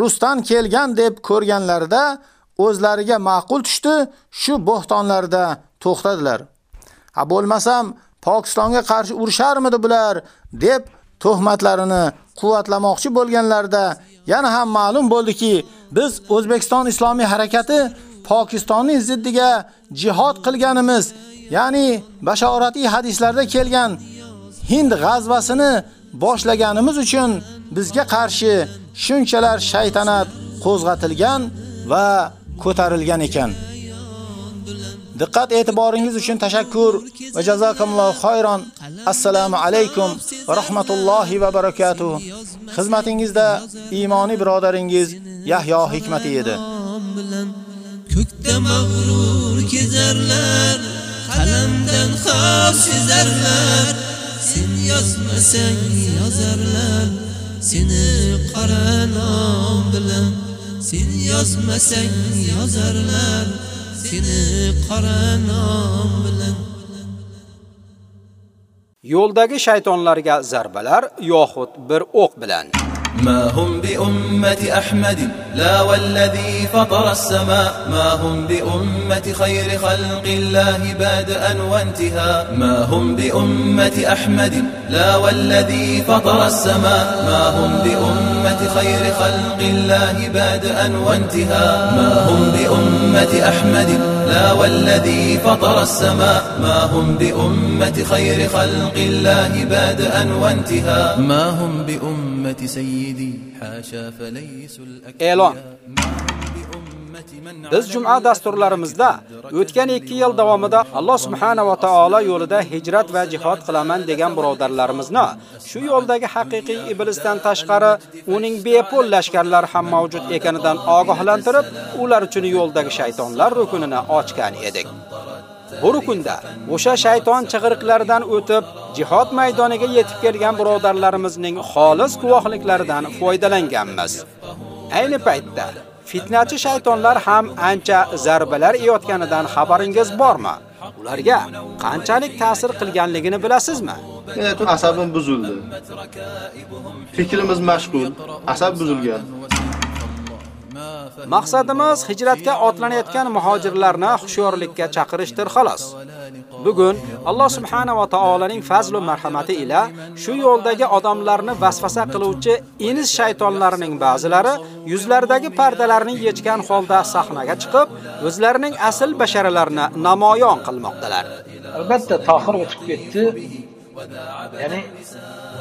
Rusdan kelgan deb ko'rganlarida o'zlariga ma'qul tushdi, shu bo'xtonlarda to'xtadilar. Ha bo'lmasam Pokistonga qarshi urusharmidi bular deb tuhmatlarini quvvatlamoqchi bo'lganlarda yana ham ma'lum bo'ldiki, biz O'zbekiston Islomiy harakati Pokistonning ziddiga jihad qilganimiz, ya'ni bashoratiy hadislarda kelgan Hind g'azvasini boshlaganimiz uchun bizga qarshi shunchalar shaytanat qo'zg'atilgan va ko'tarilgan ekan. Diqqat e'tiboringiz uchun tashakkur va jazakumullohu xayron. Assalomu alaykum va rahmatullohi va barakatuh. Xizmatingizda iymoniy birodaringiz Yahyo Hikmati edi. Ko'kda mag'rur kezarlar, qalamdan xavf sezarlar. Sen yozmasang yozarlar, seni qora nom bilan. Sen yozmasang yozarlar. seni qora nom bilan yo'ldagi shaytonlarga zarbalar yoxud bir o'q bilan ما هم بأمة أحمد لا والذي فطر السماء؟ ما هم بأمة خير خلق الله بادئا وانتهاء؟ ما هم بأمة أحمد لا والذي فطر السماء؟ ما هم بأمة خير خلق الله بادئا وانتهاء؟ ما هم بأمة أحمد لا والذي فطر السماء؟ ما هم بأمة خير خلق الله بادئا وانتهاء؟ ما هم بأمة سيد E'lon Biz juma dasturlarimizda o'tgan 2 yil davomida Alloh subhanahu va taolo yo'lida hijrat va jihad qilaman degan birodarlarimizni shu yo'ldagi haqiqiy iblisdan tashqari uning bepul lashkarlar ham mavjud ekanidan ogohlantirib, ular uchun yo'ldagi shaytonlar rukunini ochgan edik. Bu rukunda o'sha shayton chig'iriqlaridan o'tib, jihod maydoniga yetib kelgan birodarlarimizning xolis guvohliklaridan foydalanganmiz. Ayni paytda fitnachi shaytonlar ham ancha zarbalar yeyotganidan xabaringiz bormi? Ularga qanchalik ta'sir qilganligini bilasizmi? Men asabim buzildi. Fikrimiz mashg'ul, asab buzilgan. Maqsadimiz hijratga otlanayotgan muhojirlarni hushyorlikka chaqirishdir xolos. Bugun Alloh subhanahu va taolaning fazl va marhamati ila shu yo'ldagi odamlarni vasvasa qiluvchi iniz shaytonlarining ba'zilari yuzlaridagi pardalarni yechgan holda sahnaga chiqib, o'zlarining asl basharalarini namoyon qilmoqdalar. Albatta, Tohir o'tib ketdi. Ya'ni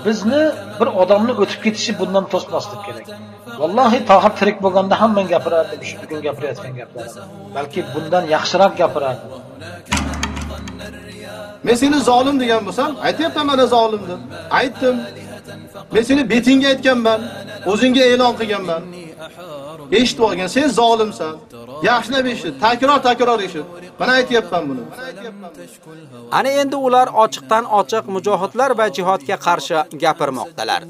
bizni bir odamni o'tib ketishi bundan to'smaslik kerak. Vallohi Tohir tirik bo'lganda ham men gapirardim shu bugun gapirayotgan gaplarim. Balki bundan yaxshiroq gapirardim. Men seni zolim degan bo'lsam, aytyapman mana zolim deb. Aytdim. Men seni betingga aytganman, o'zingga e'lon qilganman. Eshitib olgan, sen zolimsan. Yaxshilab eshit, takror-takror eshit. Mana aytyapman buni. Ana endi ular ochiqdan ochiq mujohidlar va jihodga qarshi gapirmoqdalar.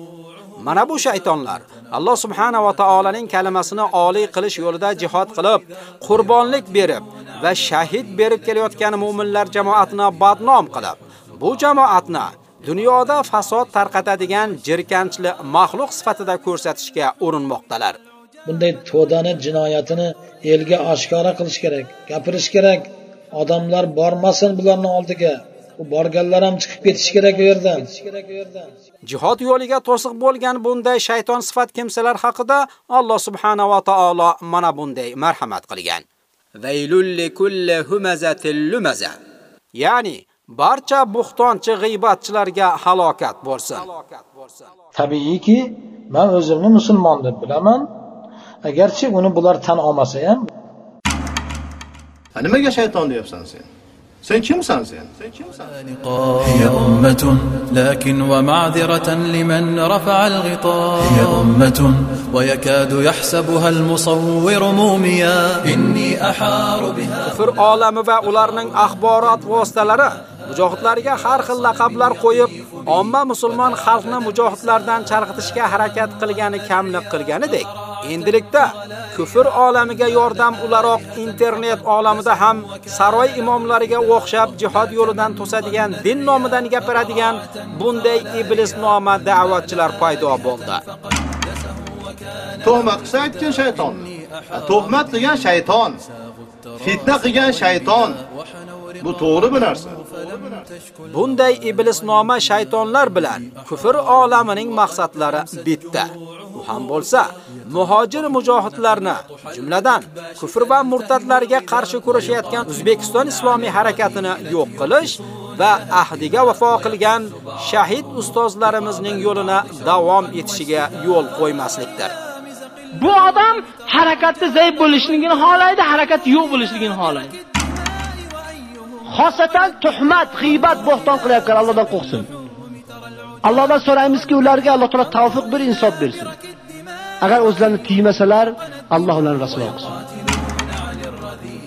Mana bu shaytonlar Alloh subhanahu va taolaning kalimasini oliy qilish yo'lida jihad qilib, qurbonlik berib va shahid berib kelayotgan mu'minlar jamoatini badnom qilib, bu jamoatni dunyoda fasod tarqatadigan jirkanchli maxluq sifatida ko'rsatishga urinmoqdalar. Bunday to'dani jinoyatini elga oshkora qilish kerak, gapirish kerak. Odamlar bormasin bularning oldiga. U borganlar ham chiqib ketish kerak u yerdan. Jihod yo'liga to'siq bo'lgan bunday shayton sifat kimsalar haqida Alloh subhanahu va taolo mana bunday marhamat qilgan. Vaylul likulli humazatil lumaza. Ya'ni barcha buxtonchi g'iybatchilarga halokat bo'lsin. Tabiiyki, men o'zimni musulmon deb bilaman. Agarchi uni bular tan olmasa ham, Nimaga shayton deyapsan sen? Sen kimsan sen? Sen kimsan? هي أمة لكن ومعذرة لمن رفع الغطاء هي أمة ويكاد يحسبها المصور موميا إني أحار بها Kufr olami va ularning axborot vositalari mujohidlarga har xil laqablar qo'yib, omma musulmon xalqni mujohidlardan chalg'itishga harakat qilgani kamlik qilganidek, endilikda kufr olamiga yordam ularoq internet olamida ham saroy imomlariga o'xshab jihad yo'lidan to'sadigan din nomidan gapiradigan bunday iblis noma da'vatchilar paydo bo'ldi. Tuhmat qilsa aytgan shayton. Tuhmat qilgan shayton. Fitna qilgan shayton. Bu to'g'ri bu narsa. Bunday iblis noma shaytonlar bilan kufr olamining maqsadlari bitta. U ham bo'lsa, muhojir mujohidlarni, jumladan kufr va murtadlarga qarshi kurashayotgan O'zbekiston islomiy harakatini yo'q qilish va ahdiga vafo qilgan shahid ustozlarimizning yo'lini davom etishiga yo'l qo'ymaslikdir. Bu odam harakatda zaif bo'lishligini xohlaydi, harakat yo'q bo'lishligini xohlaydi. Xosatan tuhmat, g'ibat, bo'xton qilayotgan Allohdan qo'rqsin. Allohdan so'raymizki, ularga Alloh taolo tavfiq bir insof bersin. Agar o'zlarini tiymasalar, Alloh ularni rasvo qilsin.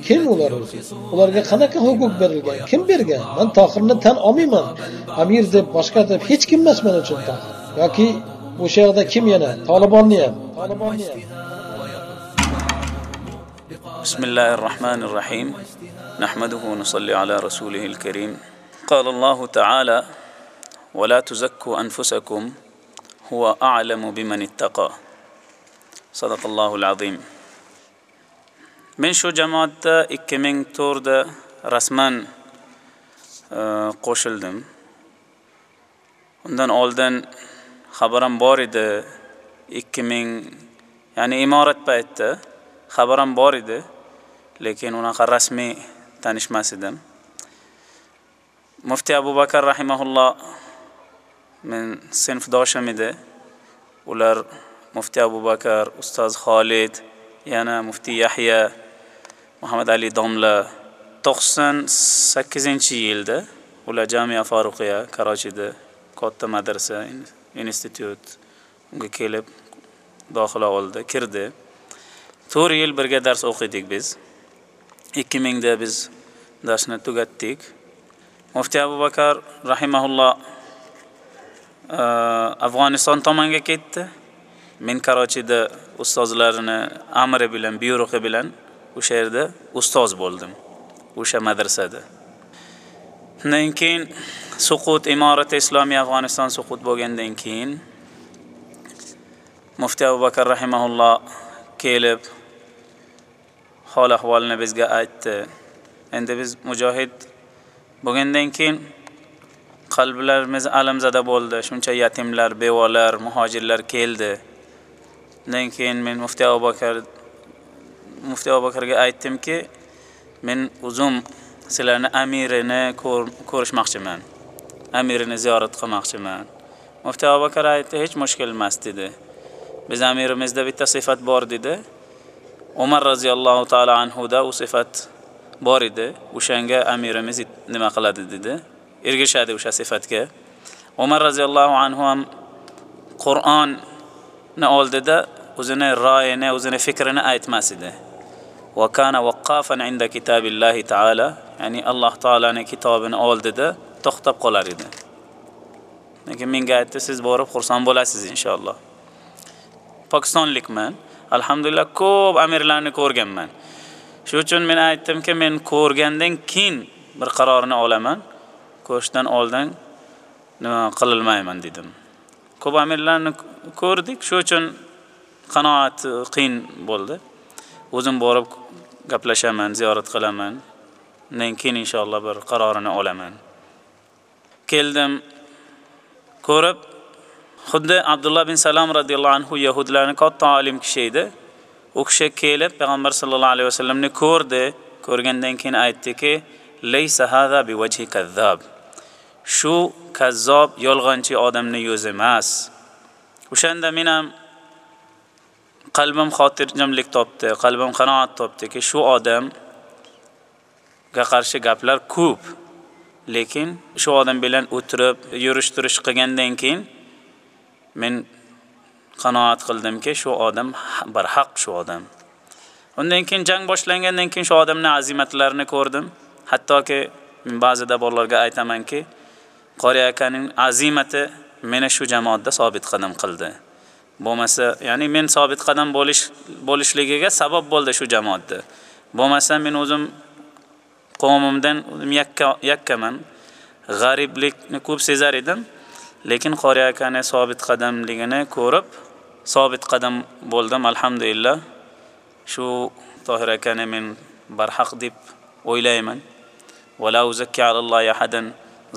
kim ular o'zi? Ularga qanaqa huquq berilgan? Kim bergan? Men Tohirni tan olmayman. Amir deb, boshqa deb hech kim emas men uchun Tohir. yoki o'sha yerda kim yana? Tolibonni ham. Tolibonni ham. بسم الله الرحمن الرحيم نحمده ونصلي على رسوله الكريم قال الله تعالى ولا تزكوا أنفسكم هو أعلم بمن اتقى sadaqallohu azim. Men shu jamoatda ikki ming to'rtda rasman e, qo'shildim. Undan oldin xabaram bor edi. Ikki ming ya'ni imorat paytida xabaram bor edi lekin unaqa rasmiy tanishmas edim. Muftiy abu bakar rahimaulloh men sinfdoshim edi. Ular muftiy abu bakar ustoz xolid yana muftiy yahya muhammad ali domla. To'qson sakkizinchi yilda ular jamia faruqiya karochida katta madrasa institut unga kelib dohila oldi kirdi. To'rt yil birga dars o'qidik biz. Ikki mingda biz darsni tugatdik. Muftiy abu bakar rahimaulloh uh, afg'oniston tomonga ketdi. Men karochida ustozlarini amri bilan buyrug'i bilan o'sha yerda ustoz bo'ldim. O'sha madrasada. Undan keyin suqut imorati islomiy afg'oniston suqut bo'lgandan keyin muftiy abu bakr rahimaulloh kelib hol ahvolini bizga aytdi. Endi biz mujohid bo'lgandan keyin qalblarimiz alamzada bo'ldi. Shuncha yatimlar bevalar muhojirlar keldi. Undan keyin men muftiy abubakar muftiy abubakarga aytdimki men o'zim sizlarni amirini ko'rishmoqchiman. Amirini ziyorat qilmoqchiman. Muftiy abubakar aytdi hech mushkul emas dedi. Biz amirimizda bitta sifat bor dedi. Umar roziyallohu taolo anhuda u sifat bor edi. O'shanga amirimiz nima qiladi dedi. Ergashadi o'sha sifatga. Umar roziyallohu anhu ham qur'on oldida o'zini royini o'zini fikrini aytmas edi. Va kana vaqqafan inda kitabillahi taala ya'ni alloh taoloni kitobini oldida to'xtab qolar edi. Lekin menga aytdi siz borib xursand bo'lasiz inshaalloh. Pokistonlikman. Alhamdulillah ko'p amirlarni ko'rganman. Shu uchun men aytdimki men ko'rgandan keyin bir qarorni olaman. Ko'rishdan oldin nima qilolmayman dedim. Ko'p amirlarni ko'rdik. Shu uchun qanoat e, qiyin bo'ldi. O'zim borib gaplashaman ziyorat qilaman. Undan keyin inshaalloh bir qarorini olaman. Keldim ko'rib xuddi abdulloh bin salom roziyallohu anhu yahudlarni katta olim kishi edi. U kishi kelib payg'ambar sallallohu alayhi vasallamni ko'rdi. Ko'rgandan keyin aytdiki laysa hada biwajhi kazzab. Shu kazzob yolg'onchi odamni yuzi emas. O'shanda men ham qalbim xotirjamlik topdi qalbim qanoat topdiki shu odamga qarshi gaplar ko'p. Lekin shu odam bilan o'tirib yurish turish qilgandan keyin men qanoat qildimki shu odam bir haq shu odam. Undan keyin jang boshlangandan keyin shu odamni azimatlarini ko'rdim. Hattoki men ba'zida bolalarga aytamanki qori akaning azimati meni shu jamoatda sobit qadam qildi. Bo'lmasa ya'ni men sobit qadam bo'lish bo'lishligiga sabab bo'ldi shu jamoatda. Bo'lmasa men o'zim qavmimdan yakka yakkaman. G'ariblikni ko'p sezar edim lekin qori akani sobit qadamligini ko'rib sobit qadam bo'ldim alhamdulillah. Shu tohir akani men barhaq deb o'ylayman. Vala uzakki alallohi ahadan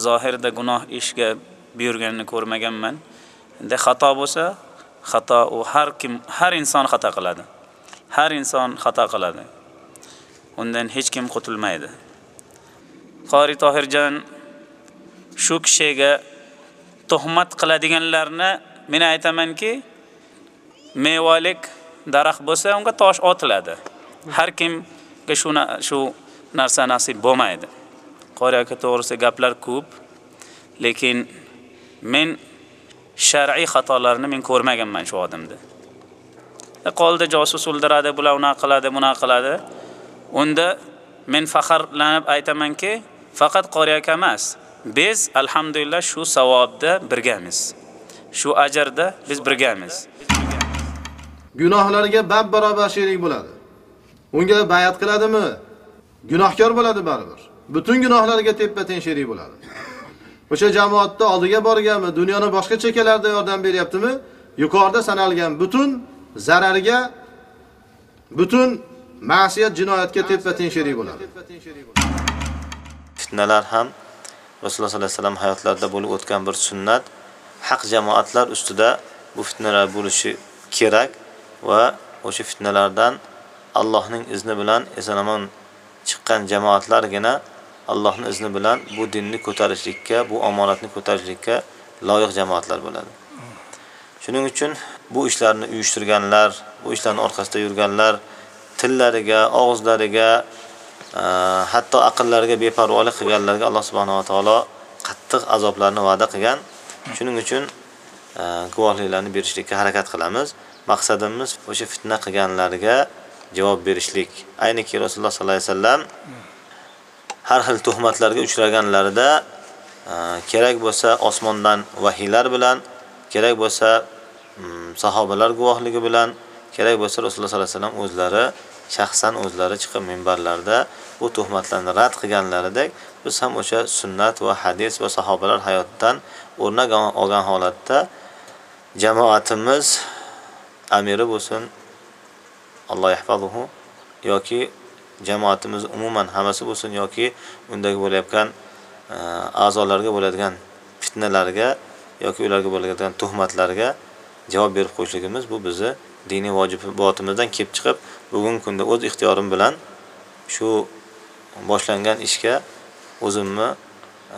zohirda gunoh ishga buyurganini ko'rmaganman. Endi xato bo'lsa xato u har kim har inson xato qiladi. Har inson xato qiladi. Undan hech kim qutulmaydi. Qori tohirjon shu kishiga tuhmat qiladiganlarni men aytamanki mevalik daraxt bo'lsa unga tosh otiladi. Har kimga shu shu narsa nasib bo'lmaydi. Qori aka to'g'risida gaplar ko'p lekin men shar'iy xatolarni men ko'rmaganman shu odamda. E, Qoldi josus o'ldiradi bular unaqa qiladi bunaqa qiladi. Unda men faxrlanib aytamanki faqat qori aka emas biz alhamdulillah shu savobda birgamiz. Shu ajrda biz birgamiz. Gunohlariga bab barobar sherik bo'ladi. Unga bayat qiladimi? Gunohkor bo'ladi baribir. Butun gunohlariga teppa teng sherik bo'ladi. O'sha jamoatni oldiga borganmi dunyoni boshqa chekkalarida yordam beryaptimi? Yuqorida sanalgan butun zararga butun ma'siyat jinoyatga teppa teng sherik bo'ladi. Fitnalar ham rasululloh sollallohu alayhi vasallam hayotlarida bo'lib o'tgan bir sunnat. Haq jamoatlar ustida bu fitnalar bo'lishi kerak va o'sha fitnalardan allohning izni bilan eson omon chiqqan jamoatlargina allohning izni bilan bu dinni ko'tarishlikka bu omonatni ko'tarishlikka loyiq jamoatlar bo'ladi. Shuning uchun bu ishlarni uyushtirganlar bu ishlarni orqasida yurganlar tillariga og'izlariga e, hatto aqllariga beparvolik qilganlarga alloh subhanava taolo qattiq azoblarni va'da qilgan. Shuning uchun e, guvohliklarni berishlikka harakat qilamiz. Maqsadimiz o'sha fitna qilganlarga javob berishlik. Ayniki rasululloh sollallohu alayhi vasallam har xil tuhmatlarga uchraganlarida e, kerak bo'lsa osmondan vahiylar bilan kerak bo'lsa mm, sahobalar guvohligi bilan kerak bo'lsa rasululloh sollallohu alayhi vasallam o'zlari shaxsan o'zlari chiqib minbarlarda bu tuhmatlarni rad qilganlaridek biz ham o'sha sunnat va hadis va sahobalar hayotidan o'rnak olgan holatda jamoatimiz amiri bo'lsin alloh yahfazuhu yoki jamoatimiz umuman hammasi bo'lsin yoki undagi bo'layotgan e, a'zolarga bo'ladigan fitnalarga yoki ularga bo'ladigan tuhmatlarga javob berib qo'yishligimiz bu bizni diniy vojibotimizdan kelib chiqib bugungi kunda o'z ixtiyorim bilan shu boshlangan ishga o'zimni e,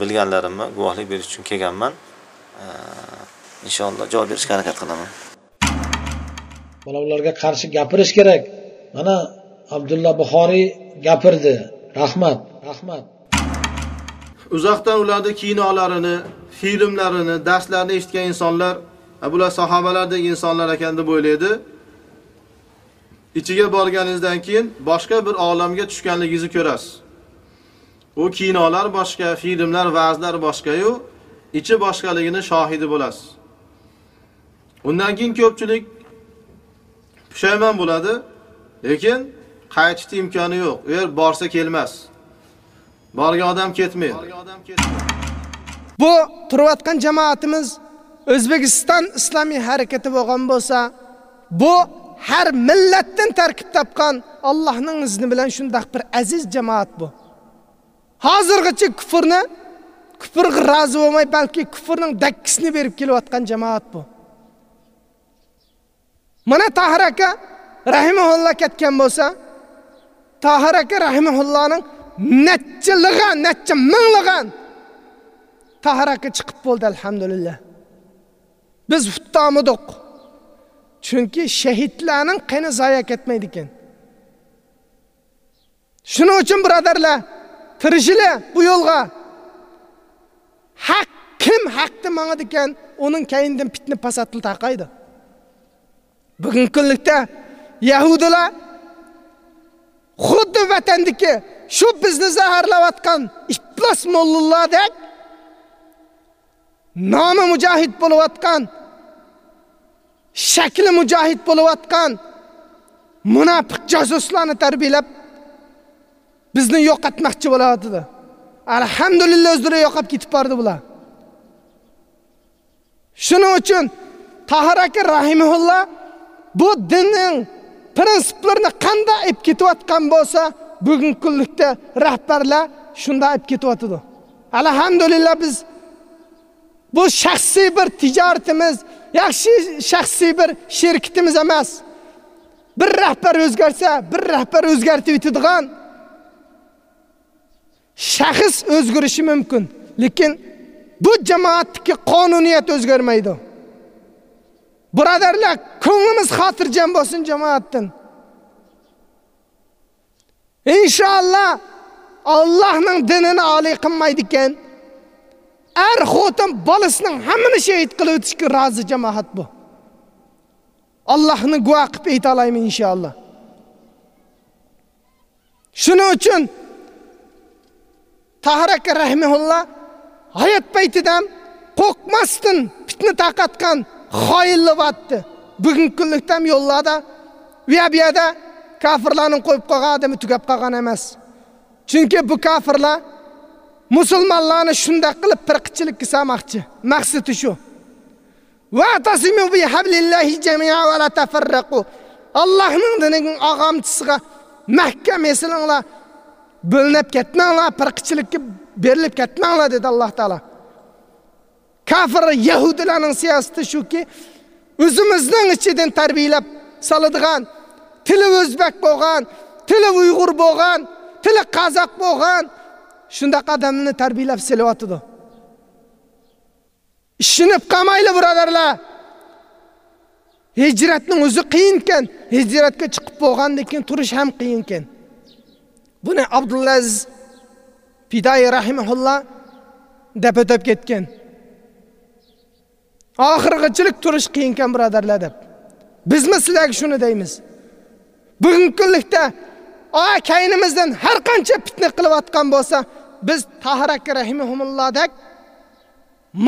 bilganlarimni guvohlik berish uchun kelganman. E, inshaalloh javob berishga harakat qilaman. Mana ularga qarshi gapirish kerak. Mana abdulla buxoriy gapirdi. Rahmat rahmat. Uzoqdan ularni kinolarini filmlarini darslarini eshitgan insonlar bular sahobalardek insonlar ekan deb o'ylaydi. Ichiga borganingizdan keyin boshqa bir olamga tushganligingizni ko'rasiz. U kinolar boshqa filmlar va'zlar boshqayu ichi boshqaligini shohidi bo'lasiz. Undan keyin ko'pchilik pushaymon bo'ladi lekin qaytishni imkoni yo'q. U yer borsa kelmas. Borgan odam ketmaydi. Bu turayotgan jamoatimiz o'zbekiston islomiy harakati bo'lgan bo'lsa bu har millatdan tarkib topgan allohning izni bilan shundoq bir aziz jamoat bu. Hozirgacha kufrni kufrga rozi bo'lmay balki kufrning dakkisini berib kelayotgan jamoat bu. Mana tohir aka rahimaulloh ketgan bo'lsa Tahir aka rahimahullohning nechalig'an necha minglig'an Tahir aka chiqib bo'ldi alhamdulillah. Biz futtomidiq chunki shahidlarning qani zoya ketmaydi ekan. Shuning uchun birodarlar tirishinglar bu yo'lga. Haq kim haqni mangadi ekan uning kaynidan fitna fasodni taqaydi. Bugungi kunlikda yahudilar xuddi vatandiki shu bizni zaharlayotgan iflos mollalardek nomi mujohid bo'layotgan shakli mujohid bo'layotgan munofiq josuslarni tarbiyalab bizni yo'qotmoqchi bo'layotdi alhamdulillah o'zlari yo'qab ketib bordi bular. Shuning uchun tahir aka rahimulloh bu dinning prinsiplarini qanday olib ketayotgan bo'lsa bugungi kunlikda rahbarlar shunday olib ketyotidi alhamdulillah biz bu shaxsiy bir tijoratimiz yaxshi shaxsiy bir sherkitimiz emas. Bir rahbar o'zgarsa bir rahbar o'zgartib yetadigan shaxs o'zgarishi mumkin. Lekin bu jamoatniki qonuniyat o'zgarmaydi. Birodarlar ko'nglimiz xotirjam bo'lsin jamoatdan. Inshaalloh Allohning dinini oliy qilmaydi ekan er xotin bolasining hammani shahid qilib o'tishga rozi jamoat bu. Allohni guvoh qilib ayta olaymi inshaalloh. Shuning uchun Tahrak rahimulloh hayot paytidan qo'rqmasdan fitna taqatgan xoinlayapti bugungi kunlikda ham yo'llarda u yoq bu kofirlarni qo'yib qolgan tugab qolgan emas. Chunki bu kofirlar musulmonlarni shunday qilib firqchilikka solmoqchi maqsadi shu. Allohning dinining og'amchisiga mahkam esilinglar bo'linib ketmanglar firqchilikka berilib ketmanglar dedi alloh taolo. Kafir yahudilarning siyosati shuki o'zimizning ichidan tarbiyalab soladigan tili o'zbek bo'lgan tili uyg'ur bo'lgan tili qozoq bo'lgan shundoq odamni tarbiyalab silyotidi ishinib qolmayli birodarlar. Hijratning o'zi qiyin ekan. Hijratga chiqib bo'lgandan keyin turish ham qiyin ekan. Buni Abdullaziz fidoyi rahimaulloh deb o'tib ketgan. Oxirgichilik turish qiyin ekan birodarlar deb. Bizmi sizlarga shuni deymiz? Bugungi kunlikda kaynimizdan har qancha fitna qilayotgan bo'lsa biz tahir aka rahimahumullohdek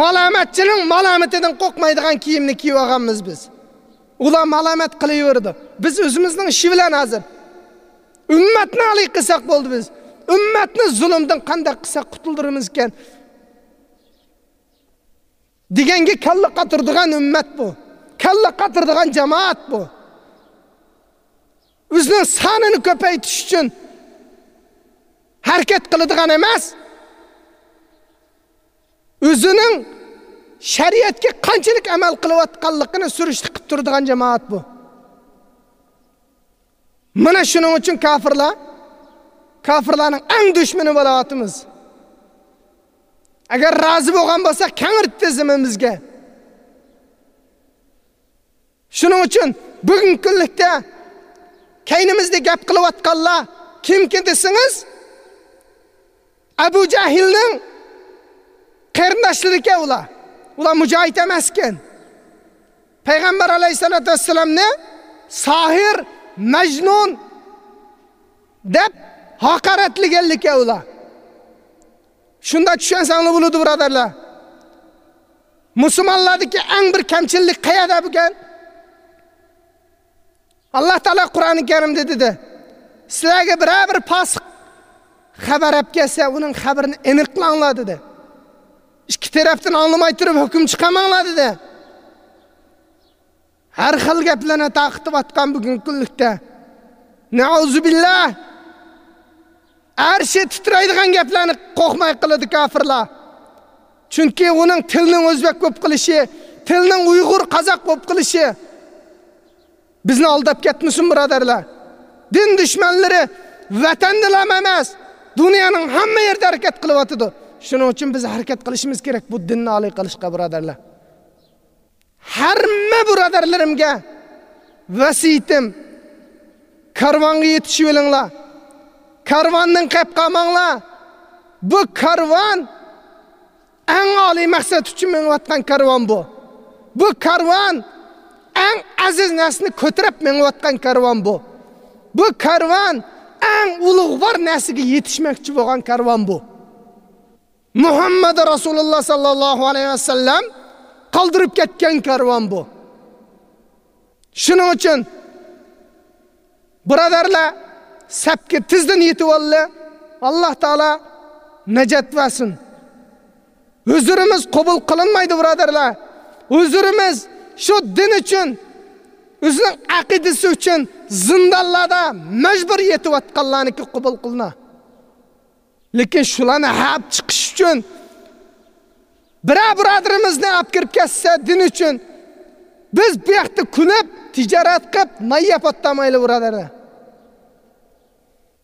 malomatchining malomatidan qo'rqmaydigan kiyimni kiyib olganmiz biz. Ular malomat qilaverdi. Biz o'zimizning ishi bilan hozir. Ummatni alik qilsak bo'ldi biz. Ummatni zulmdan qanday qilsak qutuldirimiz ekan? Deganga kalla qatirdigan ummat bu. Kalla qatirdigan jamoat bu. O'zini sonini ko'paytirish uchun harakat qiladigan emas. O'zining shariatga qanchalik amal qilayotganligini surishti qilib turadigan jamoat bu. Mana shuning uchun kafirlar kafirlarning eng dushmani bo'layotimiz agar rozi bo'lgan bo'lsa kangirtdi zimimizga shuning uchun bugungi kunlikda kaynimizda gap qilayotganlar kimki desangiz abu jahilning qarindoshlari ekan ular. Ular mujohid emas ekan payg'ambar alayhissalotu vassalamni sohir majnun deb haqoratlaganlikka ular. Shunda tushansanglar bo'ladi birodarlar. Musulmonlardagi eng bir kamchilik qayerda bo'lgan alloh taolo qur'oni karimda dedi sizlarga biror bir pasq xabar olib kelsa uning xabarini aniqlanglar dedi. Ikki tarafdan anglamay turib hukm chiqamanglar dedi. Har xil gaplarni taqitayotgan bugungi kunlikda. Nauzubillah! Arshi titraydigan gaplarni qo'rqmay qiladi kofirlar. Chunki uning tilning o'zbek bo'lib qilishi tilning uyg'ur qozoq bo'lib qilishi bizni aldab ketmisin birodarlar. Din dushmanlari vatandan emas dunyoning hamma yerida harakat qilyotidi. Shuning uchun biz harakat qilishimiz kerak bu dinni oliy qilishga birodarlar. Hamma birodarlarimga vasiyatim karvonga yetishib olinglar. Karvonning qolib qolmanglar bu karvon eng oliy maqsad uchun minayotgan karvon bu. Bu karvon eng aziz narsani ko'tarib minayotgan karvon bu. Bu karvon eng ulug'vor narsaga yetishmoqchi bo'lgan karvon bu. Muhammad rasululloh sollallohu alayhi vasallam qoldirib ketgan karvon bu. Shuning uchun birodarlar sapga tizdan yetib oldi alloh taolo najot versin uzrimiz qabul qilinmaydi birodarlar. Uzrimiz shu din uchun o'zini aqidasi uchun zindonlarda majbur yetayotganlarniki qabul qilina. Lekin shularni hab chiqish uchun biror birodarimizni olib kirib ketsa din uchun biz bu yoqda kulib tijorat qilib nayyapotdamayli birodarlar.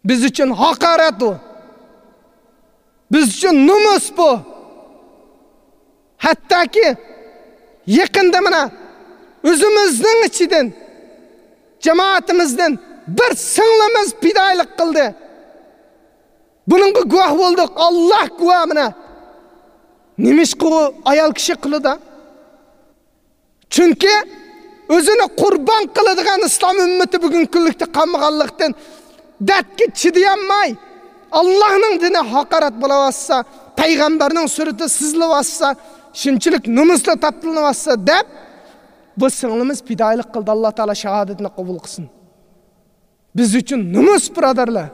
Biz uchun haqorat bu. Biz uchun numus bu. Hattoki yaqinda mana o'zimizning ichidan jamoatimizdan bir singlimiz pidoylik qildi. Buningga guvoh bo'ldik. Alloh guvoh mana. Nimishqa u ayol kishi qilida chunki o'zini qurbon qiladigan islom ummati bugungi kunlikda qamg'anlikdan dardga chidayolmay Allohning dini haqorat bo'laversa, payg'ambarning surati sizlaversa, shunchalik numusla taptilnaversa deb bu singlimiz fidoilik qildi. Alloh taolo shahodatini qabul qilsin. Biz uchun numus birodarlar.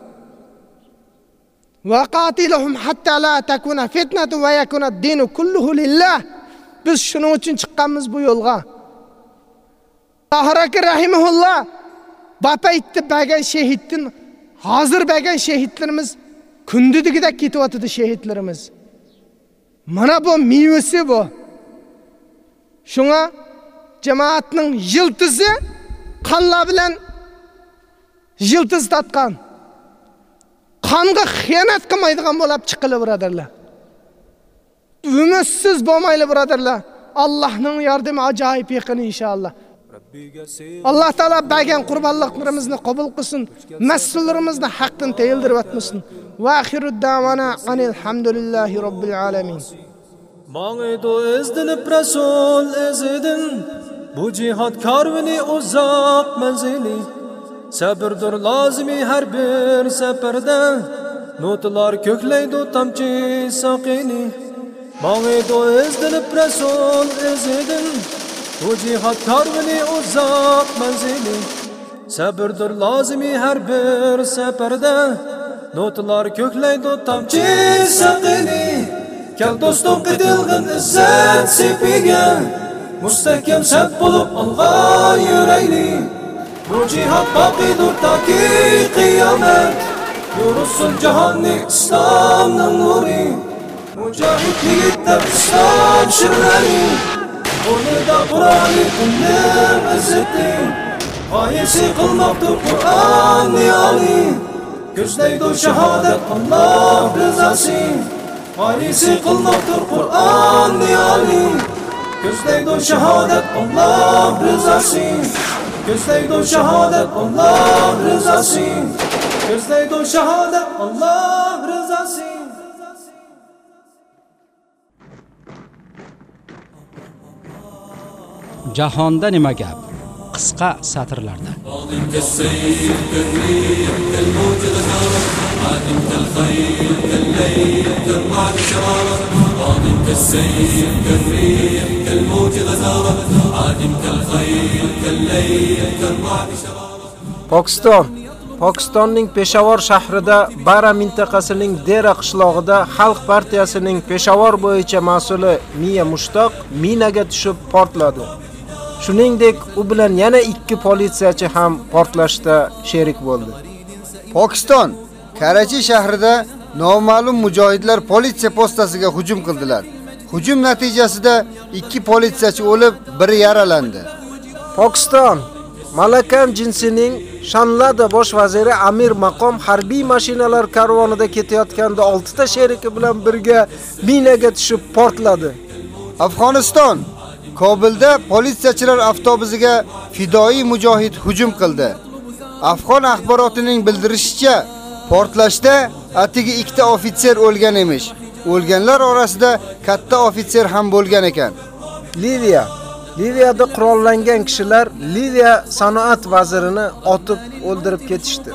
Va qatilhum hatta la takuna fitnatu va yakuna dinu kulluhu lillah. Biz shuning uchun chiqqanmiz bu yo'lga. Tahrak rahimahulloh bapaytdi bagan shehidtin hozir bergan shahidlarimiz kundudagidek ketyotidi shahidlarimiz mana bu mevasi bu. Shunga jamoatning yiltizi qonlar bilan yiltiz tatgan. Qonga xiyonat qilmaydigan bo'lib chiqili birodarlar umidsiz bo'lmayli birodarlar allohning yordami ajoyib yaqin inshaalloh. Alloh taolo bergan qurbonliqlarimizni qabul qilsin. Mas'ullarimizni haqdan tayildirib o'tmasin va axiru davana alhamdulillahi robbil alamin. Mağidu izdinim Resul izidin Bu cihat karvini uzak menzili sabrdir lazimi her bir seferde Notlar kökleydu tamçı sakini Mağidu izdinim Resul izidin Bu cihat tarvini uzak menzili Sabırdır lazimi her bir seferde. Notlar kökleydi tamçı sakini Kel dostum kıdılgın izzet sepige Müstehkem sep bulup alğa yüreğli Bu cihat bakidur ta ki kıyamet. Yurulsun cihanni İslam'ın nuri Mücahit yiğitler İslam şirleri Burada Kur'an'ı kullim ısıttın Gayesi kılmaktır Kur'an yani. Gözleydi şehadet Allah rızası. Gayesi kılmaktır Kur'an yani. Gözleydi şehadet Allah rızası. Gözleydi şehadet Allah rızası. Gözleydi şehadet Allah rızası. Jahonda nima gap? Qisqa satrlarda. كالسيف كالريح كالموج غزارة عادم كالخيل كالليل كالرعد شرارة عادم كالسيف كالريح كالموج غزارة عادم كالخيل كالليل كالرعد شرارة Pokiston Pokistonning Peshawar shahrida Bara mintaqasining Dera qishlog'ida Xalq partiyasining Peshawar bo'yicha mas'uli Miya Mushtoq minaga tushib portladi. Shuningdek, u bilan yana ikki politsiyachi ham portlashda sherik bo'ldi. Pokiston Karachi shahrida noma'lum mujohidlar politsiya postasiga hujum qildilar. Hujum natijasida ikki politsiyachi o'lib, biri yaralandi. Pokiston Malakan jinsining Shanlada bosh vaziri Amir Maqom harbiy mashinalar karvonida ketayotganda 6 ta sheriki bilan birga minaga tushib portladi. Afg'oniston Kobulda politsiyachilar avtobusiga fidoi mujohid hujum qildi. Afg'on axborotining bildirishicha, portlashda atigi ikkita ofitser o'lgan emish. O'lganlar orasida katta ofitser ham bo'lgan ekan. Liviya Liviyada qurollangan kishilar Liviya sanoat vazirini otib o'ldirib ketishdi.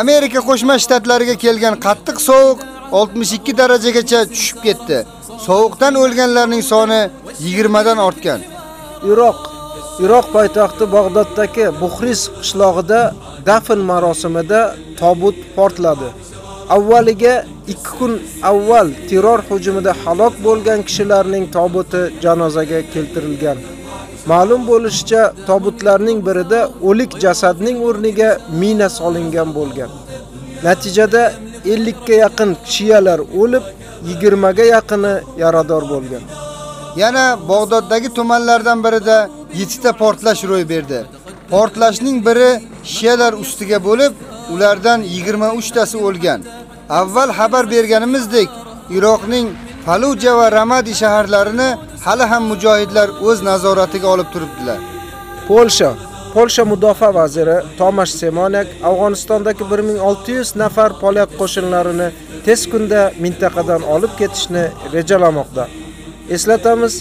Amerika Qo'shma Shtatlariga kelgan qattiq sovuq 62 darajagacha tushib ketdi. Sovuqdan o'lganlarning soni 20 dan ortgan. Iroq Iroq poytaxti Bag'doddagi Buxris qishlog'ida dafn marosimida tobut portladi. Avvaliga 2 kun avval terror hujumida halok bo'lgan kishilarning tobuti janozaga keltirilgan. Ma'lum bo'lishicha, tobutlarning birida o'lik jasadning o'rniga mina solingan bo'lgan. Natijada 50 ga yaqin shiyalar o'lib, 20 ga yaqini yarador bo'lgan. Yana Bag'doddagi tumanlardan birida 7 ta portlash ro'y berdi. Portlashning biri shiyalar ustiga bo'lib, ulardan 23 tasi o'lgan. Avval xabar berganimizdek, Iroqning Faluja va Ramadi shaharlarini hali ham mujohidlar o'z nazoratiga olib turibdilar. Polsha Polsha mudofaa vaziri Tomash Semonak Afg'onistondagi 1600 nafar polyak qo'shinlarini tez kunda mintaqadan olib ketishni rejalamoqda. Eslatamiz,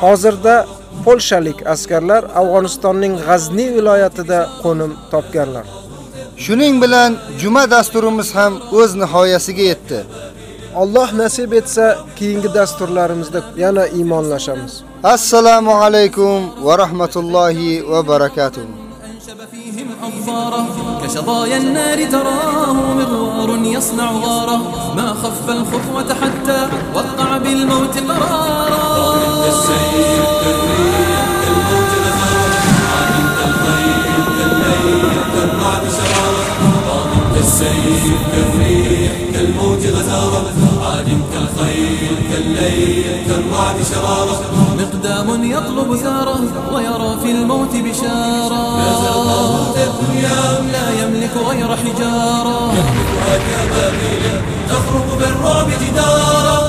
hozirda polshalik askarlar Afg'onistonning G'azni viloyatida qo'nim topganlar. Shuning bilan juma dasturimiz ham o'z nihoyasiga yetdi. Alloh nasib etsa, keyingi dasturlarimizda yana iymonlashamiz. السلام عليكم ورحمة الله وبركاته. أنشب فيهم أنظاره كشظايا النار تراه مغوار يصنع غارة. ما خف الخطوة حتى وقع بالموت قرارا السيد كالموت نثار أنت الخير كالليل الرعد شرارا السيف كالريح كالموج غزارة عادم كالخيل كالليل كالرعد شرارة. مقدام يطلب ثاره ويرى في الموت بشارة. لا يملك غير حجارة. يهلكها كبابيل تخرق بالرعب جدارة.